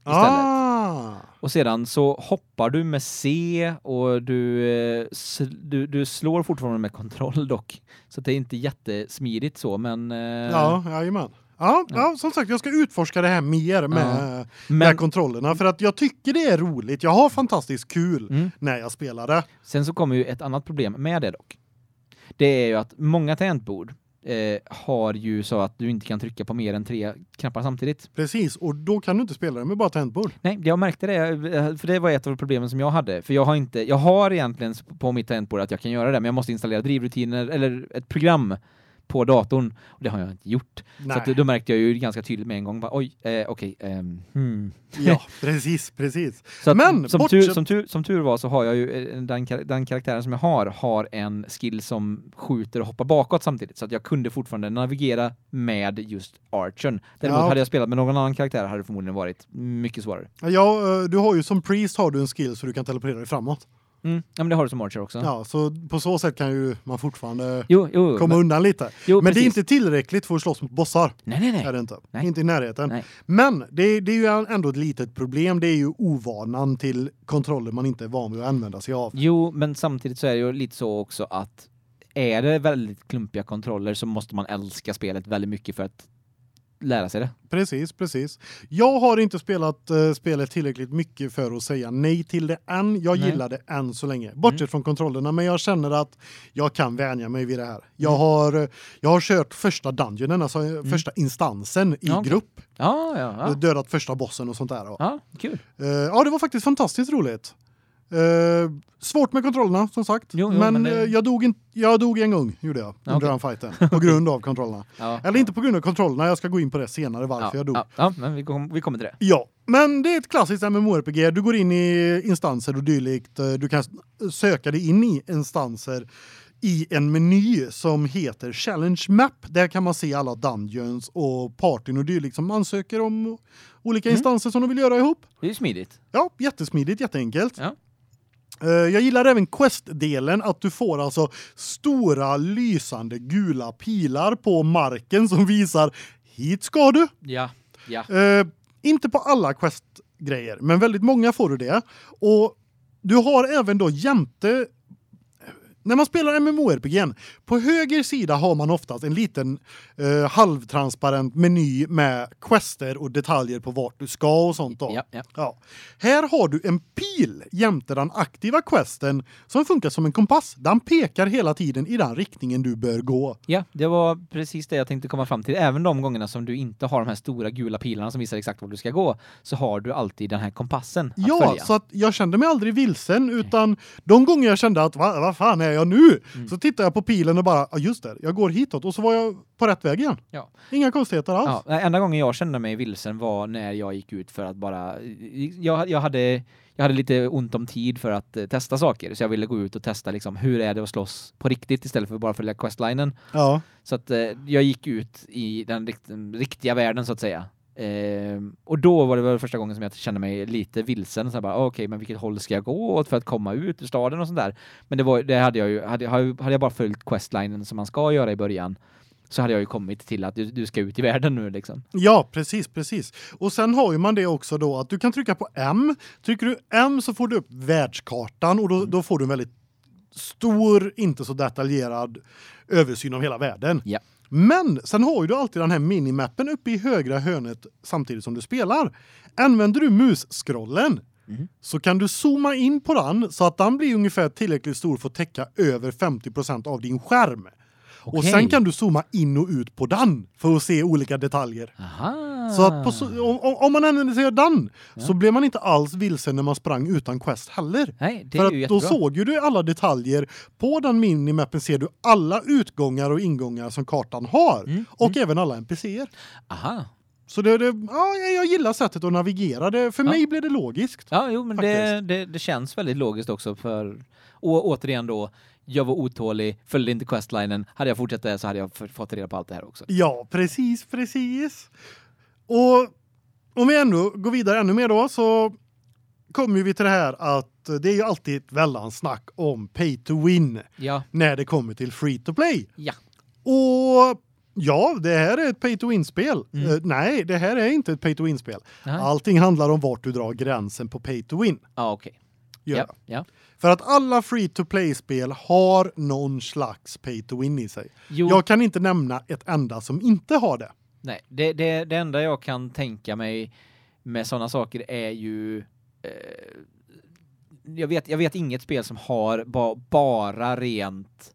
ASD.
Ah.
Och sedan så hoppar du med C och du, eh, du, du slår fortfarande med kontroll dock. Så det är inte jättesmidigt så, men... eh,
Ja, jajamän. Ja, ja, som sagt jag ska utforska det här mer med
Men-
med kontrollerna för att jag tycker det är roligt. Jag har fantastiskt kul
Mm.
när jag spelar det.
Sen så kommer ju ett annat problem med det dock. Det är ju att många tangentbord eh, har ju så att du inte kan trycka på mer än tre knappar samtidigt.
Precis, och då kan du inte spela det med bara tangentbord.
Nej, jag märkte det, eh, för det var ett av problemen som jag hade. För jag har inte, jag har egentligen på mitt tangentbord att jag kan göra det, men jag måste installera drivrutiner eller ett program på datorn och det har jag inte gjort.
Nej.
Så att, då märkte jag ju ganska tydligt med en gång bara oj, eh, okej, ehm, hmm. (laughs)
Ja, precis, precis.
Att,
Men
som, tur, som, tur, som tur var så har jag ju eh, den, den karaktären som jag har har en skill som skjuter och hoppar bakåt samtidigt så att jag kunde fortfarande navigera med just Archern. Däremot
Ja.
hade jag spelat med någon annan karaktär hade det förmodligen varit mycket svårare.
Ja, eh, du har ju som priest har du en skill så du kan teleportera dig framåt.
Mm. Ja men det har du som Archer också.
Ja, så på så sätt kan ju man fortfarande
Jo, jo.
komma
men,
undan lite.
jo,
Men det är
precis.
inte tillräckligt för att slåss mot bossar.
Nej, nej, nej.
Är det inte.
Nej.
Inte i närheten.
Nej.
Men det, det är ju ändå ett litet problem. Det är ju ovanan till kontroller man inte är van vid att använda sig av.
Jo, men samtidigt så är det ju lite så också att är det väldigt klumpiga kontroller så måste man älska spelet väldigt mycket för att lära sig det.
Precis, precis. Jag har inte spelat eh, spelet tillräckligt mycket för att säga nej till det än. Jag
Nej.
gillar det än så länge. Bortsett från kontrollerna, men jag känner att jag kan vänja mig vid det här. Jag
Mm.
har jag har kört första dungeonen, alltså eh, första instansen i
Ja,
grupp.
Ja, ja, ja.
Dödat första bossen och sånt där. Ja.
Ja, kul.
Uh, ja, det var faktiskt fantastiskt roligt. Eh, svårt med kontrollerna som sagt,
Jo, jo,
men,
men det-
eh, jag dog in, jag dog en gång gjorde jag
Ja,
under
okej.
den fighten på grund av kontrollerna. (laughs)
Ja.
Eller inte på grund av kontrollerna, jag ska gå in på det senare varför
ja,
jag dog.
Ja, ja, men vi, kom, vi kommer till det.
Ja, men det är ett klassiskt MMORPG. Du går in i instanser och dylikt. Eh, Du kan söka dig in i instanser i en meny som heter Challenge Map. Där kan man se alla dungeons och partyn och dylikt som ansöker om olika
Mm.
instanser som de vill göra ihop.
Det är smidigt.
Ja, jättesmidigt, jätteenkelt.
Ja.
Eh, Jag gillar även quest-delen att du får alltså stora lysande gula pilar på marken som visar hit ska du.
Ja, ja.
Eh, inte på alla quest-grejer, men väldigt många får du det. Och du har även då jämte när man spelar MMORPG, på höger sida har man oftast en liten eh, halvtransparent meny med quester och detaljer på vart du ska och sånt då.
Ja, ja.
Ja. Här har du en pil jämte den aktiva questen som funkar som en kompass. Den pekar hela tiden i den riktningen du bör gå.
Ja, det var precis det jag tänkte komma fram till. Även de gångerna som du inte har de här stora gula pilarna som visar exakt vart du ska gå, så har du alltid den här kompassen att
Ja,
följa.
så att jag kände mig aldrig vilsen utan de gånger jag kände att vad vad fan är jag nu?
Mm.
Så tittade jag på pilen och bara ja just det, jag går hitåt och så var jag på rätt väg igen.
Ja.
Inga konstigheter alls.
Ja, enda gången jag kände mig vilsen var när jag gick ut för att bara jag jag hade jag hade lite ont om tid för att eh, testa saker så jag ville gå ut och testa liksom hur är det att slåss på riktigt istället för att bara följa questlinen.
Ja.
Så att eh, jag gick ut i den rikt riktiga världen så att säga. Ehm, och då var det väl första gången som jag kände mig lite vilsen så bara okej men vilket håll ska jag gå åt för att komma ut ur staden och sånt där. Men det var det hade jag ju hade, hade jag bara följt questlinen som man ska göra i början så hade jag ju kommit till att du, du ska ut i världen nu liksom.
Ja, precis, precis. Och sen har ju man det också då att du kan trycka på M. Trycker du M så får du upp världskartan och då, då får du en väldigt stor, inte så detaljerad översyn av hela världen.
Ja.
Men sen har du alltid den här minimappen uppe i högra hörnet samtidigt som du spelar. Använder du musskrollen
Mhm.
så kan du zooma in på den så att den blir ungefär tillräckligt stor för att täcka över 50% av din skärm. Och
Okej.
sen kan du zooma in och ut på den för att se olika detaljer.
Aha.
Så att på, om, om- man använder sig av den
Ja.
så blev man inte alls vilsen när man sprang utan quest heller.
Nej, det
För
är ju
att då
jättebra.
såg ju du alla detaljer. På den minimappen ser du alla utgångar och ingångar som kartan har
Mm,
och även alla NPC:er.
Aha.
Så det, det ja, jag gillar sättet att navigera. Det, för
Ja.
mig blir det logiskt.
Ja, jo men det, det det känns väldigt logiskt också för och återigen då jag var otålig, följde inte questlinen. Hade jag fortsatt det så hade jag fått reda på allt det här också.
Ja, precis, precis. Och om vi ändå går vidare ännu mer då så kommer vi till det här att det är ju alltid ett väldans snack om pay to win
Ja,
när det kommer till free to play.
ja.
Och ja, det här är ett pay to win spel.
Mm.
Eh, nej, det här är inte ett pay to win spel.
Nej.
Allting handlar om vart du drar gränsen på pay to win.
Ja, okej.
Gör
Ja, ja.
För att alla free to play spel har någon slags pay to win i sig.
Jo,
Jag kan inte nämna ett enda som inte har det.
nej, det, det det enda jag kan tänka mig med såna saker är ju eh, jag vet jag vet inget spel som har ba, bara rent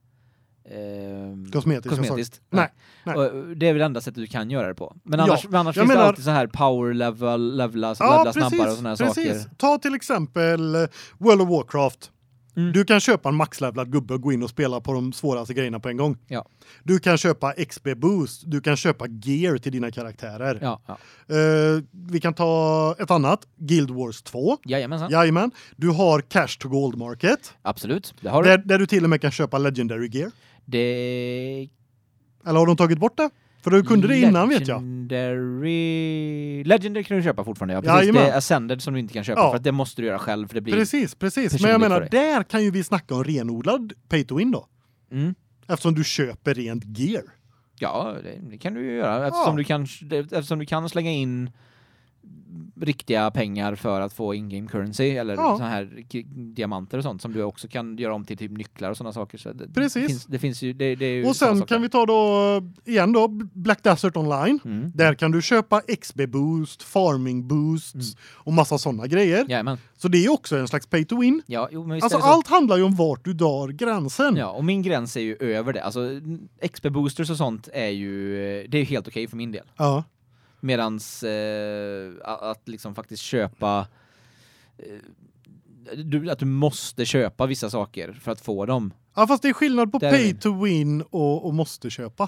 eh,
Kosmetiska
kosmetiskt.
Nej, nej.
Och det är väl enda sättet du kan göra det på. Men
Ja,
annars, men annars finns
menar-
det alltid så här power level, levela, levela snabbare och såna här saker.
Ta till exempel eh, World of Warcraft.
Mm.
Du kan köpa en maxlevlad gubbe och gå in och spela på de svåraste grejerna på en gång.
Ja.
Du kan köpa XP boost, du kan köpa gear till dina karaktärer.
Ja, ja.
Eh, vi kan ta ett annat, Guild Wars 2.
Jajamensan.
Jajamän. Du har Cash to Gold Market
Absolut. Det har du.
där, där du till och med kan köpa Legendary gear.
Det
Eller har de tagit bort det? För du kunde det innan vet jag.
Legendary Legendary kan du köpa fortfarande. Ja, precis.
Jajamän.
Det är Ascended som du inte kan köpa
Ja.
för att det måste du göra själv för det blir
Precis, precis. Men jag menar där kan ju vi snacka om renodlad pay to win då.
mm.
Eftersom du köper rent gear.
Ja, det, det kan du ju göra eftersom
Ja.
du kan eftersom du kan slänga in riktiga pengar för att få in-game currency eller
Ja.
här diamanter och sånt som du också kan göra om till typ nycklar och sådana saker så det,
Precis.
Finns, det finns ju det, det
Och sen kan vi ta då igen då Black Desert Online.
mm.
Där kan du köpa XP boost, farming boosts
Mm.
och massa såna grejer.
Jajamän.
Så det är också en slags pay to win.
Ja, jo,
Alltså allt handlar ju om vart du drar gränsen.
Ja, och min gräns är ju över det. Alltså XP boosters och sånt är ju det är ju helt okej för min del.
Ja.
Medans eh, att liksom faktiskt köpa eh, du, att du måste köpa vissa saker för att få dem.
Ja, fast det är skillnad på
Där är
pay to win och, och måste köpa.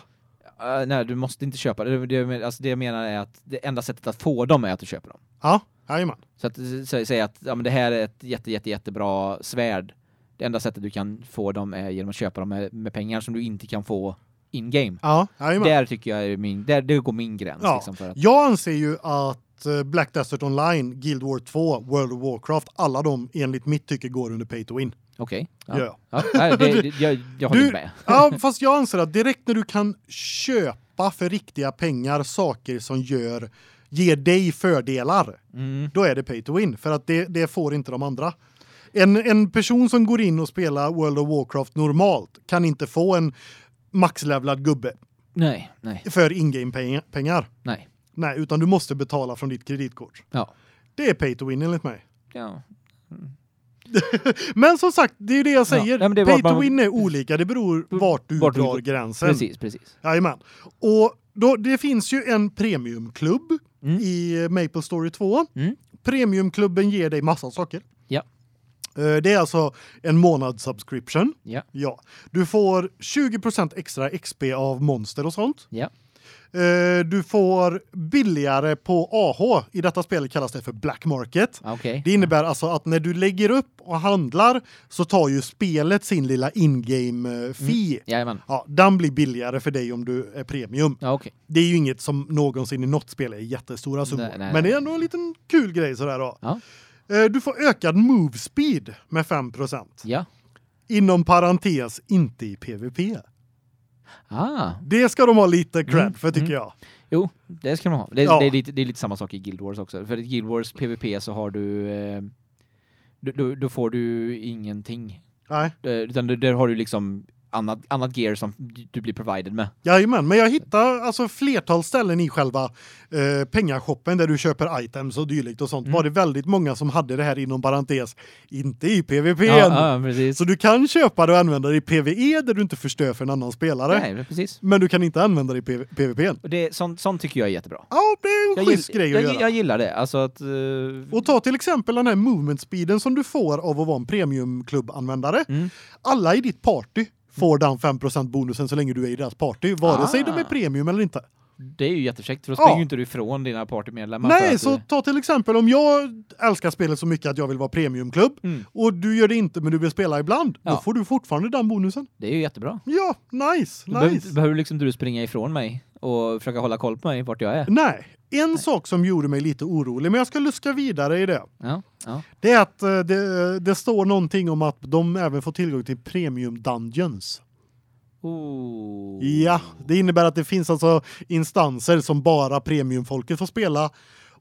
Uh, nej, du måste inte köpa det. Det, alltså det jag menar är att det enda sättet att få dem är att du köper dem.
Ja, jajamän.
Så att sä- säga att ja, men det här är ett jätte, jätte, jättebra svärd. Det enda sättet du kan få dem är genom att köpa dem med, med pengar som du inte kan få in game.
Ja, jajamän.
Där tycker jag är min där det går min gräns
Ja.
liksom för att
Jag anser ju att eh, Black Desert Online, Guild War 2, World of Warcraft, alla de enligt mitt tycke går under pay to win.
okej.
Ja.
Ja. Ja, nej, det, (laughs) det, jag jag håller
Du-
med.
Ja, fast jag anser att direkt när du kan köpa för riktiga pengar saker som gör ger dig fördelar,
Mm.
då är det pay to win för att det det får inte de andra. En en person som går in och spelar World of Warcraft normalt kan inte få en maxlevlad gubbe
Nej, nej,
för in-game pengar-
nej.
Nej, utan du måste betala från ditt kreditkort.
Ja.
Det är pay to win enligt mig.
Ja. (laughs)
Men som sagt, det är ju det jag
Ja,
säger.
men det
pay to win är olika, det beror vart du
Vart du
drar
går-
gränsen.
Precis, precis.
Jajamän. Och då, det finns ju en premiumklubb
Mm.
i Maple Story 2.
Mm.
Premiumklubben ger dig massa saker. Eh, Det är alltså en månads subscription.
Ja.
Ja. Du får 20% extra XP av monster och sånt.
Ja.
Eh, Du får billigare på AH. I detta spelet kallas det för Black Market.
Okej.
Det innebär alltså att när du lägger upp och handlar så tar ju spelet sin lilla in-game eh, fee.
Jajamän.
Ja, den blir billigare för dig om du är premium.
Ja, okej.
Det är ju inget som någonsin i något spel är jättestora summor,
Nej, nej,
men det
nej.
är ändå en liten kul grej sådär då.
Ja.
Eh, Du får ökad move speed med 5
Ja.
Inom parentes inte i PVP.
Ah.
Det ska de ha lite cred
Mm,
för tycker
mm.
jag.
Jo, det ska man ha. Det,
Ja.
det, är lite, det är lite samma sak i Guild Wars också. För i Guild Wars PVP så har du eh, då, då, får du ingenting.
Nej.
Eh, Utan där har du liksom annat annat gear som du blir provided med.
Jajamän, men jag hittar alltså flertal ställen i själva eh, pengashoppen där du köper items och dylikt och sånt.
Mm.
Var det väldigt många som hade det här inom parentes inte i PVP.
Ja, ja precis.
Så du kan köpa det och använda det i PVE där du inte förstör för en annan spelare.
Nej, precis.
Men du kan inte använda det i PV PVP.
Och det sånt, sånt tycker jag är jättebra.
Ja, det är en
Jag,
schysst grej att
jag,
göra.
jag gillar det. Alltså att eh,
Och ta till exempel den här movement speeden som du får av att vara en premiumklubbanvändare.
Mm.
Alla i ditt party får den 5 bonusen så länge du är i deras party, vare sig de är
Ah.
premium eller inte.
det är ju jättekäckt för då
Ja.
springer ju inte du ifrån dina partymedlemmar
Nej, så
du-
ta till exempel om jag älskar spelet så mycket att jag vill vara premiumklubb
Mm.
och du gör det inte men du vill spela ibland, då
Ja.
får du fortfarande den bonusen.
det är ju jättebra.
Ja, nice,
Då behöver,
nice.
behöver liksom du springa ifrån mig och försöka hålla koll på mig vart jag är.
Nej, en sak som gjorde mig lite orolig, men jag ska luska vidare i det.
Ja, ja.
Det är att eh, det, det står någonting om att de även får tillgång till premium dungeons.
Oh.
Ja, det innebär att det finns alltså instanser som bara premiumfolket får spela.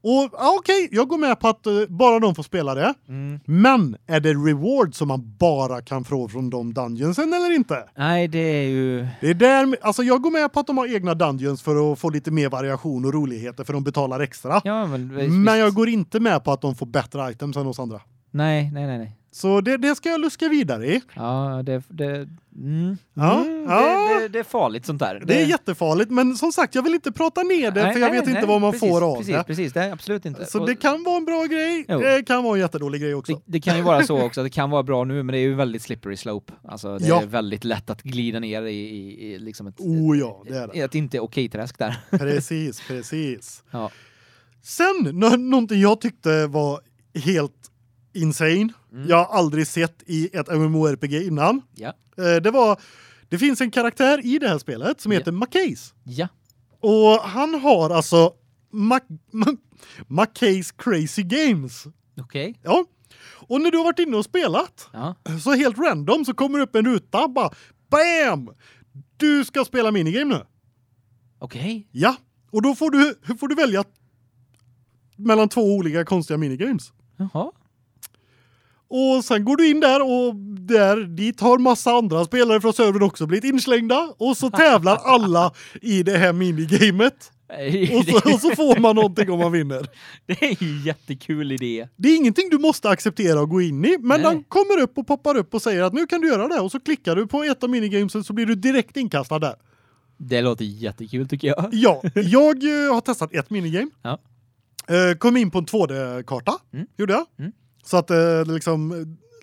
Och ja, okej, jag går med på att eh, bara de får spela det.
Mm.
Men är det reward som man bara kan få från de dungeonsen eller inte?
Nej, det är ju
Det är där alltså jag går med på att de har egna dungeons för att få lite mer variation och roligheter för de betalar extra.
Ja, men
Men jag går inte med på att de får bättre items än oss andra.
Nej, nej, nej, nej.
Så det, det ska jag luska vidare i.
Ja, det det mm.
Ja,
Mm,
ja.
Det, det, det är farligt sånt där.
Det är jättefarligt, men som sagt, jag vill inte prata ner det
Nej,
för jag
nej,
vet inte
nej,
vad man
precis,
får av
precis,
det.
Precis, är absolut inte.
Så
Och
det kan vara en bra grej,
Jo.
det kan vara en jättedålig grej också.
det, kan ju vara så också, det kan vara bra nu, men det är ju väldigt slippery slope. Alltså det
Ja.
är väldigt lätt att glida ner i, i, i liksom ett,
Oh ja, det är det.
ett, inte okej-träsk där. (laughs)
Precis, precis.
Ja.
Sen, nå någonting jag tyckte var helt insane.
Mm.
Jag har aldrig sett i ett MMORPG innan.
Ja.
Eh, Det var det finns en karaktär i det här spelet som
Ja.
heter Mackays.
Ja.
Och han har alltså Mac Ma- Mackays Crazy Games.
Okej.
Ja. Och när du har varit inne och spelat
Ja.
så helt random så kommer upp en ruta bara bam. Du ska spela minigame nu.
Okej.
Ja. Och då får du får du välja mellan två olika konstiga minigames.
Jaha.
Och sen går du in där och där dit har massa andra spelare från servern också blivit inslängda och så tävlar alla i det här minigamet. Och så, och så får man någonting om man vinner.
Det är ju en jättekul idé.
Det är ingenting du måste acceptera och gå in i, men
Nej.
den kommer upp och poppar upp och säger att nu kan du göra det och så klickar du på ett av minigamesen så blir du direkt inkastad där.
Det låter jättekul tycker jag.
Ja, jag eh, har testat ett minigame.
Ja.
Eh, kom in på en 2D-karta,
Mm.
gjorde jag.
Mm.
Så att eh, liksom,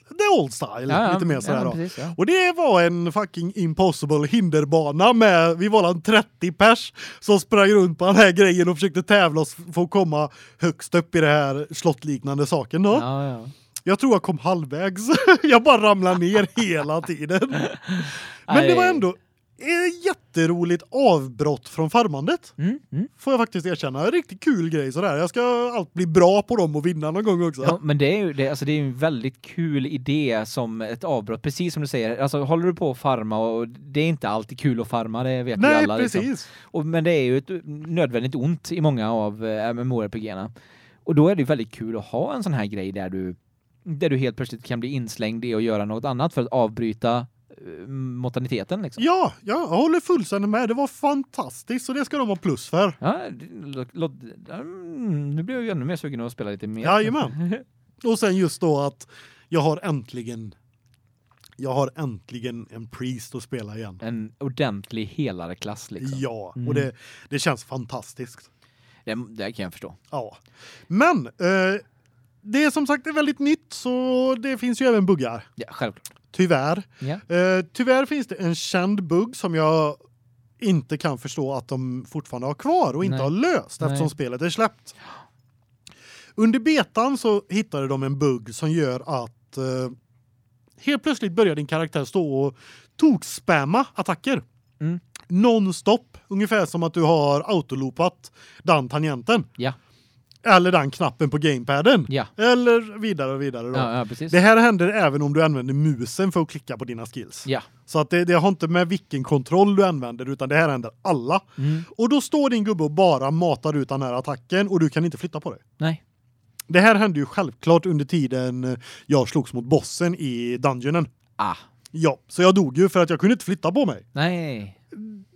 det är old style, lite mer sådär
ja,
då.
Precis, ja.
Och det var en fucking impossible hinderbana med, vi var en 30 pers som sprang runt på den här grejen och försökte tävla oss för att komma högst upp i det här slottliknande saken då.
Ja, ja.
Jag tror jag kom halvvägs. (laughs) jag bara ramlade ner hela tiden. (laughs) Men det var ändå jätteroligt avbrott från farmandet.
Mm, mm.
Får jag faktiskt erkänna. Riktigt kul grej sådär. Jag ska allt bli bra på dem och vinna någon gång också.
Ja, men det är ju det, alltså det är en väldigt kul idé som ett avbrott, precis som du säger. Alltså håller du på att farma och det är inte alltid kul att farma, det vet vi
Nej,
alla. liksom.
precis.
Och, men det är ju ett nödvändigt ont i många av eh, MMORPG-erna. Och då är det väldigt kul att ha en sån här grej där du där du helt plötsligt kan bli inslängd i att göra något annat för att avbryta moderniteten liksom.
Ja, ja, jag håller fullständigt med. Det var fantastiskt och det ska de ha plus för.
Ja, mm, nu blir jag ju ännu mer sugen att spela lite mer.
Jajamän. (laughs) Och sen just då att jag har äntligen jag har äntligen en priest att spela igen.
En ordentlig helareklass liksom.
Ja,
Mm.
och det det känns fantastiskt.
Det, det kan jag förstå.
Ja. Men eh, det är som sagt är väldigt nytt så det finns ju även buggar.
Ja, självklart.
Tyvärr.
Ja.
Eh, tyvärr finns det en känd bugg som jag inte kan förstå att de fortfarande har kvar och inte
Nej.
har löst eftersom
Nej.
spelet är släppt. Under betan så hittade de en bugg som gör att eh, helt plötsligt börjar din karaktär stå och tokspamma attacker.
Mm.
Nonstop, ungefär som att du har autoloopat den tangenten
Ja.
Eller den knappen på gamepaden
Ja.
eller vidare och vidare då.
Ja, ja precis.
Det här händer även om du använder musen för att klicka på dina skills.
Ja.
Så att det, det har inte med vilken kontroll du använder utan det här händer alla.
Mm.
Och då står din gubbe och bara matar ut den här attacken och du kan inte flytta på dig.
Nej.
Det här hände ju självklart under tiden jag slogs mot bossen i dungeonen.
Ah.
Ja, så jag dog ju för att jag kunde inte flytta på mig.
Nej.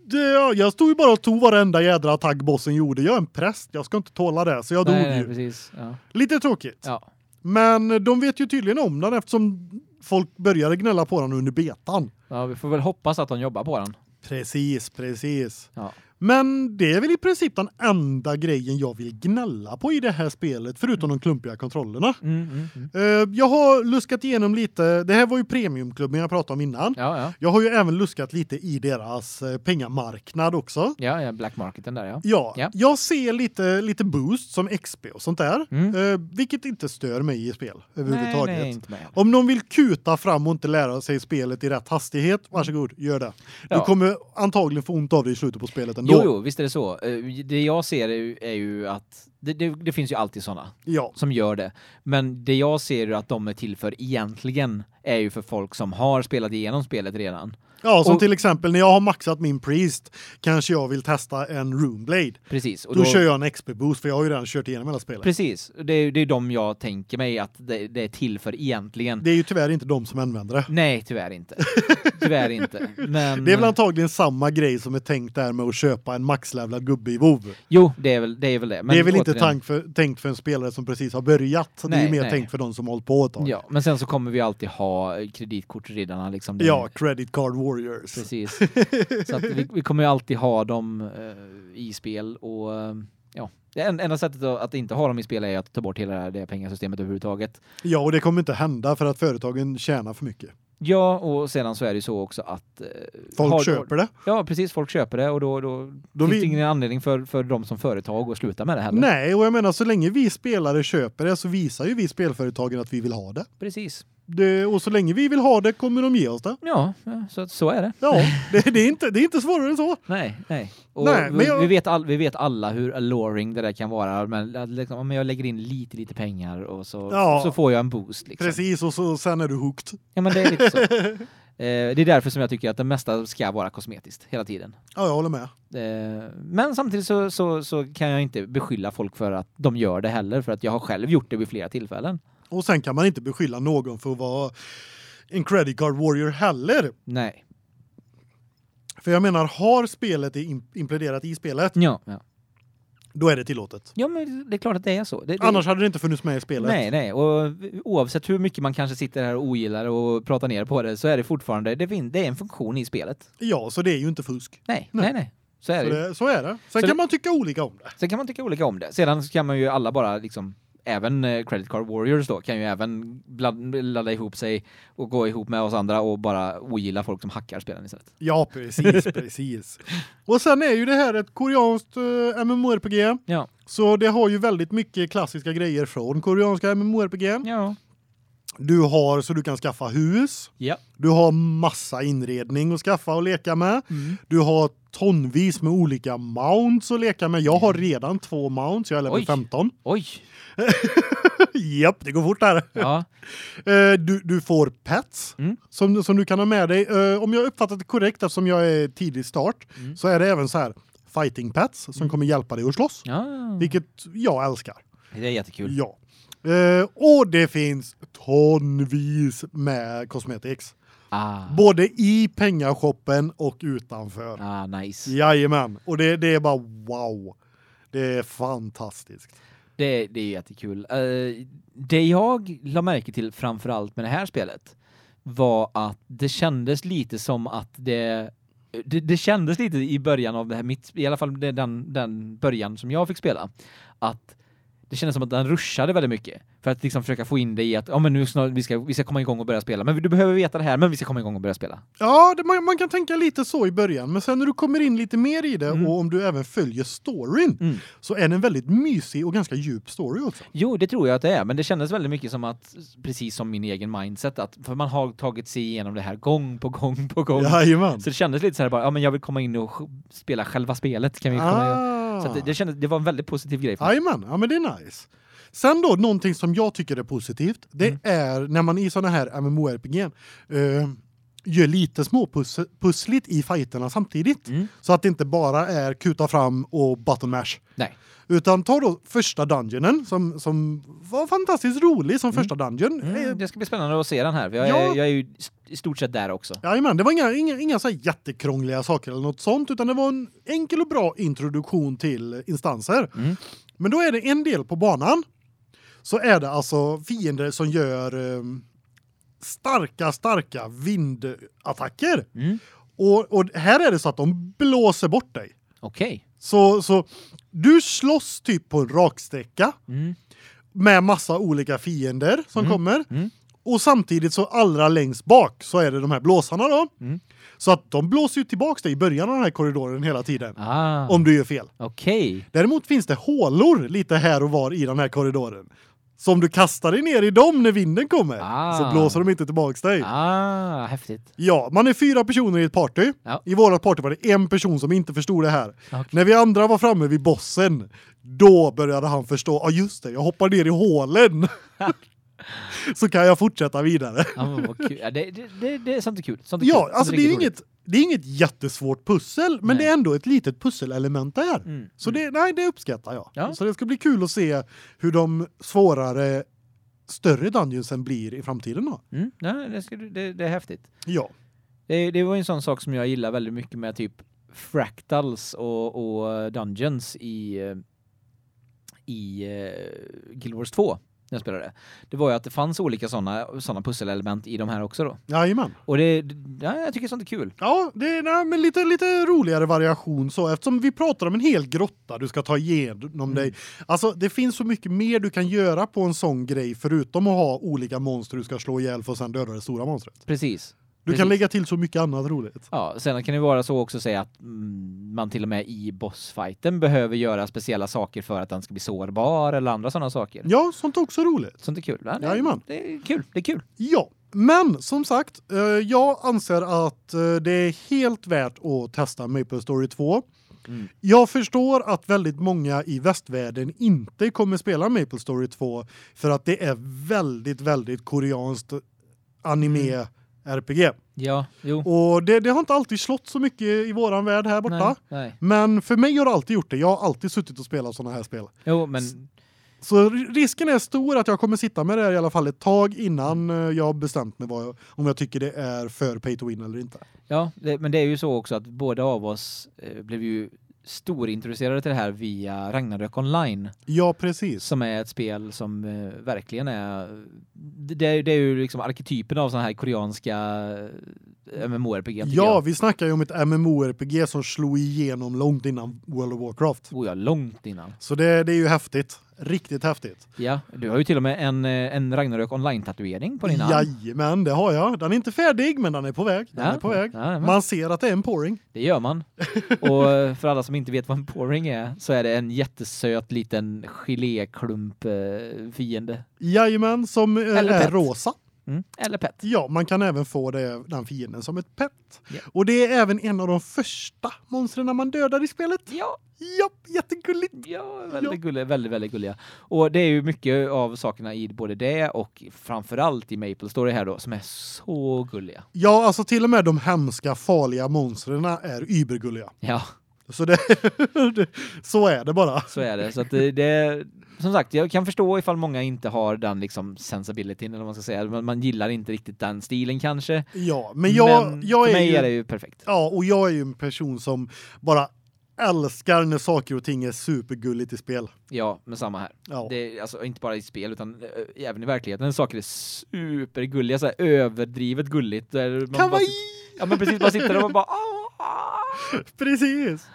Det, jag stod ju bara och tog varenda jädra attack bossen gjorde. Jag är en präst, jag ska inte tåla det. Så jag dog
nej, nej,
ju.
precis. Ja.
Lite tråkigt.
ja.
Men de vet ju tydligen om den eftersom folk började gnälla på den under betan.
Ja, vi får väl hoppas att de jobbar på den.
Precis, precis.
Ja.
Men det är väl i princip den enda grejen jag vill gnälla på i det här spelet förutom de klumpiga kontrollerna.
Mm, mm, mm.
Eh, jag har luskat igenom lite. Det här var ju premiumklubben jag pratade om innan.
Ja, ja.
Jag har ju även luskat lite i deras eh, pengamarknad också.
Ja, ja, black marketen där ja.
Ja,
Ja.
jag ser lite lite boost som XP och sånt där,
Mm.
eh, vilket inte stör mig i spel överhuvudtaget.
Nej, nej, inte med.
Om någon vill kuta fram och inte lära sig spelet i rätt hastighet, varsågod, gör det. Du kommer antagligen få ont av det i slutet på spelet ändå.
Jo, jo, visst är det så. Eh, Det jag ser är ju, är ju att det, det, det finns ju alltid såna
Ja,
som gör det. Men det jag ser är att de är till för egentligen är ju för folk som har spelat igenom spelet redan.
ja som
Och-
till exempel när jag har maxat min priest kanske jag vill testa en runeblade.
Precis. Och
Då, kör jag en XP boost för jag har ju redan kört igenom hela spelet.
Precis. Det är det är de jag tänker mig att det, det är till för egentligen.
Det är ju tyvärr inte de som använder det.
Nej, tyvärr inte. (laughs) tyvärr inte. Men
Det är väl antagligen samma grej som är tänkt där med att köpa en maxlevlad gubbe i WoW.
Jo, det är väl det är väl det. Men
det är väl inte
återigen-
tank för, tänkt för en spelare som precis har börjat. det är
Nej,
ju mer
nej.
tänkt för de som hållit på ett tag.
Ja, men sen så kommer vi alltid ha kreditkortsriddarna liksom. Det-
Ja, credit card warriors.
Precis. Så vi, vi kommer ju alltid ha dem eh, i spel och eh, ja, det en- enda sättet att, inte ha dem i spel är att ta bort hela det pengasystemet överhuvudtaget.
Ja, och det kommer inte hända för att företagen tjänar för mycket.
Ja, och sedan så är det ju så också att eh,
Folk
har-
köper det.
Ja, precis, folk köper det och då, då,
Då
finns
vi-
det ingen anledning för för dem som företag att sluta med det heller.
Nej, och jag menar så länge vi spelare köper det så visar ju vi spelföretagen att vi vill ha det.
Precis.
Det och så länge vi vill ha det kommer de ge oss det.
Ja, så så är det.
Ja, det, det är inte det är inte svårare än så.
Nej, nej. Och
Nej, men
vi,
jag-
vi vet all, vi vet alla hur alluring det där kan vara men liksom, om jag lägger in lite lite pengar och så
Ja.
så får jag en boost liksom.
Precis och så sen är du hooked.
Ja men det är lite så. (laughs) Eh, det är därför som jag tycker att det mesta ska vara kosmetiskt hela tiden.
Ja, jag håller med.
Eh, men samtidigt så, så, så kan jag inte beskylla folk för att de gör det heller för att jag har själv gjort det vid flera tillfällen.
Och sen kan man inte beskylla någon för att vara en credit card warrior heller.
Nej.
För jag menar, har spelet implementerat i spelet,
Ja, ja.
då är det tillåtet.
Ja men det är klart att det är så. Det, det,
Annars hade det inte funnits med i spelet.
Nej, nej. Och oavsett hur mycket man kanske sitter här och ogillar och pratar ner på det så är det fortfarande, det, är en funktion i spelet.
Ja, så det är ju inte fusk.
Nej,
Nej.
nej, nej. Så är
Så,
det
det, så är det. Sen
Så
kan man tycka olika om det.
Sen kan man tycka olika om det. Sedan kan man ju alla bara liksom även eh, Credit Card Warriors då kan ju även ladda ihop sig och gå ihop med oss andra och bara ogilla folk som hackar spelen istället.
Ja, precis, (laughs) precis. Och sen är ju det här ett koreanskt uh, MMORPG.
Ja.
Så det har ju väldigt mycket klassiska grejer från koreanska MMORPG.
Ja.
Du har så du kan skaffa hus.
Ja.
Du har massa inredning att skaffa och leka med.
Mm.
Du har tonvis med olika mounts att leka med. Jag har redan två mounts, jag är level
Oj.
15.
Oj. (laughs)
Japp, det går fort där.
Ja. (laughs)
Eh, du, du får pets
Mm.
som, som du kan ha med dig. Eh, om jag uppfattat det korrekt eftersom jag är tidig start
Mm.
så är det även så här fighting pets som kommer hjälpa dig att slåss.
Ja.
Vilket jag älskar.
Det är jättekul.
Ja. Eh, och det finns tonvis med cosmetics.
Ah.
Både i pengashoppen och utanför.
Ah, nice.
Jajamän. Och det, det är bara wow. Det är fantastiskt.
Det, det är jättekul. Uh, det jag la märke till framförallt med det här spelet var att det kändes lite som att det det, det kändes lite i början av det här mitt i alla fall den den början som jag fick spela att det kändes som att den ruschade väldigt mycket för att liksom försöka få in det i att ja men nu snart vi ska vi ska komma igång och börja spela. Men du behöver veta det här men vi ska komma igång och börja spela.
Ja, det, man, man kan tänka lite så i början, men sen när du kommer in lite mer i det
Mm.
och om du även följer storyn
Mm.
så är det en väldigt mysig och ganska djup story också.
Jo, det tror jag att det är, men det kändes väldigt mycket som att precis som min egen mindset att för man har tagit sig igenom det här gång på gång på gång.
Jajamän.
Så det kändes lite så här bara ja men jag vill komma in och spela själva spelet kan vi komma
Ah.
Så det, det kändes det var en väldigt positiv grej.
Jajamän, ja men det är nice. Sen då någonting som jag tycker är positivt, det
Mm.
är när man i såna här MMORPG eh, gör lite småpussligt i fighterna samtidigt.
Mm.
Så att det inte bara är kuta fram och button mash.
Nej.
Utan ta då första dungeonen som som var fantastiskt rolig som första dungeon. Eh,
Mm, det ska bli spännande att se den här. Jag är,
Ja.
jag är ju i stort sett där också.
Jajamän, det var inga, inga, inga så jättekrångliga saker eller något sånt utan det var en enkel och bra introduktion till instanser.
Mm.
Men då är det en del på banan så är det alltså fiender som gör eh, starka starka vindattacker.
Mm.
Och och här är det så att de blåser bort dig.
Okej.
Så så du slåss typ på en raksträcka
Mm.
med massa olika fiender som
Mm.
kommer.
Mm.
Och samtidigt så allra längst bak så är det de här blåsarna då.
Mm.
Så att de blåser ju tillbaks dig i början av den här korridoren hela tiden.
Ah.
Om du gör fel.
Okej.
Däremot finns det hålor lite här och var i den här korridoren. Så om du kastar dig ner i dem när vinden kommer
Ah.
så blåser de inte tillbaks dig.
Ah, häftigt.
Ja, man är fyra personer i ett party.
Ja.
I vårat party var det en person som inte förstod det här.
Okej.
När vi andra var framme vid bossen, då började han förstå. Ja, ah, just det, jag hoppar ner i hålen. (laughs) så kan jag fortsätta vidare.
Ja, men vad kul. Ja, det, det, det, det är sånt är kul. Sånt är
Ja,
kul.
alltså
Sånt
det är inget det är inget jättesvårt pussel, men
Nej.
det är ändå ett litet pusselelement där.
Mm.
Så det nej, det uppskattar jag.
Ja.
Så det ska bli kul att se hur de svårare större dungeonsen blir i framtiden då.
Mm. Ja, det, ska, det, det är häftigt.
Ja.
Det, det var en sån sak som jag gillar väldigt mycket med typ fractals och, och dungeons i eh, i uh, Guild Wars 2 när jag spelade. Det var ju att det fanns olika såna såna pusselelement i de här också då.
Jajamän.
Och det det- ja, jag tycker sånt är kul.
Ja, det är nej, men lite lite roligare variation så eftersom vi pratar om en hel grotta du ska ta igenom
Mm.
dig. Alltså det finns så mycket mer du kan göra på en sån grej förutom att ha olika monster du ska slå ihjäl för att sen döda det stora monstret.
Precis.
Du
Precis.
kan lägga till så mycket annat roligt.
Ja, sen kan det vara så också att säga att mm, man till och med i bossfighten behöver göra speciella saker för att den ska bli sårbar eller andra sådana saker.
Ja, sånt är också roligt.
Sånt är kul. Ja, det,
Jajamän.
det är kul. Det är kul.
Ja, men som sagt, eh, jag anser att eh, det är helt värt att testa Maple Story 2.
Mm.
Jag förstår att väldigt många i västvärlden inte kommer spela Maple Story 2 för att det är väldigt väldigt koreanskt anime RPG.
Ja, jo.
Och det, det har inte alltid slått så mycket i våran värld här borta.
Nej, nej.
Men för mig har det alltid gjort det. Jag har alltid suttit och spelat såna här spel.
Jo, men
Så ri- risken är stor att jag kommer sitta med det här i alla fall ett tag innan eh, jag bestämt mig jag, om jag tycker det är för pay to win eller inte.
ja, det, men det är ju så också att båda av oss eh, blev ju storintroducerade till det här via Ragnarök online
Ja, precis.
som är ett spel som eh, verkligen är det, är- det är ju liksom arketypen av såna här koreanska MMORPG
Ja, vi snackar ju om ett MMORPG som slog igenom långt innan World of Warcraft.
Oh ja, långt innan.
Så det, det är ju häftigt. Riktigt häftigt.
Ja, du har ju till och med en eh, en Ragnarök online tatuering på din arm.
Jajamän, det har jag. Den är inte färdig, men den är på väg. Den
Ja,
är på väg.
ja,
Man ser att det är en pouring.
Det gör man. Och eh, för alla som inte vet vad en pouring är så är det en jättesöt liten geléklump eh, fiende.
Jajamän, som
Eller
är
pet.
rosa.
Mm. Eller pet.
Ja, man kan även få det, den fienden som ett pet.
Ja.
Och det är även en av de första monstren man dödar i spelet.
Ja,
Ja, jättegulligt.
ja, väldigt
Ja.
gulliga, väldigt väldigt gulliga. Och det är ju mycket av sakerna i både det och framförallt i Maple Story här då som är så gulliga.
Ja, alltså till och med de hemska farliga monstren är übergulliga.
Ja,
Så (laughs) det, så är det bara.
så är det. Så det, det som sagt, jag kan förstå ifall många inte har den liksom sensibilityn eller vad man ska säga. Man, man gillar inte riktigt den stilen kanske.
Ja, men jag
Men
jag är
mig
ju
är det ju perfekt.
Ja, och jag är ju en person som bara älskar när saker och ting är supergulligt i spel.
Ja, men samma här.
Ja.
Det är alltså inte bara i spel utan eh, även i verkligheten. När saker är supergulliga, så här överdrivet gulligt. Där man bara Ja, men precis. Man sitter där och bara "Ah, ah." (laughs)
Precis.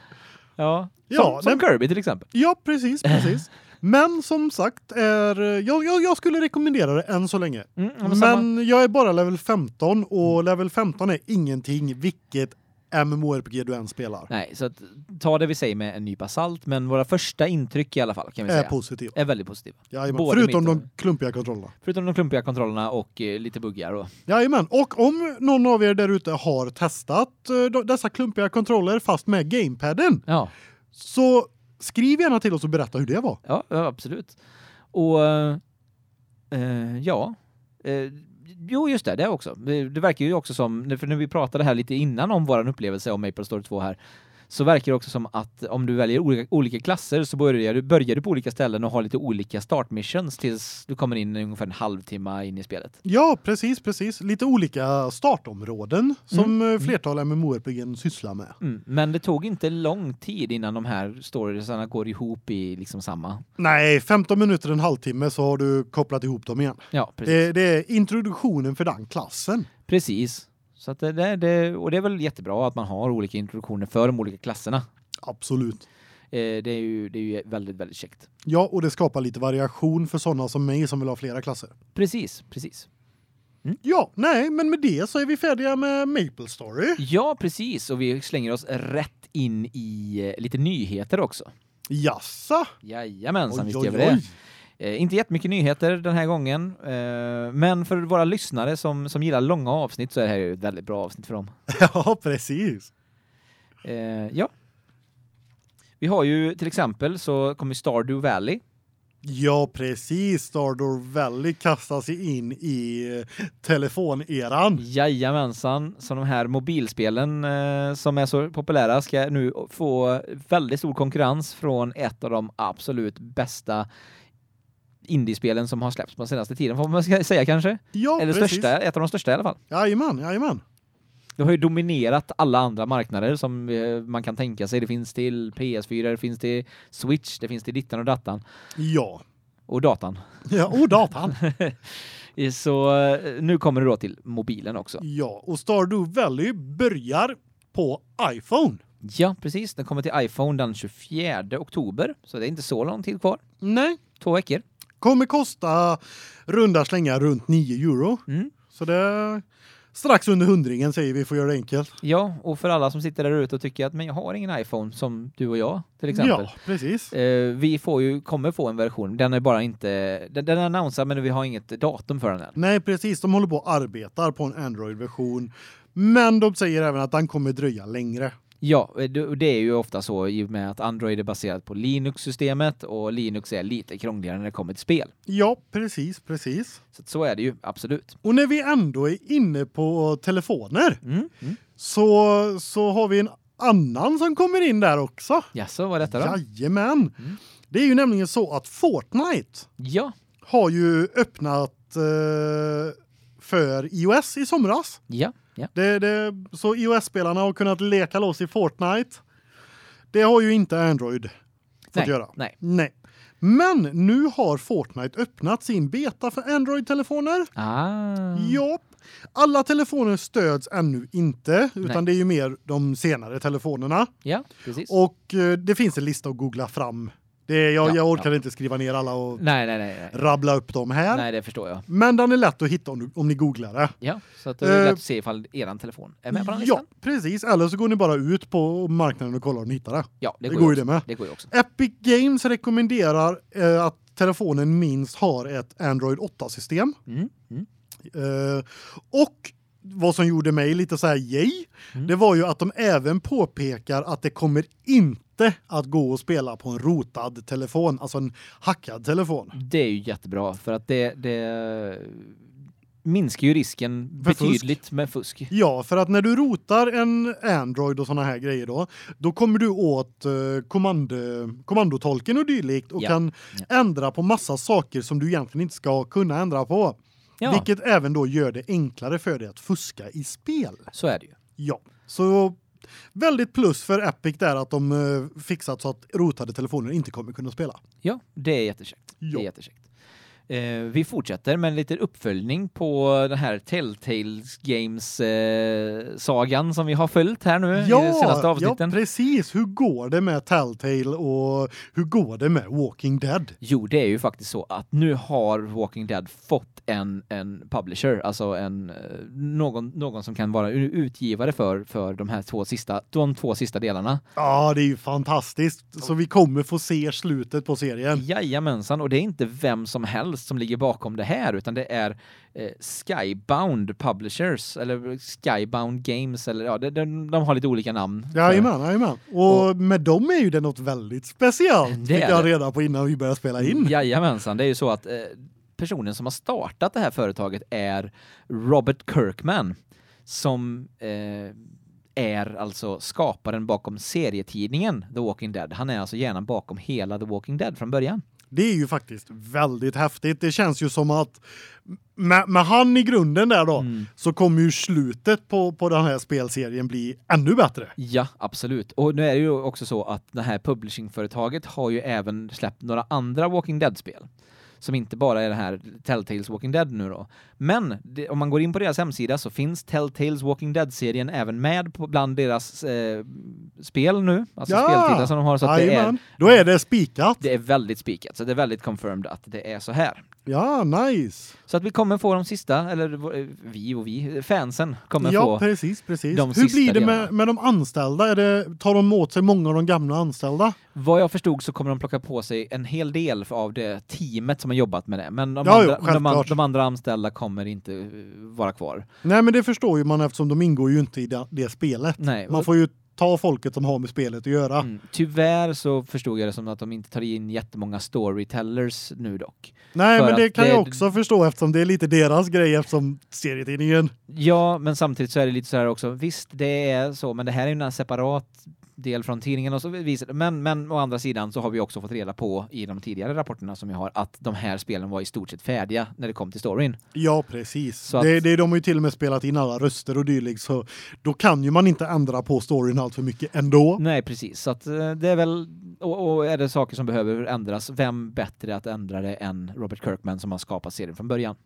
Ja, som,
Ja,
som
nej-
Kirby till exempel.
Ja, precis, precis. (laughs) Men som sagt är jag, jag, jag skulle rekommendera det än så länge.
Mm, ja, men
Men,
samma.
jag är bara level 15 och level 15 är ingenting vilket MMORPG du än spelar.
Nej, så att, ta det vi säger med en nypa salt, men våra första intryck i alla fall kan vi
Är
säga
positiv.
är väldigt positiva. Både
Förutom de klumpiga kontrollerna.
Förutom de klumpiga kontrollerna och eh, lite buggar och
Jajamän. Och om någon av er där ute har testat eh, dessa klumpiga kontroller fast med gamepaden
ja,
så skriv gärna till oss och berätta hur det var.
ja, ja absolut. Och eh, eh, ja, eh, Jo, just det, det också. Det, det verkar ju också som, för när vi pratade här lite innan om våran upplevelse av Maple Story 2 här, så verkar det också som att om du väljer olika, olika klasser så börjar du, börjar du på olika ställen och har lite olika startmissions tills du kommer in ungefär en halvtimme in i spelet.
Ja, precis, precis. Lite olika startområden som
Mm.
mm. flertal MMORPG sysslar med.
Mm. Men det tog inte lång tid innan de här storiesarna går ihop i liksom samma.
Nej, 15 minuter, en halvtimme så har du kopplat ihop dem igen.
Ja, precis.
Det, det är introduktionen för den klassen.
Precis. Så att det, det, och det är väl jättebra att man har olika introduktioner för de olika klasserna.
Absolut.
Eh, det är ju det är ju väldigt väldigt käckt.
Ja, och det skapar lite variation för sådana som mig som vill ha flera klasser.
Precis, precis.
Ja, nej, men med det så är vi färdiga med Maple Story.
Ja, precis och vi slänger oss rätt in i eh, lite nyheter också.
Jassa.
Jajamensan, visst gör vi det. Eh, inte jättemycket nyheter den här gången, eh, men för våra lyssnare som som gillar långa avsnitt så är det här ju ett väldigt bra avsnitt för dem. (laughs)
Ja, precis.
Eh, ja. Vi har ju till exempel så kommer Stardew Valley.
Ja, precis. Stardoor Valley kastar sig in i eh, telefoneran.
Jajamensan, så de här mobilspelen eh, som är så populära ska nu få väldigt stor konkurrens från ett av de absolut bästa indiespelen som har släppts på senaste tiden, får man säga kanske.
Ja,
Eller
precis.
största, ett av de största i alla fall.
Jajamän, jajamän.
Det har ju dominerat alla andra marknader som eh, man kan tänka sig. Det finns till PS4, det finns till Switch, det finns till dittan och dattan.
Ja.
Och datan.
Ja, och datan. (laughs)
Så eh, nu kommer det då till mobilen också.
ja, och Stardew Valley börjar på iPhone.
Ja, precis. Den kommer till iPhone den 24 oktober, så det är inte så lång tid kvar.
Nej,
Två veckor.
Kommer kosta runda slänga runt 9 euro.
Mm.
Så det strax under hundringen säger vi att göra det enkelt.
Ja, och för alla som sitter där ute och tycker att men jag har ingen iPhone som du och jag till exempel.
Ja, precis.
Eh, vi får ju kommer få en version. Den är bara inte den, den är annonsad men vi har inget datum för den än.
Nej, precis. De håller på och arbetar på en Android-version. Men de säger även att den kommer dröja längre.
Ja, eh, det är ju ofta så i och med att Android är baserat på Linux-systemet och Linux är lite krångligare när det kommer till spel.
Ja, precis, precis.
Så så är det ju absolut.
Och när vi ändå är inne på telefoner
Mm. Mm.
så så har vi en annan som kommer in där också.
Jaså, vad är detta då?
Jajamän.
Mm.
Det är ju nämligen så att Fortnite
Ja,
har ju öppnat eh, för iOS i somras.
ja, ja.
Det, det, så iOS-spelarna har kunnat leka loss i Fortnite. Det har ju inte Android fått
Nej,
göra.
nej.
Nej. Men nu har Fortnite öppnat sin beta för Android-telefoner.
Ah.
Ja. Alla telefoner stöds ännu inte, utan
Nej.
det är ju mer de senare telefonerna.
Ja, precis.
Och eh, det finns en lista att googla fram. Det jag,
Ja,
jag orkar
ja.
inte skriva ner alla och
nej, nej, nej.
rabbla upp dem här.
Nej, det förstår jag.
Men den är lätt att hitta om, du, om ni googlar det.
Ja, så att det är
Eh,
lätt att se ifall eran telefon är med på den
Ja,
listan.
precis. Eller så går ni bara ut på marknaden och kollar om ni hittar det.
Ja, det,
Det
går,
går
ju
det med.
Det går ju också.
Epic Games rekommenderar eh, att telefonen minst har ett Android 8-system.
Mm. Mm.
Eh, och vad som gjorde mig lite så här yay,
Mm.
det var ju att de även påpekar att det kommer inte att gå att spela på en rotad telefon, alltså en hackad telefon.
Det är ju jättebra för att det, det minskar ju risken
För fusk.
betydligt med fusk.
Ja, för att när du rotar en Android och såna här grejer då, då kommer du åt eh, kommando, kommandotolken och dylikt och
Ja,
kan ändra på massa saker som du egentligen inte ska kunna ändra på.
Ja,
Vilket även då gör det enklare för dig att fuska i spel.
så är det ju.
Ja, så väldigt plus för Epic där att de eh, fixat så att rotade telefoner inte kommer kunna spela.
Ja, det är jättekäckt. Det
Ja.
är jättekäckt. Eh, vi fortsätter med en liten uppföljning på den här Telltale Games eh, sagan som vi har följt här nu i de senaste
ja
avsnitten.
precis. Hur går det med Telltale och hur går det med Walking Dead?
Jo, det är ju faktiskt så att nu har Walking Dead fått en en publisher, alltså en eh, någon någon som kan vara utgivare för för de här två sista de två sista delarna.
Ja, det är ju fantastiskt. Så vi kommer få se slutet på serien.
Jajamensan, och det är inte vem som helst som ligger bakom det här utan det är eh, Skybound Publishers eller Skybound Games eller ja, de, de, de har lite olika namn.
Jajamän, jajamän. Och med dem är ju det något väldigt speciellt.
Det
fick jag reda på innan vi började spela in.
Jajamensan, det är ju så att eh, personen som har startat det här företaget är Robert Kirkman som eh, är alltså skaparen bakom serietidningen The Walking Dead. Han är alltså gärna bakom hela The Walking Dead från början.
Det är ju faktiskt väldigt häftigt. Det känns ju som att med, med han i grunden där då
Mm.
så kommer ju slutet på på den här spelserien bli ännu bättre.
Ja, absolut. Och nu är det ju också så att det här publishingföretaget har ju även släppt några andra Walking Dead-spel. Som inte bara är det här Telltales Walking Dead nu då. Men det, om man går in på deras hemsida så finns Telltales Walking Dead-serien även med på, bland deras eh, spel nu. Alltså speltitlar som de har. Så att det är.
Då är det spikat.
det är väldigt spikat. Så det är väldigt confirmed att det är så här.
Ja, nice.
Så att vi kommer få de sista, eller eh, vi och vi, fansen kommer
Ja,
få
precis, precis.
de
Hur blir det med, med de anställda? Är det, tar de åt sig många av de gamla anställda?
Vad jag förstod så kommer de plocka på sig en hel del av det teamet som har jobbat med det. Men de,
Ja, jo,
andra, de, an-
självklart.
de andra anställda kommer inte eh, vara kvar.
Nej, men det förstår ju man eftersom de ingår ju inte i det, det spelet.
Nej.
Man får ju ta folket som har med spelet att göra.
Mm. Tyvärr så förstod jag det som att de inte tar in jättemånga storytellers nu dock.
Nej,
För
men det kan
det-
jag också förstå eftersom det är lite deras grej eftersom serietidningen.
Ja, men samtidigt så är det lite så här också. Visst, det är så, men det här är ju en separat del från tidningen och så vidare. Men, men å andra sidan så har vi också fått reda på i de tidigare rapporterna som jag har att de här spelen var i stort sett färdiga när det kom till storyn.
Ja, precis.
Så att-
det, det, de har ju till och med spelat in alla röster och dylikt så då kan ju man inte ändra på storyn allt för mycket ändå.
Nej, precis. Så att eh, det är väl och, och är det saker som behöver ändras, vem bättre att ändra det än Robert Kirkman som har skapat serien från början?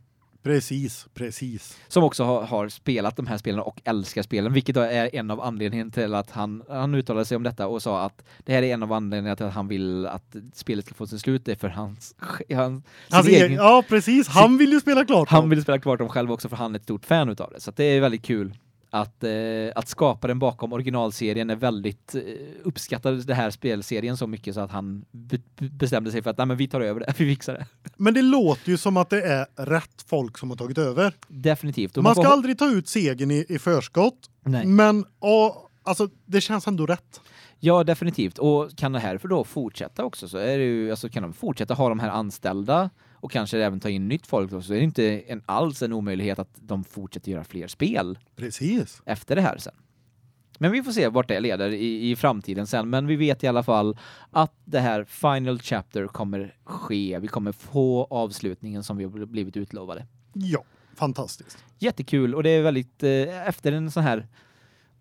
Precis, precis.
Som också har, har spelat de här spelen och älskar spelen, vilket är en av anledningarna till att han han uttalade sig om detta och sa att det här är en av anledningarna till att han vill att spelet ska få sin slut det är för hans, hans sin
egen, ja, precis. Han vill ju spela klart.
han
dem.
vill spela klart dem själv också för han är ett stort fan utav det. Så det är väldigt kul att eh, att skaparen bakom originalserien är väldigt eh, uppskattade det här spelserien så mycket så att han be bestämde sig för att nej men vi tar över det, (laughs) vi fixar det.
Men det låter ju som att det är rätt folk som har tagit över.
Definitivt. Och
Man ska
får-
aldrig ta ut segern i, i förskott,
Nej.
men och, alltså, det känns ändå rätt.
Ja, definitivt. Och kan det här för då fortsätta också så är det ju alltså kan de fortsätta ha de här anställda och kanske även ta in nytt folk då, så är det inte en alls en omöjlighet att de fortsätter göra fler spel
Precis.
efter det här sen. Men vi får se vart det leder i, i framtiden sen, men vi vet i alla fall att det här final chapter kommer ske. Vi kommer få avslutningen som vi har blivit utlovade.
Ja, fantastiskt.
Jättekul och det är väldigt eh, efter en sån här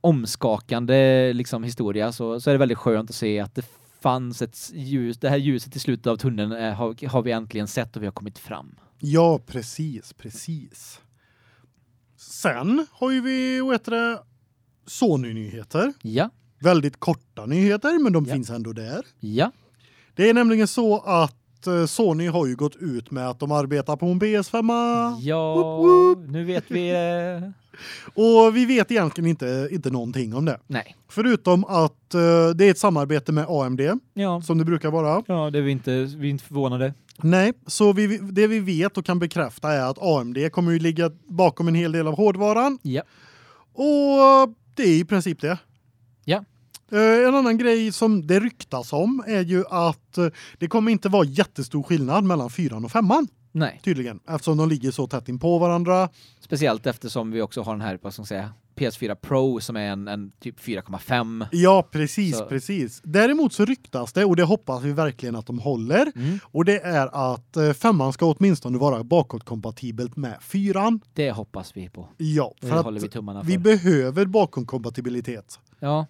omskakande liksom historia så så är det väldigt skönt att se att det fanns ett ljus, det här ljuset i slutet av tunneln eh, har, har vi äntligen sett och vi har kommit fram.
Ja, precis, precis. Sen har ju vi, vad heter det, Sony-nyheter.
Ja,
Väldigt korta nyheter, men de
Ja.
finns ändå där.
ja,
Det är nämligen så att eh, Sony har ju gått ut med att de arbetar på en PS5.
ja,
Woop, woop.
nu vet vi eh,
Och vi vet egentligen inte, inte någonting om det.
nej.
Förutom att eh, det är ett samarbete med AMD,
Ja,
som det brukar vara.
ja, det är vi inte vi är inte förvånade.
Nej, så vi, det vi vet och kan bekräfta är att AMD kommer ju ligga bakom en hel del av hårdvaran.
Ja.
Och det är i princip det. Eh, En annan grej som det ryktas om är ju att eh, det kommer inte vara jättestor skillnad mellan fyran och femman
Nej,
tydligen eftersom de ligger så tätt in på varandra.
speciellt eftersom vi också har den här vad ska man säga PS4 Pro som är en, en typ 4,5.
Ja, precis,
Så-
precis. Däremot så ryktas det och det hoppas vi verkligen att de håller
Mm.
och det är att eh, femman ska åtminstone vara bakåtkompatibelt med fyran.
Det hoppas vi på.
Ja,
Det
för att
håller vi tummarna för.
vi behöver bakåtkompatibilitet.
Ja.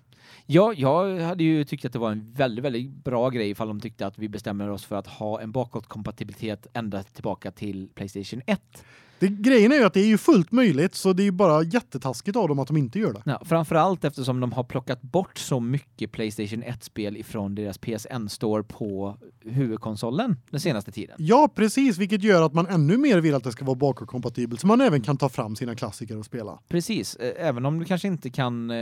Ja, jag hade ju tyckt att det var en väldigt, väldigt bra grej ifall de tyckte att vi bestämmer oss för att ha en bakåtkompatibilitet ända tillbaka till PlayStation 1.
Det, grejen är ju att det är ju fullt möjligt så det är ju bara jättetaskigt av dem att de inte gör det.
Ja, framförallt eftersom de har plockat bort så mycket PlayStation 1-spel ifrån deras PSN-store på huvudkonsolen den senaste tiden.
Ja, precis, vilket gör att man ännu mer vill att det ska vara bakåtkompatibelt så man även kan ta fram sina klassiker och spela.
Precis, även om du kanske inte kan eh,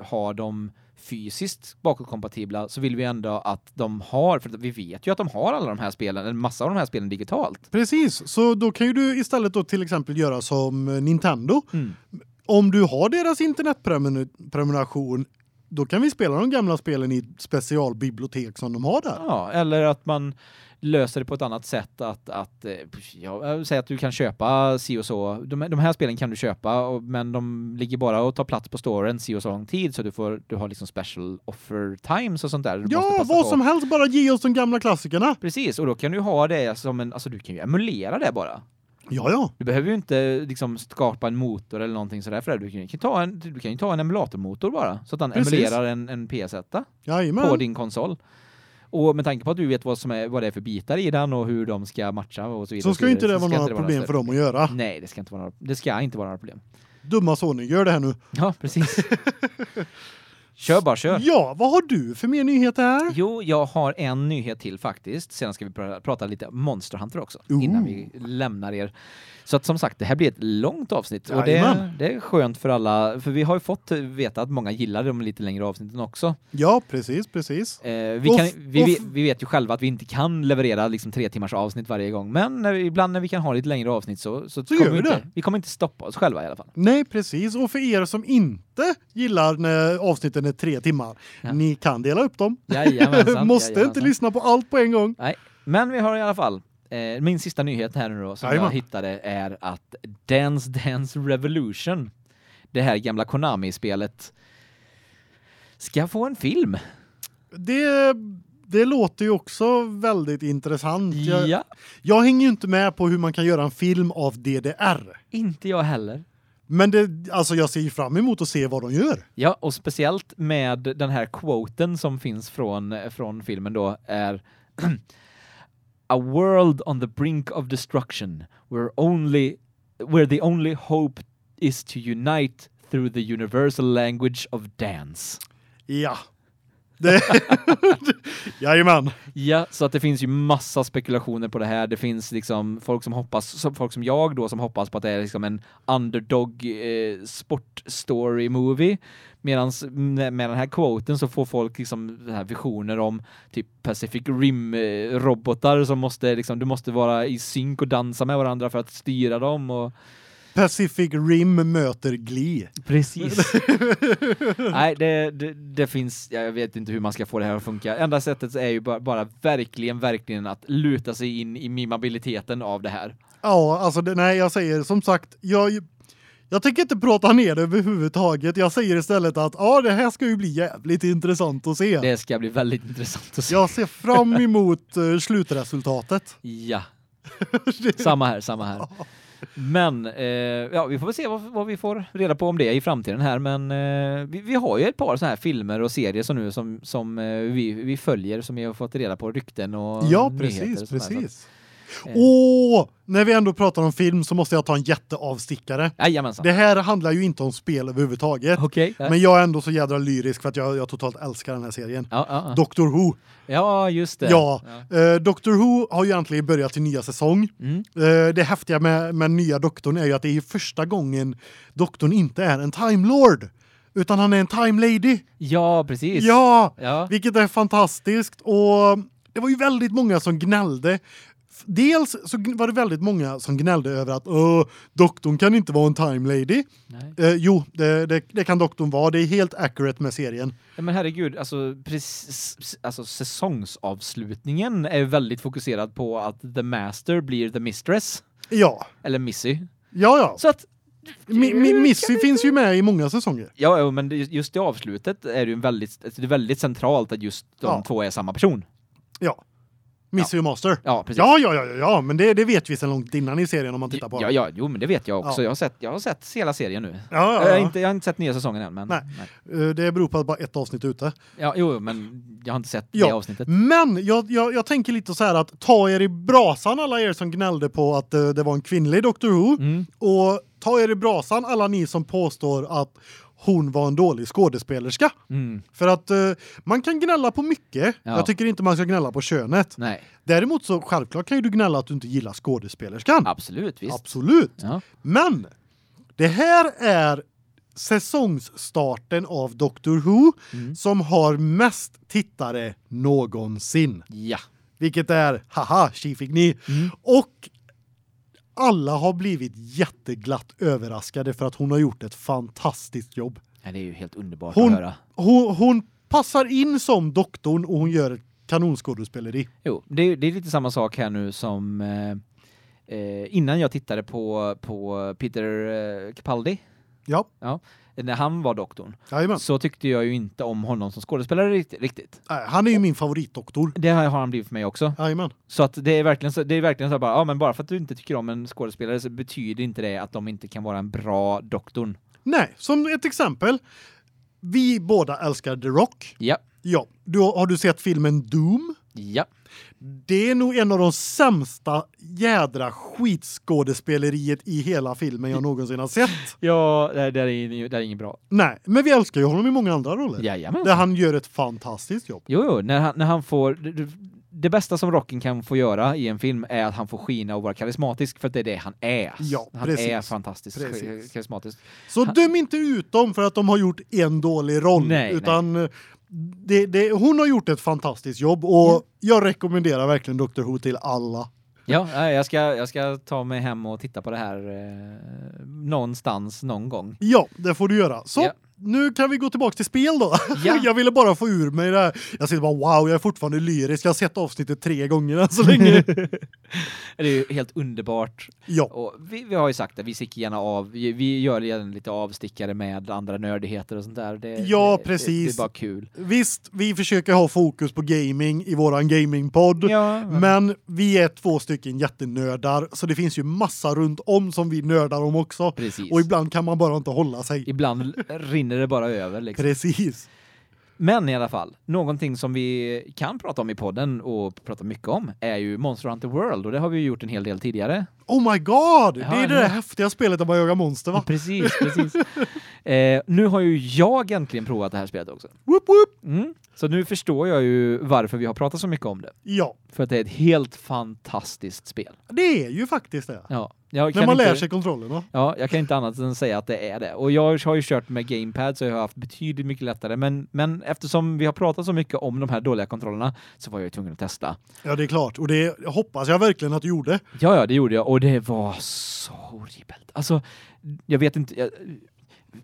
ha dem fysiskt bakåtkompatibla så vill vi ändå att de har för vi vet ju att de har alla de här spelen, en massa av de här spelen digitalt.
Precis, så då kan ju du istället då till exempel göra som Nintendo.
Mm.
Om du har deras internetprenumeration då kan vi spela de gamla spelen i specialbibliotek som de har där.
Ja, eller att man löser det på ett annat sätt att att eh, ja, säg att du kan köpa si och så. De, de här spelen kan du köpa och, men de ligger bara och tar plats på storen si och så lång tid så du får du har liksom special offer times och sånt där. Du
Ja, vad
på.
som helst bara ge oss de gamla klassikerna.
Precis, och då kan du ha det som en alltså du kan ju emulera det bara.
Ja, ja.
Du behöver ju inte liksom skapa en motor eller någonting sådär för det. Du kan ju ta en du kan ju ta en emulatormotor bara så att den
Precis.
emulerar en en PS1
Jajamän.
på din konsol. Och med tanke på att du vet vad som är vad det är för bitar i den och hur de ska matcha och så vidare.
Så ska ju inte det vara några problem
större
för dem att göra.
Nej, det ska inte vara några, det ska inte vara några problem.
Dumma Sony, gör det här nu.
Ja, precis. (laughs) kör bara, kör.
Ja, vad har du för mer nyheter här?
Jo, jag har en nyhet till faktiskt. Sen ska vi pr prata lite Monster Hunter också
Ooh.
innan vi lämnar er. Så att som sagt, det här blir ett långt avsnitt och det, det är skönt för alla för vi har ju fått veta att många gillar de lite längre avsnitten också.
Ja, precis, precis.
Eh, vi, kan, vi, vi, vet ju själva att vi inte kan leverera liksom tre timmars avsnitt varje gång, men när vi, ibland när vi kan ha lite längre avsnitt så, så, kommer
gör vi
inte,
det.
vi kommer inte stoppa oss själva i alla fall.
Nej, precis. Och för er som inte gillar när avsnitten är tre timmar,
Ja.
ni kan dela upp dem.
Jajamensan, (laughs)
Måste inte
jajamensan.
lyssna på allt på en gång.
Nej, men vi har i alla fall eh, min sista nyhet här nu då som
Jajamän.
jag hittade är att Dance Dance Revolution, det här gamla Konami-spelet, ska få en film.
Det det låter ju också väldigt intressant. Jag,
Ja,
jag hänger ju inte med på hur man kan göra en film av DDR.
inte jag heller.
Men det alltså jag ser ju fram emot att se vad de gör.
Ja, och speciellt med den här quoten som finns från från filmen då är (clears throat) A world on the brink of destruction where only where the only hope is to unite through the universal language of dance.
Ja. Det (laughs) Jajamän.
Ja, så att det finns ju massa spekulationer på det här. Det finns liksom folk som hoppas som folk som jag då som hoppas på att det är liksom en underdog eh, sport story movie medans med med den här quoten så får folk liksom den här visioner om typ Pacific Rim-robotar eh, som måste liksom du måste vara i synk och dansa med varandra för att styra dem och
Pacific Rim möter Glee.
Precis. (laughs) Nej, det, det, det finns, jag vet inte hur man ska få det här att funka. Enda sättet är ju bara, bara verkligen, verkligen att luta sig in i mimabiliteten av det här.
Ja, alltså det, nej, jag säger som sagt, jag jag tänker inte prata ner det överhuvudtaget. Jag säger istället att ja, det här ska ju bli jävligt intressant att se.
Det ska bli väldigt intressant att se.
Jag ser fram (laughs) emot uh, slutresultatet.
Ja. (laughs) Samma här, samma här. Men eh, ja, vi får väl se vad, vad vi får reda på om det i framtiden här, men eh, vi, vi har ju ett par sådana här filmer och serier som nu som som eh, vi vi följer som vi har fått reda på rykten och
Ja, precis,
och
precis.
Eh.
Åh, när vi ändå pratar om film så måste jag ta en jätteavstickare.
Jajamensan.
Det här handlar ju inte om spel överhuvudtaget.
Okej. ja.
Men jag är ändå så jädra lyrisk för att jag, jag totalt älskar den här serien.
Ja, ja.
Doctor Who.
ja, just det.
Ja, eh, Doctor Who har ju egentligen börjat sin nya säsong.
Mm.
Eh, det häftiga med med nya doktorn är ju att det är första gången doktorn inte är en time lord utan han är en time lady.
ja precis.
Ja,
Ja.
vilket är fantastiskt och det var ju väldigt många som gnällde. Dels så var det väldigt många som gnällde över att Åh, doktorn kan inte vara en time lady. Eh, jo, det, det, det kan doktorn vara. Det är helt accurate med serien.
Ja, men herregud, alltså precis alltså säsongsavslutningen är ju väldigt fokuserad på att the master blir the mistress
Ja,
eller Missy.
ja, ja.
Så att
Mi, mi, Missy finns ju med i många säsonger.
ja, men just i avslutet är det ju väldigt det är väldigt centralt att just de
Ja.
två är samma person.
Ja. Missy och Master.
Ja, precis.
Ja, ja, ja, ja, ja, men det, det vet vi sedan långt innan i serien om man tittar på
ja, ja, jo, men det vet jag också.
Ja.
Jag har sett jag har sett hela serien nu.
Ja, ja,
Jag,
ja.
har inte, jag har inte sett nya säsongen än, men
Nej. Eh, Det beror på att bara ett avsnitt är ute.
Ja, jo, men jag har inte sett
Ja.
det avsnittet.
Men jag, jag, jag tänker lite så här att ta er i brasan alla er som gnällde på att eh, det var en kvinnlig Doctor Who
Mm.
och ta er i brasan alla ni som påstår att hon var en dålig skådespelerska.
Mm.
För att eh, man kan gnälla på mycket.
Ja.
Jag tycker inte man ska gnälla på könet.
Nej,
Däremot så självklart kan ju du gnälla att du inte gillar skådespelerskan.
absolut, visst.
Absolut.
Ja.
Men det här är säsongsstarten av Doctor Who
Mm.
som har mest tittare någonsin.
Ja.
Vilket är haha, tji fick ni.
Mm.
Och alla har blivit jätteglatt överraskade för att hon har gjort ett fantastiskt jobb.
Ja, det är ju helt underbart
Hon-
att höra.
Hon, hon passar in som doktorn och hon gör ett kanonskådespeleri.
Jo, det är, det är lite samma sak här nu som eh, eh, innan jag tittade på på Peter eh, Capaldi
Ja,
när han var doktorn
jajamän.
så tyckte jag ju inte om honom som skådespelare riktigt.
Nej, Han är ju min favoritdoktor.
Det har han blivit för mig också.
Jajamän.
Så att det är verkligen så det är verkligen så bara ja men bara för att du inte tycker om en skådespelare så betyder inte det att de inte kan vara en bra doktorn.
Nej, som ett exempel. Vi båda älskar The Rock.
Ja.
Ja, du, har du sett filmen Doom?
Ja.
Det är nog en av de sämsta jädra skitskådespeleriet i hela filmen jag någonsin har sett. (laughs)
Ja, det, det är det är inget bra.
Nej, men vi älskar ju honom i många andra roller.
Jajamän.
Där han gör ett fantastiskt jobb.
Jo, jo, när han, när han får det, bästa som Rocken kan få göra i en film är att han får skina och vara karismatisk för att det är det han är.
Ja,
han
precis.
är fantastiskt
Precis.
karismatisk.
Så
Han-
döm inte ut dem för att de har gjort en dålig roll
Nej,
utan eh, Det, det, hon har gjort ett fantastiskt jobb och
Mm.
jag rekommenderar verkligen Dr. Who till alla.
Ja, jag ska jag ska ta mig hem och titta på det här eh, någonstans någon gång.
Ja, det får du göra. Så
Ja.
Nu kan vi gå tillbaka till spel då.
Ja. (laughs)
jag ville bara få ur mig det här. Jag sitter bara wow, jag är fortfarande lyrisk. Jag har sett avsnittet tre gånger än så länge. (laughs)
Det är ju helt underbart.
ja,
Och vi, vi har ju sagt att vi sticker gärna av. Vi, vi gör gärna lite avstickare med andra nördigheter och sånt där. Det,
Ja,
det,
precis.
Det, är bara kul.
visst, vi försöker ha fokus på gaming i våran gamingpodd.
Ja,
Men vi är två stycken jättenördar så det finns ju massa runt om som vi nördar om också.
precis.
Och ibland kan man bara inte hålla sig.
Ibland rinner det bara över liksom.
Precis.
Men i alla fall, någonting som vi kan prata om i podden och prata mycket om är ju Monster Hunter World och det har vi ju gjort en hel del tidigare.
Oh my god, det
Ja,
är det där häftiga spelet där man jagar monster va?
Precis, (laughs) precis. eh, nu har ju jag äntligen provat det här spelet också.
Whoop, whoop.
Mm. Så nu förstår jag ju varför vi har pratat så mycket om det.
Ja,
För att det är ett helt fantastiskt spel.
det är ju faktiskt det.
Ja,
När man lär
inte,
sig kontrollerna.
Ja, jag kan inte annat än säga att det är det. Och jag har ju kört med gamepad så jag har haft betydligt mycket lättare. Men, men eftersom vi har pratat så mycket om de här dåliga kontrollerna så var jag ju tvungen att testa.
Ja, det är klart. Och det hoppas jag verkligen att du gjorde.
Ja, ja, det gjorde jag och det var så horribelt. Alltså, jag vet inte jag,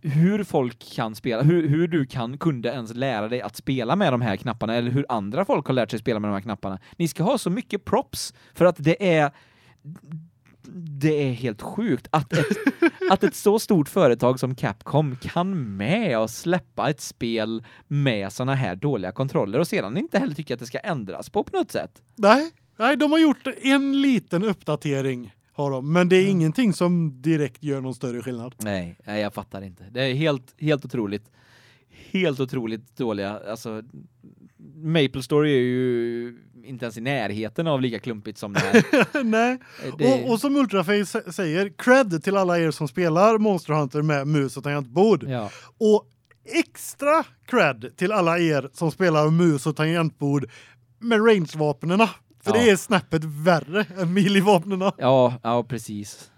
hur folk kan spela, hur, hur du kan kunde ens lära dig att spela med de här knapparna eller hur andra folk har lärt sig spela med de här knapparna. Ni ska ha så mycket props för att det är det är helt sjukt att ett, (laughs) att ett så stort företag som Capcom kan med och släppa ett spel med såna här dåliga kontroller och sedan inte heller tycka att det ska ändras på på något sätt.
Nej, nej, de har gjort en liten uppdatering har de, men det är ingenting som direkt gör någon större skillnad.
Nej, nej jag fattar inte. Det är helt helt otroligt. Helt otroligt dåliga. Alltså Maple Story är ju inte ens i närheten av lika klumpigt som det här. (laughs)
nej.
Det,
Och, och som Ultraface sä- säger, cred till alla er som spelar Monster Hunter med mus och tangentbord.
ja.
Och extra cred till alla er som spelar mus och tangentbord med rangevapnena. För
Ja.
det är snäppet värre än melee-vapnena.
ja, ja precis.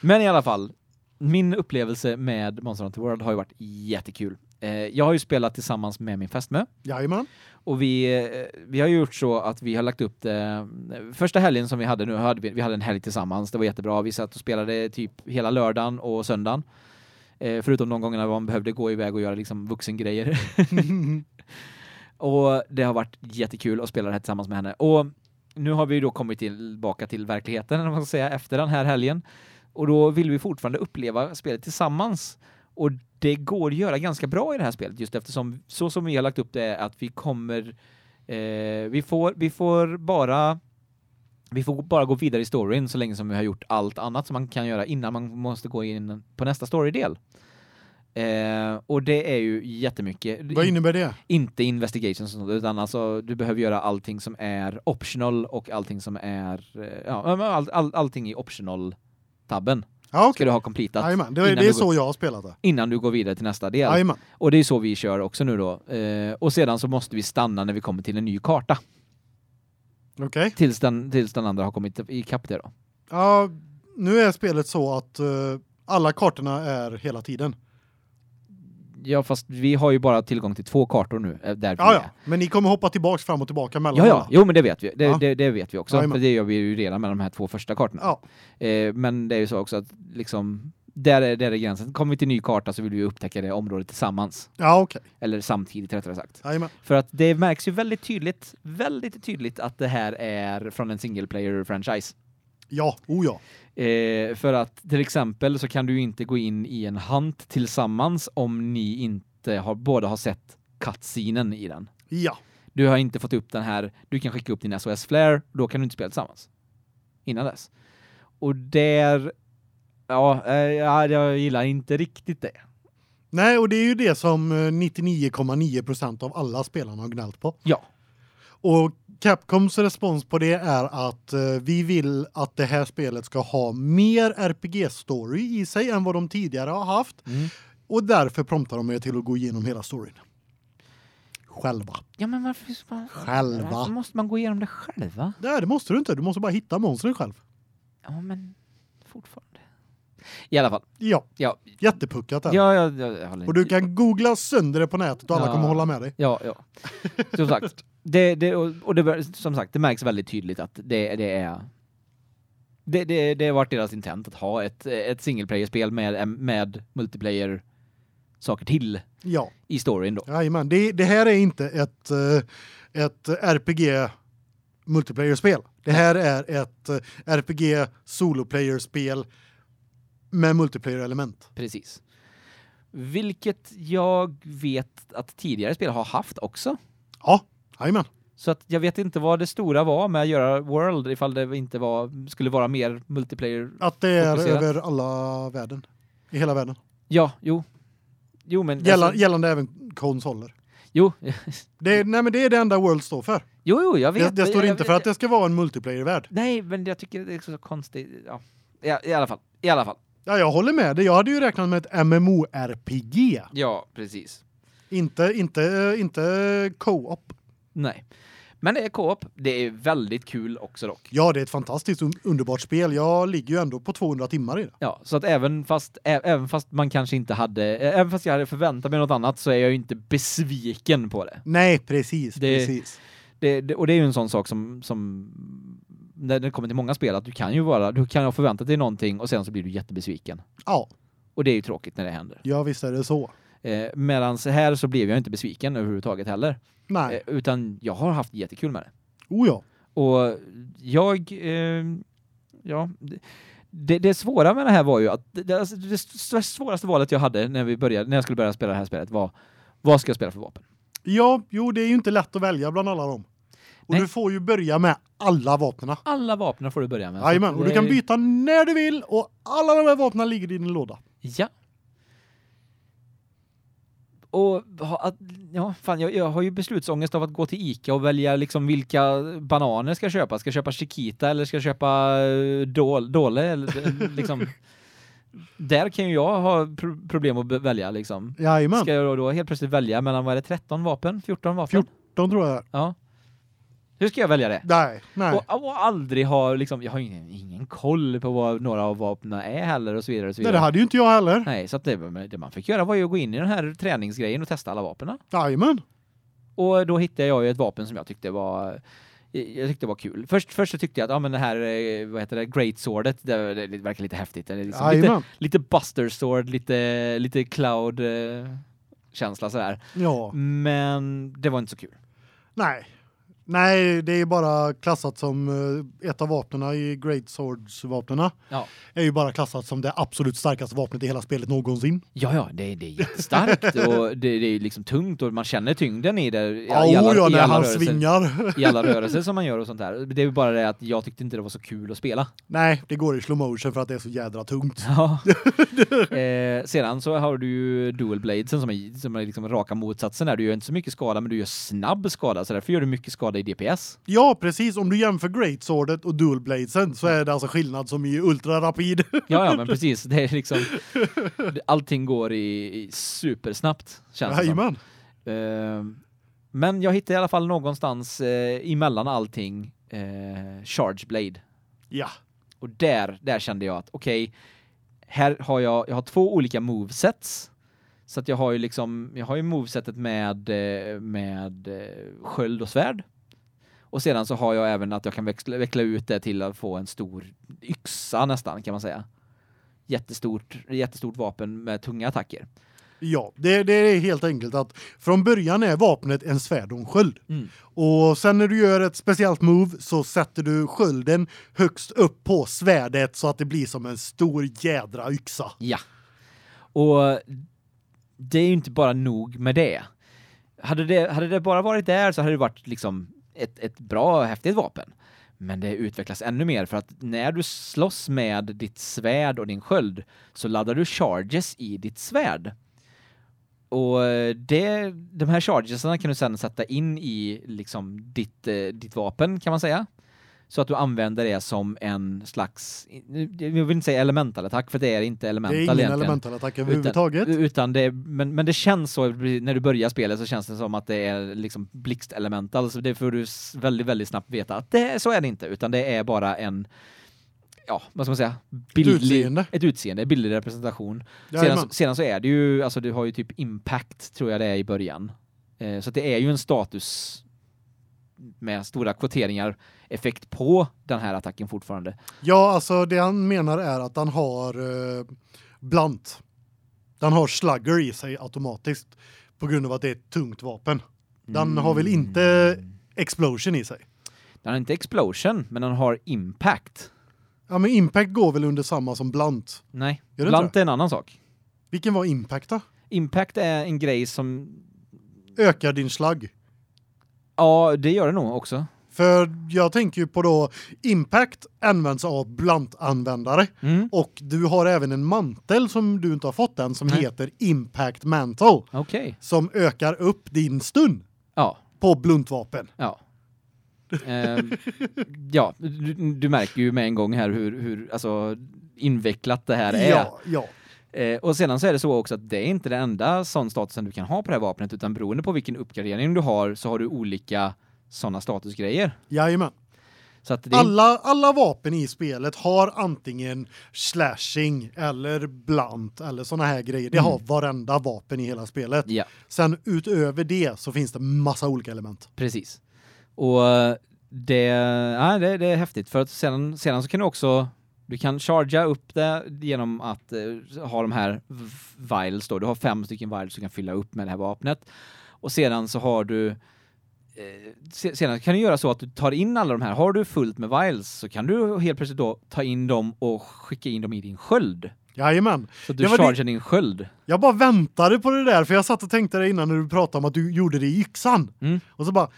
Men i alla fall, min upplevelse med Monster Hunter World har ju varit jättekul. Eh, jag har ju spelat tillsammans med min fästmö
Jajamän.
och vi eh, vi har gjort så att vi har lagt upp det första helgen som vi hade nu hade vi, vi hade en helg tillsammans. Det var jättebra. Vi satt och spelade typ hela lördagen och söndagen. Eh, förutom de gångerna man behövde gå iväg och göra liksom vuxengrejer. (laughs) och det har varit jättekul att spela det här tillsammans med henne. Och nu har vi då kommit tillbaka till verkligheten om man ska säga efter den här helgen. Och då vill vi fortfarande uppleva spelet tillsammans. Och det går att göra ganska bra i det här spelet just eftersom så som vi har lagt upp det är att vi kommer eh, vi får vi får bara vi får bara gå vidare i storyn så länge som vi har gjort allt annat som man kan göra innan man måste gå in på nästa storydel. Eh, och det är ju jättemycket.
Vad innebär det?
Inte investigations och sånt, utan alltså du behöver göra allting som är optional och allting som är eh, ja, all, all, allting i optional tabben
Ja,
ska
okej.
du ha completat
Jajamän, det,
innan
det är så
går,
jag har spelat det.
innan du går vidare till nästa del.
Jajamän.
Och det är så vi kör också nu då. Eh, och sedan så måste vi stanna när vi kommer till en ny karta
Okej.
tills den tills den andra har kommit i kapp det då.
Ja, nu är spelet så att eh, alla kartorna är hela tiden.
Ja, fast vi har ju bara tillgång till två kartor nu eh, där vi
Ja, ja. Men ni kommer hoppa tillbaks fram och tillbaka mellan
Ja, ja,
alla.
jo men det vet vi. Det,
Ja.
det, det vet vi också.
Jajamän.
För det gör vi ju redan med de här två första kartorna.
Ja.
Eh, men det är ju så också att liksom Där är, där är gränsen. Kommer vi till ny karta så vill vi upptäcka det området tillsammans.
Ja, okej.
Eller samtidigt rättare sagt.
Jajamän.
För att det märks ju väldigt tydligt, väldigt tydligt att det här är från en single player franchise.
Ja, oh ja.
Eh, för att till exempel så kan du inte gå in i en hunt tillsammans om ni inte har båda har sett cutscenen i den.
Ja.
Du har inte fått upp den här, du kan skicka upp din SOS Flare, då kan du inte spela tillsammans. Innan dess. Och där ja, eh, ja, jag gillar inte riktigt det.
Nej, och det är ju det som eh, 99,9% av alla spelarna har gnällt på.
Ja.
Och Capcoms respons på det är att eh, vi vill att det här spelet ska ha mer RPG-story i sig än vad de tidigare har haft.
Mm.
Och därför promptar de er till att gå igenom hela storyn. Själva.
Ja, men varför, ska man,
Själva.
varför måste man gå igenom det själva?
Nej, det måste du inte. Du måste bara hitta monstren själv.
Ja, men fortfarande. I alla fall.
Ja,
Ja,
jättepuckat där.
ja, ja, ja håller
Och du kan googla sönder det på nätet och alla
Ja.
kommer hålla med dig.
Ja, ja. Som sagt, det, det, och det, som sagt, det märks väldigt tydligt att det, det är det, det, det har varit deras intent att ha ett, ett single player-spel med, med multiplayer saker till
Ja,
i storyn då.
jajamän. Det, det här är inte ett, eh, ett RPG multiplayer-spel. Det här är ett eh, RPG soloplayer-spel med multiplayer-element.
Precis. Vilket jag vet att tidigare spel har haft också.
Ja, jajamän.
Så att jag vet inte vad det stora var med att göra World ifall det inte var skulle vara mer multiplayer.
Att det är över alla världen. I hela världen.
Ja, jo. Jo men
Gälla,
alltså,
gällande även konsoler.
jo. (laughs)
Det, är- nej men det är det enda World står för.
jo, jo, jag
Det,
vet.
det står
jag,
inte
jag,
för att det ska vara en multiplayer-värld.
Nej, men jag tycker det är så konstigt. Ja. Ja, i alla fall. I alla fall.
Ja, jag håller med dig. Jag hade ju räknat med ett MMORPG.
Ja, precis.
Inte inte inte co-op.
Nej. Men det är co-op. Det är väldigt kul också dock.
Ja, det är ett fantastiskt un underbart spel. Jag ligger ju ändå på 200 timmar i det.
Ja, så att även fast även fast man kanske inte hade även fast jag hade förväntat mig något annat så är jag ju inte besviken på det.
Nej, precis,
Det-
precis.
Det, det och det är ju en sån sak som som när det kommer till många spel att du kan ju vara du kan ha förväntat dig någonting och sen så blir du jättebesviken.
Ja,
Och det är ju tråkigt när det händer.
ja visst är det så.
Eh, Medan här så blev jag inte besviken överhuvudtaget heller.
Nej.
Eh, utan jag har haft jättekul med det.
Oh ja.
Och jag eh, ja det, det svåra med det här var ju att det, alltså, det svåraste valet jag hade när vi började när jag skulle börja spela det här spelet var vad ska jag spela för vapen?
Ja, jo, det är ju inte lätt att välja bland alla dem. Och
Nej.
du får ju börja med alla vapnen.
Alla vapnen får du börja med.
Jajamän, och du kan byta när du vill och alla de här vapnen ligger i din låda.
Ja. Och att, ja, fan, jag, jag har ju beslutsångest av att gå till Ica och välja liksom vilka bananer ska jag köpa. Ska jag köpa Chiquita eller ska jag köpa eh, Dol, Dole? Eller, eh, liksom, (laughs) där kan ju jag ha pro problem att välja liksom.
Jajamän.
Ska jag då, då helt plötsligt välja mellan, vad är det, 13 vapen? 14 vapen?
14 tror jag.
Ja. Hur ska jag välja det?
Nej, nej.
Och, och aldrig ha liksom, jag har ingen, ingen koll på vad några av vapnen är heller och så vidare och så
Nej,
vidare.
det hade ju inte jag heller.
Nej, så det, det man fick göra var ju att gå in i den här träningsgrejen och testa alla vapnen.
Jajamän.
Och då hittade jag ju ett vapen som jag tyckte var jag tyckte det var kul. Först först så tyckte jag att ja men det här eh, vad heter det Great Swordet det, det verkar lite häftigt. Är liksom lite
Jajamän.
lite Buster Sword, lite lite cloud eh, känsla sådär.
Ja.
Men det var inte så kul.
Nej. Nej, det är bara klassat som eh, ett av vapnena i Great Swords vapnena.
Ja.
Är ju bara klassat som det absolut starkaste vapnet i hela spelet någonsin.
Ja ja, det, det är jättestarkt (laughs) och det, det är liksom tungt och man känner tyngden i det i,
Ja,
i alla,
oh, ja
i
när
alla
han
rörelser.
svingar.
i alla (laughs) rörelser som man gör och sånt där. Det är ju bara det att jag tyckte inte det var så kul att spela.
Nej, det går i slow motion för att det är så jädra tungt.
Ja. (laughs) eh, sedan så har du ju dual bladesen som är som är liksom raka motsatsen där. Du gör inte så mycket skada men du gör snabb skada så därför gör du mycket skada i DPS.
Ja, precis. Om du jämför Great Swordet och Dual Bladesen så är det alltså skillnad som i ultra rapid. (laughs)
Ja ja, men (laughs) precis. Det är liksom allting går i, i supersnabbt känns det.
Jajamän.
Eh, men jag hittade i alla fall någonstans eh, emellan allting eh, Charge Blade.
Ja.
Och där där kände jag att okej, här har jag jag har två olika movesets. Så att jag har ju liksom jag har ju movesetet med eh, med eh, sköld och svärd. Och sedan så har jag även att jag kan växla, veckla ut det till att få en stor yxa nästan kan man säga. jättestort jättestort vapen med tunga attacker.
Ja, det, det är helt enkelt att från början är vapnet en svärd och en sköld.
Mm.
Och sen när du gör ett speciellt move så sätter du skölden högst upp på svärdet så att det blir som en stor jädra yxa.
Ja. Och det är ju inte bara nog med det. Hade det hade det bara varit där så hade det varit liksom ett ett bra häftigt vapen. Men det utvecklas ännu mer för att när du slåss med ditt svärd och din sköld så laddar du charges i ditt svärd. Och eh, det de här chargesarna kan du sedan sätta in i liksom ditt eh, ditt vapen kan man säga. Så att du använder det som en slags jag vill inte säga elemental attack för det är inte
Det är
elemental
ingen
egentligen.
elemental attack överhuvudtaget.
Utan, utan det men men det känns så när du börjar spelet så känns det som att det är liksom blixt elemental så det får du väldigt väldigt snabbt veta att det så är det inte utan det är bara en ja, vad ska man säga? Bildlig,
utseende.
Ett utseende, bildlig representation.
Jajamän.
Sedan, sedan så är det ju alltså du har ju typ impact tror jag det är i början. Eh, så det är ju en status med stora kvoteringar effekt på den här attacken fortfarande.
Ja, alltså det han menar är att han har eh, blunt. Den har slugger i sig automatiskt på grund av att det är ett tungt vapen. Den har väl inte explosion i sig.
Den har inte explosion, men den har impact.
Ja, men impact går väl under samma som blunt.
Nej, blunt är en annan sak.
Vilken var impact då?
Impact är en grej som
Ökar din slug.
ja, det gör det nog också.
För jag tänker ju på då impact används av blunt-användare
Mm.
och du har även en mantel som du inte har fått än som
Nej.
heter impact mantle
Okej.
som ökar upp din stun
Ja,
på bluntvapen.
ja. Ehm, ja, du, du märker ju med en gång här hur hur alltså invecklat det här är.
Ja, ja.
Eh, och sedan så är det så också att det är inte den enda sån statusen du kan ha på det här vapnet utan beroende på vilken uppgradering du har så har du olika såna statusgrejer.
Jajamän.
Så att det
Alla alla vapen i spelet har antingen slashing eller blunt eller såna här grejer. Det
Mm.
har varenda vapen i hela spelet.
ja,
Sen utöver det så finns det massa olika element.
precis. Och eh, det ja, det, det är häftigt för att sedan sedan så kan du också du kan chargea upp det genom att eh, ha de här vials då. Du har fem stycken vials du kan fylla upp med det här vapnet. Och sedan så har du eh, se- sedan kan du göra så att du tar in alla de här. Har du fullt med vials så kan du helt plötsligt då ta in dem och skicka in dem i din sköld.
Jajamän.
Så du
var det-
chargear din sköld.
Jag bara väntade på det där för jag satt och tänkte det innan när du pratade om att du gjorde det i yxan.
Mm.
Och så bara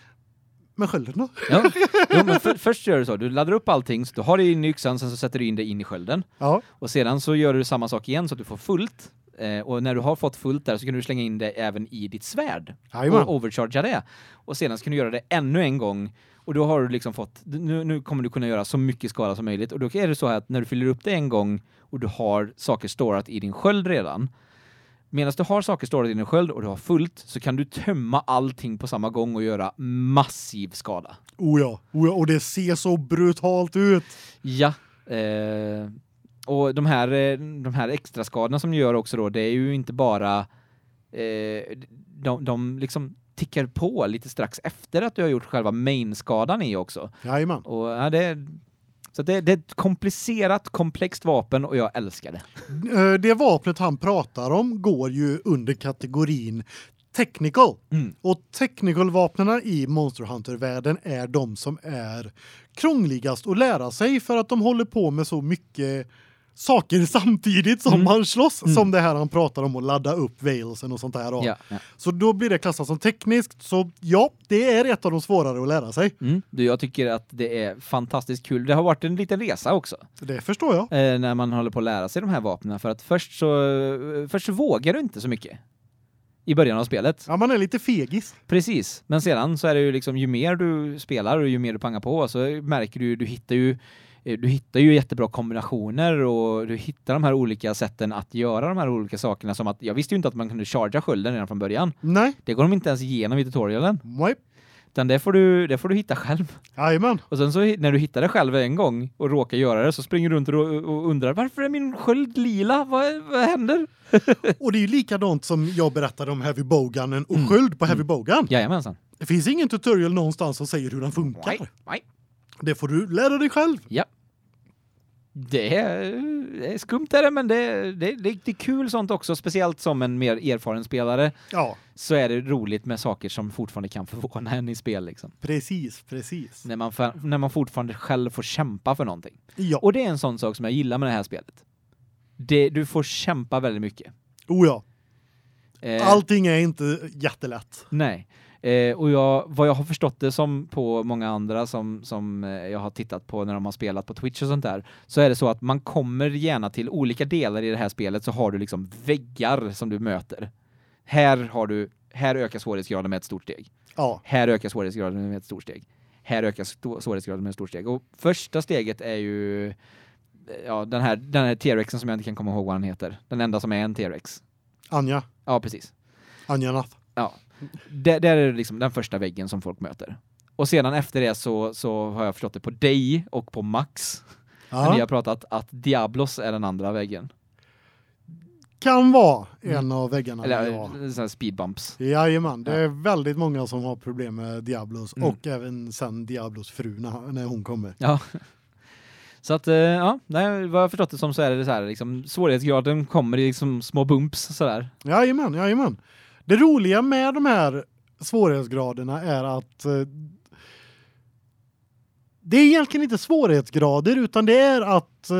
men skölden då?
Ja. (laughs) Jo, men för, först gör du så. Du laddar upp allting, så du har det i yxan, sen så sätter du in det in i skölden.
Ja.
Och sedan så gör du samma sak igen så att du får fullt. Eh, och när du har fått fullt där så kan du slänga in det även i ditt svärd.
Jajamän.
Och overchargea det. Och sedan kan du göra det ännu en gång. Och då har du liksom fått, nu, nu kommer du kunna göra så mycket skada som möjligt. Och då är det så att när du fyller upp det en gång och du har saker storat i din sköld redan. Medan du har saker storat i din sköld och du har fullt så kan du tömma allting på samma gång och göra massiv skada.
Oh ja. Oh ja. Och det ser så brutalt ut.
Ja. Eh, och de här eh, de här extra skadorna som gör också då det är ju inte bara eh, de de liksom tickar på lite strax efter att du har gjort själva main-skadan i också.
Jajamän.
Och ja, det är så det, det är ett komplicerat, komplext vapen och jag älskar det.
Eh, Det vapnet han pratar om går ju under kategorin technical.
Mm.
Och technical vapnena i Monster Hunter-världen är de som är krångligast att lära sig för att de håller på med så mycket saker samtidigt som
Mm.
man slåss
Mm.
som det här han pratar om att ladda upp veilsen och sånt där.
Ja, ja.
Så då blir det klassat som tekniskt så ja, det är ett av de svårare att lära sig.
Mm. Du, jag tycker att det är fantastiskt kul. Det har varit en liten resa också.
Det förstår jag.
eh, när man håller på att lära sig de här vapnen för att först så först så vågar du inte så mycket i början av spelet.
Ja, man är lite fegis.
Precis. Men sedan så är det ju liksom ju mer du spelar och ju mer du pangar på så märker du du hittar ju du hittar ju jättebra kombinationer och du hittar de här olika sätten att göra de här olika sakerna som att jag visste ju inte att man kunde chargea skölden redan från början.
Nej.
Det går de inte ens igenom i tutorialen.
Nej.
Utan det får du det får du hitta själv.
Jajamän.
Och sen så när du hittar det själv en gång och råkar göra det så springer du runt och, undrar varför är min sköld lila? Vad, vad händer? (laughs)
Och det är ju likadant som jag berättade om Heavy Bowgunnen och
Mm.
sköld på Heavy Bowgun.
Jajamensan.
Det finns ingen tutorial någonstans som säger hur den funkar.
Nej, nej.
Det får du lära dig själv.
Ja. Det är det är skumt är det, men det, det, det, är kul sånt också, speciellt som en mer erfaren spelare.
Ja,
Så är det roligt med saker som fortfarande kan förvåna en i spel liksom.
precis, precis.
När man, fa- när man fortfarande själv får kämpa för någonting.
Ja,
Och det är en sån sak som jag gillar med det här spelet. Det, du får kämpa väldigt mycket.
oh ja.
Eh,
Allting är inte jättelätt.
Nej. Eh, och jag, vad jag har förstått det som på många andra som, som eh, jag har tittat på när de har spelat på Twitch och sånt där, så är det så att man kommer gärna till olika delar i det här spelet så har du liksom väggar som du möter. Här har du, här ökar svårighetsgraden med ett stort steg.
Ja,
Här ökar svårighetsgraden med ett stort steg. Här ökar svårighetsgraden med ett stort steg. Och första steget är ju ja, den här den här T-rexen som jag inte kan komma ihåg vad den heter. Den enda som är en T-rex.
Anja.
Ja, precis.
Anja Nath.
Ja. Det, det är liksom den första väggen som folk möter. Och sedan efter det så, så har jag förstått det på dig och på Max, ni
Ja,
har pratat, att Diablos är den andra väggen.
kan vara en av väggarna.
Eller
ja.
ja. sådana speedbumps.
Jajamän, det är väldigt många som har problem med Diablos
Mm.
och även sen Diablos fru när, när hon kommer.
Ja. (laughs) Så att, eh, ja, nej, vad jag förstått det som så är det så här, liksom, svårighetsgraden kommer i liksom små bumps sådär.
Jajamän, jajamän. Det roliga med de här svårighetsgraderna är att eh, det är egentligen inte svårighetsgrader utan det är att eh,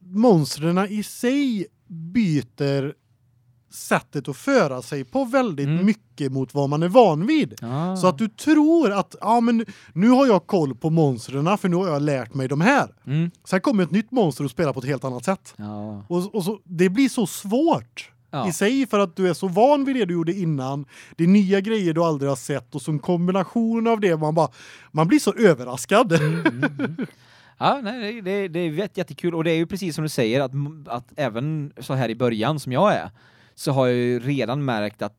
monstren i sig byter sättet att föra sig på väldigt
Mm.
mycket mot vad man är van vid.
Ja.
Så att du tror att ja men nu har jag koll på monstren för nu har jag lärt mig de här.
Mm.
Sen kommer ett nytt monster och spelar på ett helt annat sätt.
Ja.
Och, och så det blir så svårt
Ja.
i sig för att du är så van vid det du gjorde innan. Det är nya grejer du aldrig har sett och en kombination av det man bara man blir så överraskad.
Ja, nej, det, det, är jätte- jättekul och det är ju precis som du säger att, att även så här i början som jag är så har jag ju redan märkt att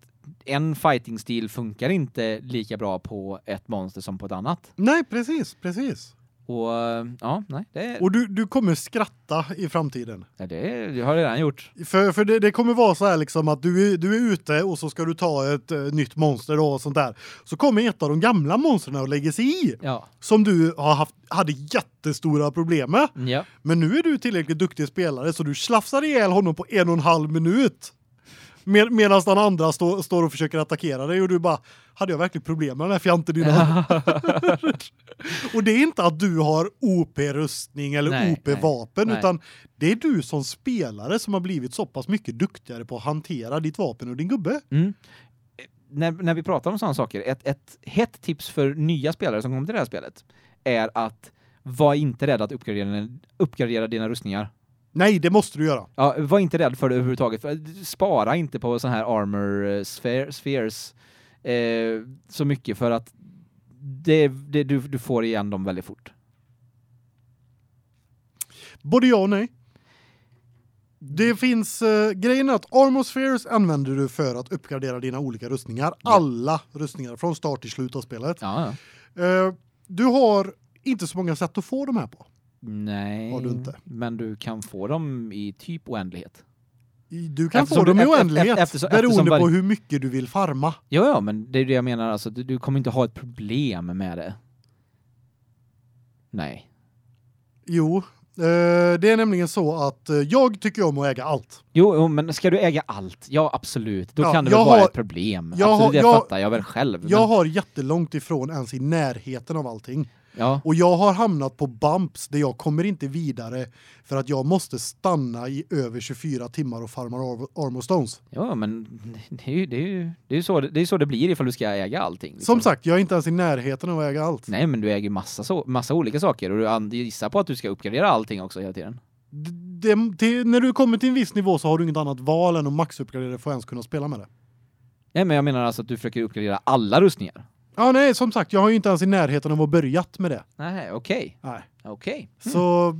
en fighting-stil funkar inte lika bra på ett monster som på ett annat.
Nej, precis, precis.
Och eh, ja, nej, det,
Och du du kommer skratta i framtiden.
ja, det, det har jag redan gjort.
För för det, det kommer vara så här liksom att du är du är ute och så ska du ta ett uh, nytt monster då och sånt där. Så kommer ett av de gamla monstren och lägger sig i
Ja.
som du har haft hade jättestora problem med.
Ja.
Men nu är du tillräckligt duktig spelare så du slafsar ihjäl honom på en och en halv minut. Med, medan den andra står står och försöker attackera dig och du bara hade jag verkligen problem med den här fjanten innan? (laughs) och det är inte att du har OP rustning eller
Nej,
OP vapen
nej.
utan det är du som spelare som har blivit så pass mycket duktigare på att hantera ditt vapen och din gubbe.
Mm. När, när vi pratar om sådana saker, ett, ett hett tips för nya spelare som kommer till det här spelet är att var inte rädd att uppgradera, uppgradera dina rustningar.
Nej, det måste du göra.
Ja, var inte rädd för det överhuvudtaget. För- Spara inte på sån här armor eh, sphere, spheres eh, så mycket för att det, det, du, du får igen dem väldigt fort.
Både ja och nej. Det finns uh, grejen är att armor spheres använder du för att uppgradera dina olika rustningar. Alla rustningar från start till slut av spelet.
Ja, ja.
Eh, du har inte så många sätt att få de här på.
Nej,
Har du inte.
men du kan få dem i typ oändlighet.
Du kan
Eftersom
få dem i oändlighet
eftersom-
beroende
eftersom
på hur mycket du vill farma.
Ja, ja, men det är det jag menar. Alltså, du, du kommer inte ha ett problem med det. Nej.
Jo, eh, det är nämligen så att eh, jag tycker om att äga allt.
Jo, men ska du äga allt? Ja, absolut. Då
Ja,
kan det
jag
väl vara
har-
ett problem.
jag
absolut,
har-
det
jag-
fattar jag väl själv.
Jag
men,
har jättelångt ifrån ens i närheten av allting.
Ja,
Och jag har hamnat på bumps där jag kommer inte vidare för att jag måste stanna i över 24 timmar och farma ar- armor stones.
ja, men det är ju, det är ju, det är så, det, det är så det blir ifall du ska äga allting. liksom.
Som sagt, jag är inte ens i närheten av att äga allt.
Nej, men du äger massa, så, massa olika saker och du gissar på att du ska uppgradera allting också hela tiden.
Det, till, när du kommer till en viss nivå så har du inget annat val än att maxuppgradera för att ens kunna spela med det.
Nej, men jag menar alltså att du försöker uppgradera alla rustningar.
Ja, nej, som sagt, jag har ju inte ens i närheten av att börjat med det.
Nej, okej.
Nej.
Okej.
Så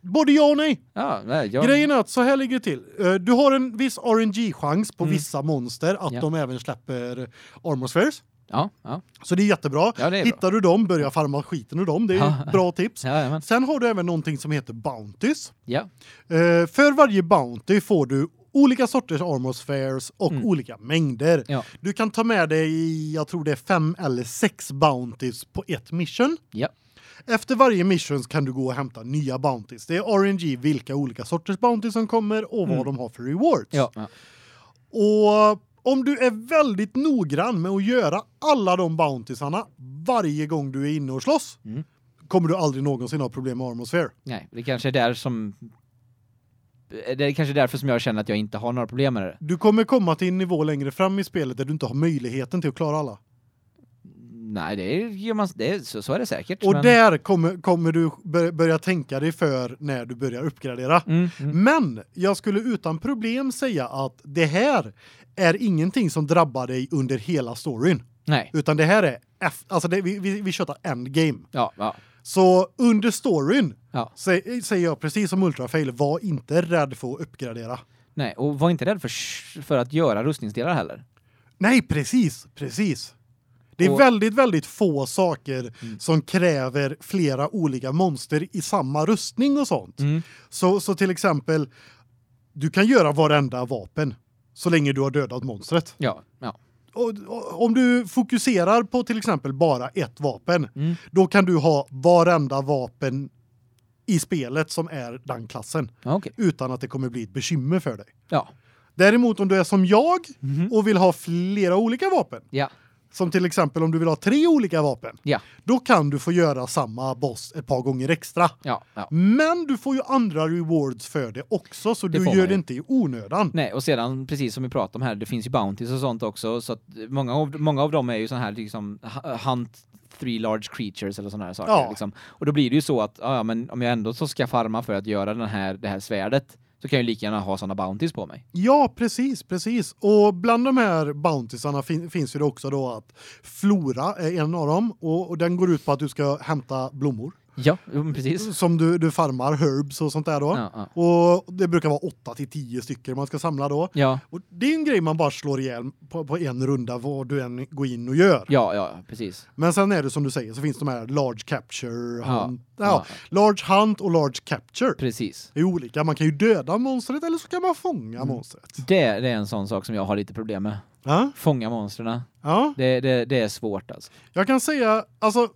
både ja och nej.
Ja, nej, jag...
Grejen är att så här ligger det till. Eh, Du har en viss RNG-chans på
Mm.
vissa monster att
Ja.
de även släpper armor spheres.
Ja, ja.
Så det är jättebra.
Ja, det är bra.
Hittar du dem, börja farma skiten ur dem. Det är bra tips. Sen har du även någonting som heter bounties.
Ja.
Eh, för varje bounty får du olika sorters armor spheres och
Mm.
olika mängder.
Ja.
Du kan ta med dig jag tror det är fem eller sex bounties på ett mission.
Ja.
Efter varje mission kan du gå och hämta nya bounties. Det är RNG vilka olika sorters bounties som kommer och vad
Mm.
de har för rewards.
Ja. ja.
Och om du är väldigt noggrann med att göra alla de bountiesarna varje gång du är inne och slåss
Mm.
kommer du aldrig någonsin ha problem med armor sphere.
Nej, det kanske är där som det är kanske därför som jag känner att jag inte har några problem med det.
Du kommer komma till en nivå längre fram i spelet där du inte har möjligheten till att klara alla.
Nej, det gör man det så, så är det säkert.
Och
men...
där kommer kommer du bör- börja tänka dig för när du börjar uppgradera.
Mm, mm.
Men jag skulle utan problem säga att det här är ingenting som drabbar dig under hela storyn,
Nej.
utan det här är F, alltså det, vi vi vi tjötar endgame.
Ja, ja.
Så under storyn
Ja.
sä- säger jag precis som Ultrafail, var inte rädd för att uppgradera.
Nej, och var inte rädd för för att göra rustningsdelar heller.
Nej, precis, precis. Det är
Och-
väldigt väldigt få saker
Mm.
som kräver flera olika monster i samma rustning och sånt.
Mm.
Så så till exempel du kan göra varenda vapen så länge du har dödat monstret.
Ja, ja.
Och, och, om du fokuserar på till exempel bara ett vapen,
Mm.
då kan du ha varenda vapen i spelet som är den klassen
Ja, okej.
utan att det kommer bli ett bekymmer för dig.
Ja.
Däremot om du är som jag
Mhm.
och vill ha flera olika vapen,
Ja.
som till exempel om du vill ha tre olika vapen,
Ja.
då kan du få göra samma boss ett par gånger extra.
Ja, ja.
Men du får ju andra rewards för det också så
Det
du gör det inte i onödan.
Nej, och sedan precis som vi pratade om här, det finns ju bounties och sånt också så många av många av dem är ju sån här liksom hu- hunt three large creatures eller såna här saker
Ja.
liksom. Och då blir det ju så att ja men om jag ändå så ska farma för att göra den här det här svärdet så kan jag ju lika gärna ha såna bounties på mig.
Ja, precis, precis. Och bland de här bountiesarna fin finns ju det också då att flora är en av dem och, och den går ut på att du ska hämta blommor
Ja, precis.
som du du farmar herbs och sånt där då.
Ja, ja.
Och det brukar vara 8 till 10 stycken man ska samla då.
Ja,
Och det är en grej man bara slår ihjäl på, på en runda vad du än går in och gör.
ja, ja, precis.
Men sen är det som du säger så finns de här large capture hunt. Ja, large hunt och large capture.
Precis.
Det är olika. Man kan ju döda monstret eller så kan man fånga
Mm.
monstret.
Det, det är en sån sak som jag har lite problem med. Fånga monstren.
Ja.
Det, det, det är svårt alltså.
Jag kan säga alltså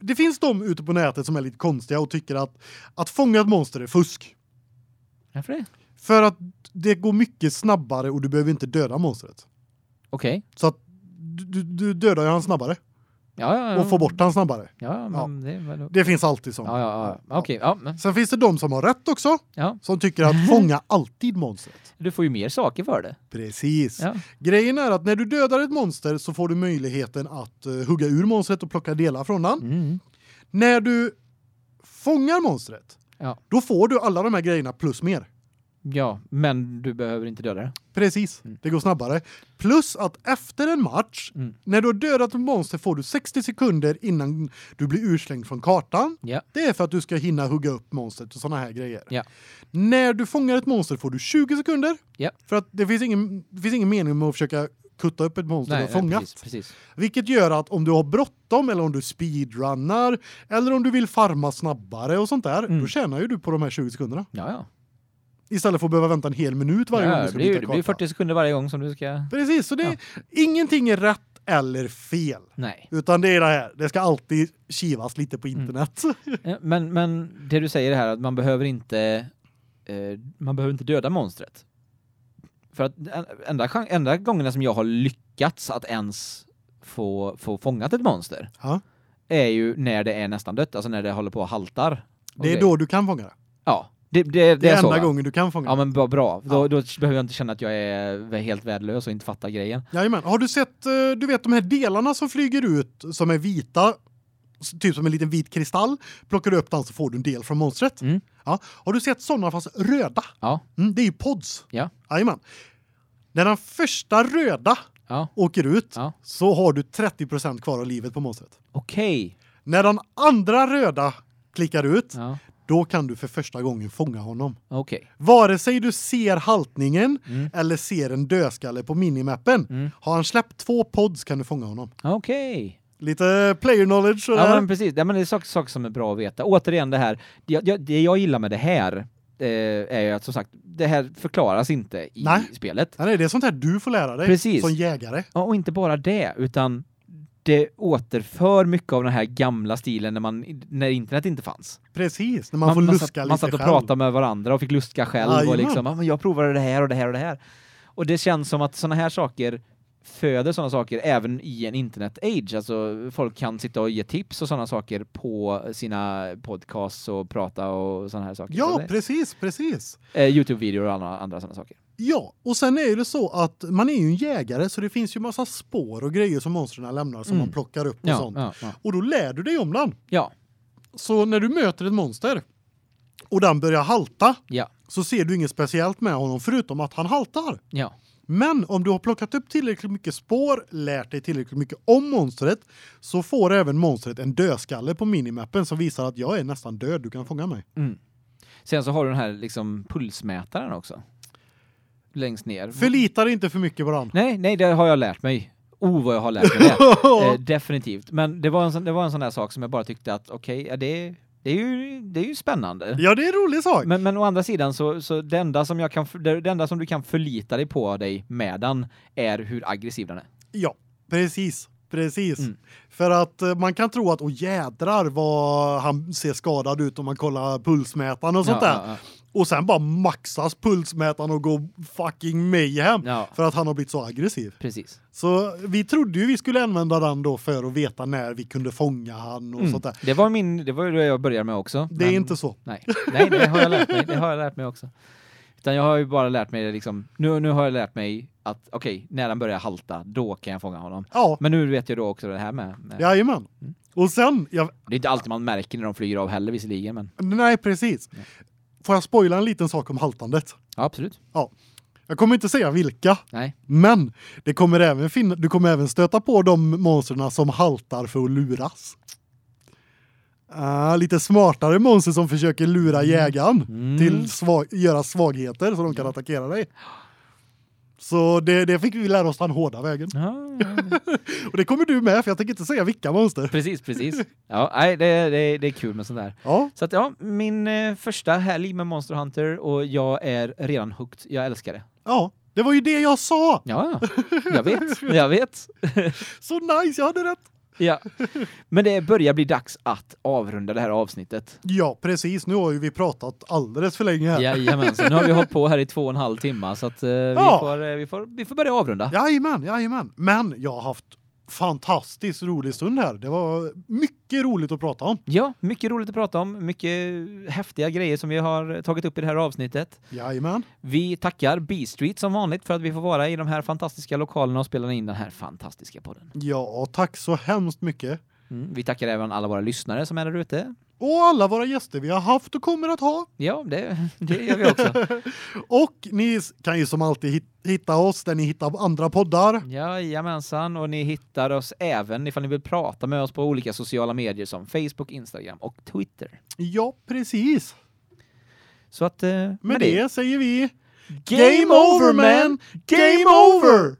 det finns de ute på nätet som är lite konstiga och tycker att att fånga ett monster är fusk.
Varför det?
För att det går mycket snabbare och du behöver inte döda monstret.
Okej.
Så att du, du, du dödar ju han snabbare
Ja,
och får bort han snabbare.
Ja, men det var
Det finns alltid sånt.
Ja, ja, ja. Okej, ja, men
Sen finns det de som har rätt också som tycker att fånga alltid monstret. (laughs)
Du får ju mer saker för det.
Precis. Grejen är att när du dödar ett monster så får du möjligheten att uh, hugga ur monstret och plocka delar från den.
Mm.
När du fångar monstret, då får du alla de här grejerna plus mer.
Ja, men du behöver inte döda det.
Precis.
Mm.
Det går snabbare. Plus att efter en match,
Mm.
när du har dödat ett monster får du 60 sekunder innan du blir urslängd från kartan.
Ja.
Det är för att du ska hinna hugga upp monstret och såna här grejer.
Ja.
När du fångar ett monster får du 20 sekunder.
Ja.
För att det finns ingen det finns ingen mening med att försöka kutta upp ett monster du har fångat.
precis, precis.
Vilket gör att om du har bråttom eller om du speedrunnar eller om du vill farma snabbare och sånt där,
Mm.
då tjänar ju du på de här 20 sekunderna.
Ja, ja.
Istället för att behöva vänta en hel minut varje gång
ja
du
det,
ska byta
det blir
karta.
40 sekunder varje gång som du ska...
Precis, så det ingenting är rätt eller fel.
Nej.
Utan det är det här, det ska alltid kivas lite på
Mm.
internet. (laughs)
Ja, Men, men det du säger här att man behöver inte eh, man behöver inte döda monstret. För att en- enda, enda gångerna som jag har lyckats att ens få, få fångat ett monster
Ja.
är ju när det är nästan dött, alltså när det håller på och haltar.
Det är
grejer.
då du kan fånga det.
Ja, det, det, det,
Det är
är så.
enda
va?
gången du kan fånga
Ja
det.
men bra, bra. Då,
Ja.
då behöver jag inte känna att jag är helt värdelös och inte fattar grejen.
Jajamän. Har du sett, eh, du vet de här delarna som flyger ut som är vita, typ som en liten vit kristall, plockar du upp den så får du en del från monstret.
Mm.
Ja. Har du sett sådana fast röda?
Ja,
Mm, det är ju pods.
Ja.
Jajamän. När den första röda
ja.
åker ut
Ja.
så har du 30% kvar av livet på monstret.
Okej.
När den andra röda klickar ut,
Ja,
då kan du för första gången fånga honom.
okej.
Vare sig du ser haltningen
Mm.
eller ser en dödskalle på minimappen.
Mm.
Har han släppt två pods kan du fånga honom.
Okej.
Lite player knowledge
Ja
sådär.
men precis, ja, men det är saker, saker som är bra att veta. Återigen det här, det, jag- det jag gillar med det här eh, är ju att som sagt det här förklaras inte i
Nej.
spelet.
Nej, det är sånt här du får lära dig
Precis.
som jägare.
Ja, och inte bara det utan det återför mycket av den här gamla stilen när man när internet inte fanns.
Precis, när man, får
man
luska
satt,
lite
man satt och
själv.
pratade med varandra och fick luska själv och
Jajamän.
liksom, men jag provade det här och det här och det här. Och det känns som att såna här saker föder såna saker även i en internet age. Alltså folk kan sitta och ge tips och såna saker på sina podcasts och prata och såna här saker.
Ja, precis, precis.
eh, Youtube-videor och andra, andra såna saker.
Ja, och sen är det så att man är ju en jägare så det finns ju massa spår och grejer som monstren lämnar som
Mm.
man plockar upp och
Ja,
sånt.
ja, ja.
Och då lär du dig om den.
Ja,
Så när du möter ett monster och den börjar halta
ja,
så ser du inget speciellt med honom förutom att han haltar.
ja.
Men om du har plockat upp tillräckligt mycket spår, lärt dig tillräckligt mycket om monstret, så får även monstret en dödskalle på minimappen som visar att jag är nästan död, du kan fånga mig.
Mm. Sen så har du den här liksom pulsmätaren också. Längst ner.
Förlita dig inte för mycket på den.
Nej, nej, det har jag lärt mig. Oh, vad jag har lärt mig det. (laughs) eh, definitivt. Men det var en sån det var en sån där sak som jag bara tyckte att okej, ja, det det är ju det är ju spännande.
Ja, det är en rolig sak.
Men men å andra sidan så så det enda som jag kan det det enda som du kan förlita dig på dig med den är hur aggressiv den är.
Ja, precis. Precis.
Mm.
För att eh, man kan tro att åh jädrar vad han ser skadad ut om man kollar pulsmätaren och sånt
ja,
där.
Ja,
Och sen bara maxas pulsmätaren och går fucking mayhem
ja, ja,
för att han har blivit så aggressiv.
precis.
Så vi trodde ju vi skulle använda den då för att veta när vi kunde fånga han och
Mm.
sånt där.
Det var min det var ju det jag började med också.
Det är
men-
inte så.
Nej. Nej, det har jag lärt mig. Det har jag lärt mig också. Utan jag har ju bara lärt mig det liksom nu nu har jag lärt mig att okej, när den börjar halta, då kan jag fånga honom.
Ja,
Men nu vet jag då också det här med, med
jajamän.
Mm.
Och sen, jag,
Det är inte alltid man märker när de flyger av heller visserligen, men
nej precis. Får jag spoila en liten sak om haltandet?
ja, absolut.
Jag kommer inte säga vilka,
Nej.
men det kommer även finna, du kommer även stöta på de monstren som haltar för att luras. Ah, lite smartare monster som försöker lura jägaren
Mm.
till svag, göra svagheter så de kan attackera dig. Så det, det fick vi lära oss den hårda vägen.
Ja, ja, (laughs)
Och det kommer du med för jag tänker inte säga vilka monster.
precis, precis. (laughs) Ja, nej, det, det, det är kul med sånt där.
Ja,
Så att ja, min eh, första helg med Monster Hunter och jag är redan hooked. Jag älskar det.
ja, det var ju det jag sa.
Ja. Jag vet. Jag vet. (laughs)
Så nice, jag hade rätt.
Ja. Men det börjar bli dags att avrunda det här avsnittet.
Ja, precis. Nu har ju vi pratat alldeles för länge här.
Jajamensan, nu har vi hållit på här i två och en halv timme så att eh, vi,
Ja.
får, eh, vi, får, vi får börja avrunda.
Jajamän, jajamän. Men jag har haft fantastiskt rolig stund här. Det var mycket roligt att prata om.
Ja, mycket roligt att prata om, mycket häftiga grejer som vi har tagit upp i det här avsnittet.
Jajamän.
Vi tackar B-Street som vanligt för att vi får vara i de här fantastiska lokalerna och spela in den här fantastiska podden.
Ja, tack så hemskt mycket.
Mm, vi tackar även alla våra lyssnare som är där ute.
Och alla våra gäster vi har haft och kommer att ha.
Ja, det, det gör vi också. (laughs)
Och ni kan ju som alltid hit- hitta oss där ni hittar andra poddar.
Jajamensan, och ni hittar oss även ifall ni vill prata med oss på olika sociala medier som Facebook, Instagram och Twitter.
Ja, precis.
Så att eh, med,
Med det säger vi
Game over man!
Game over!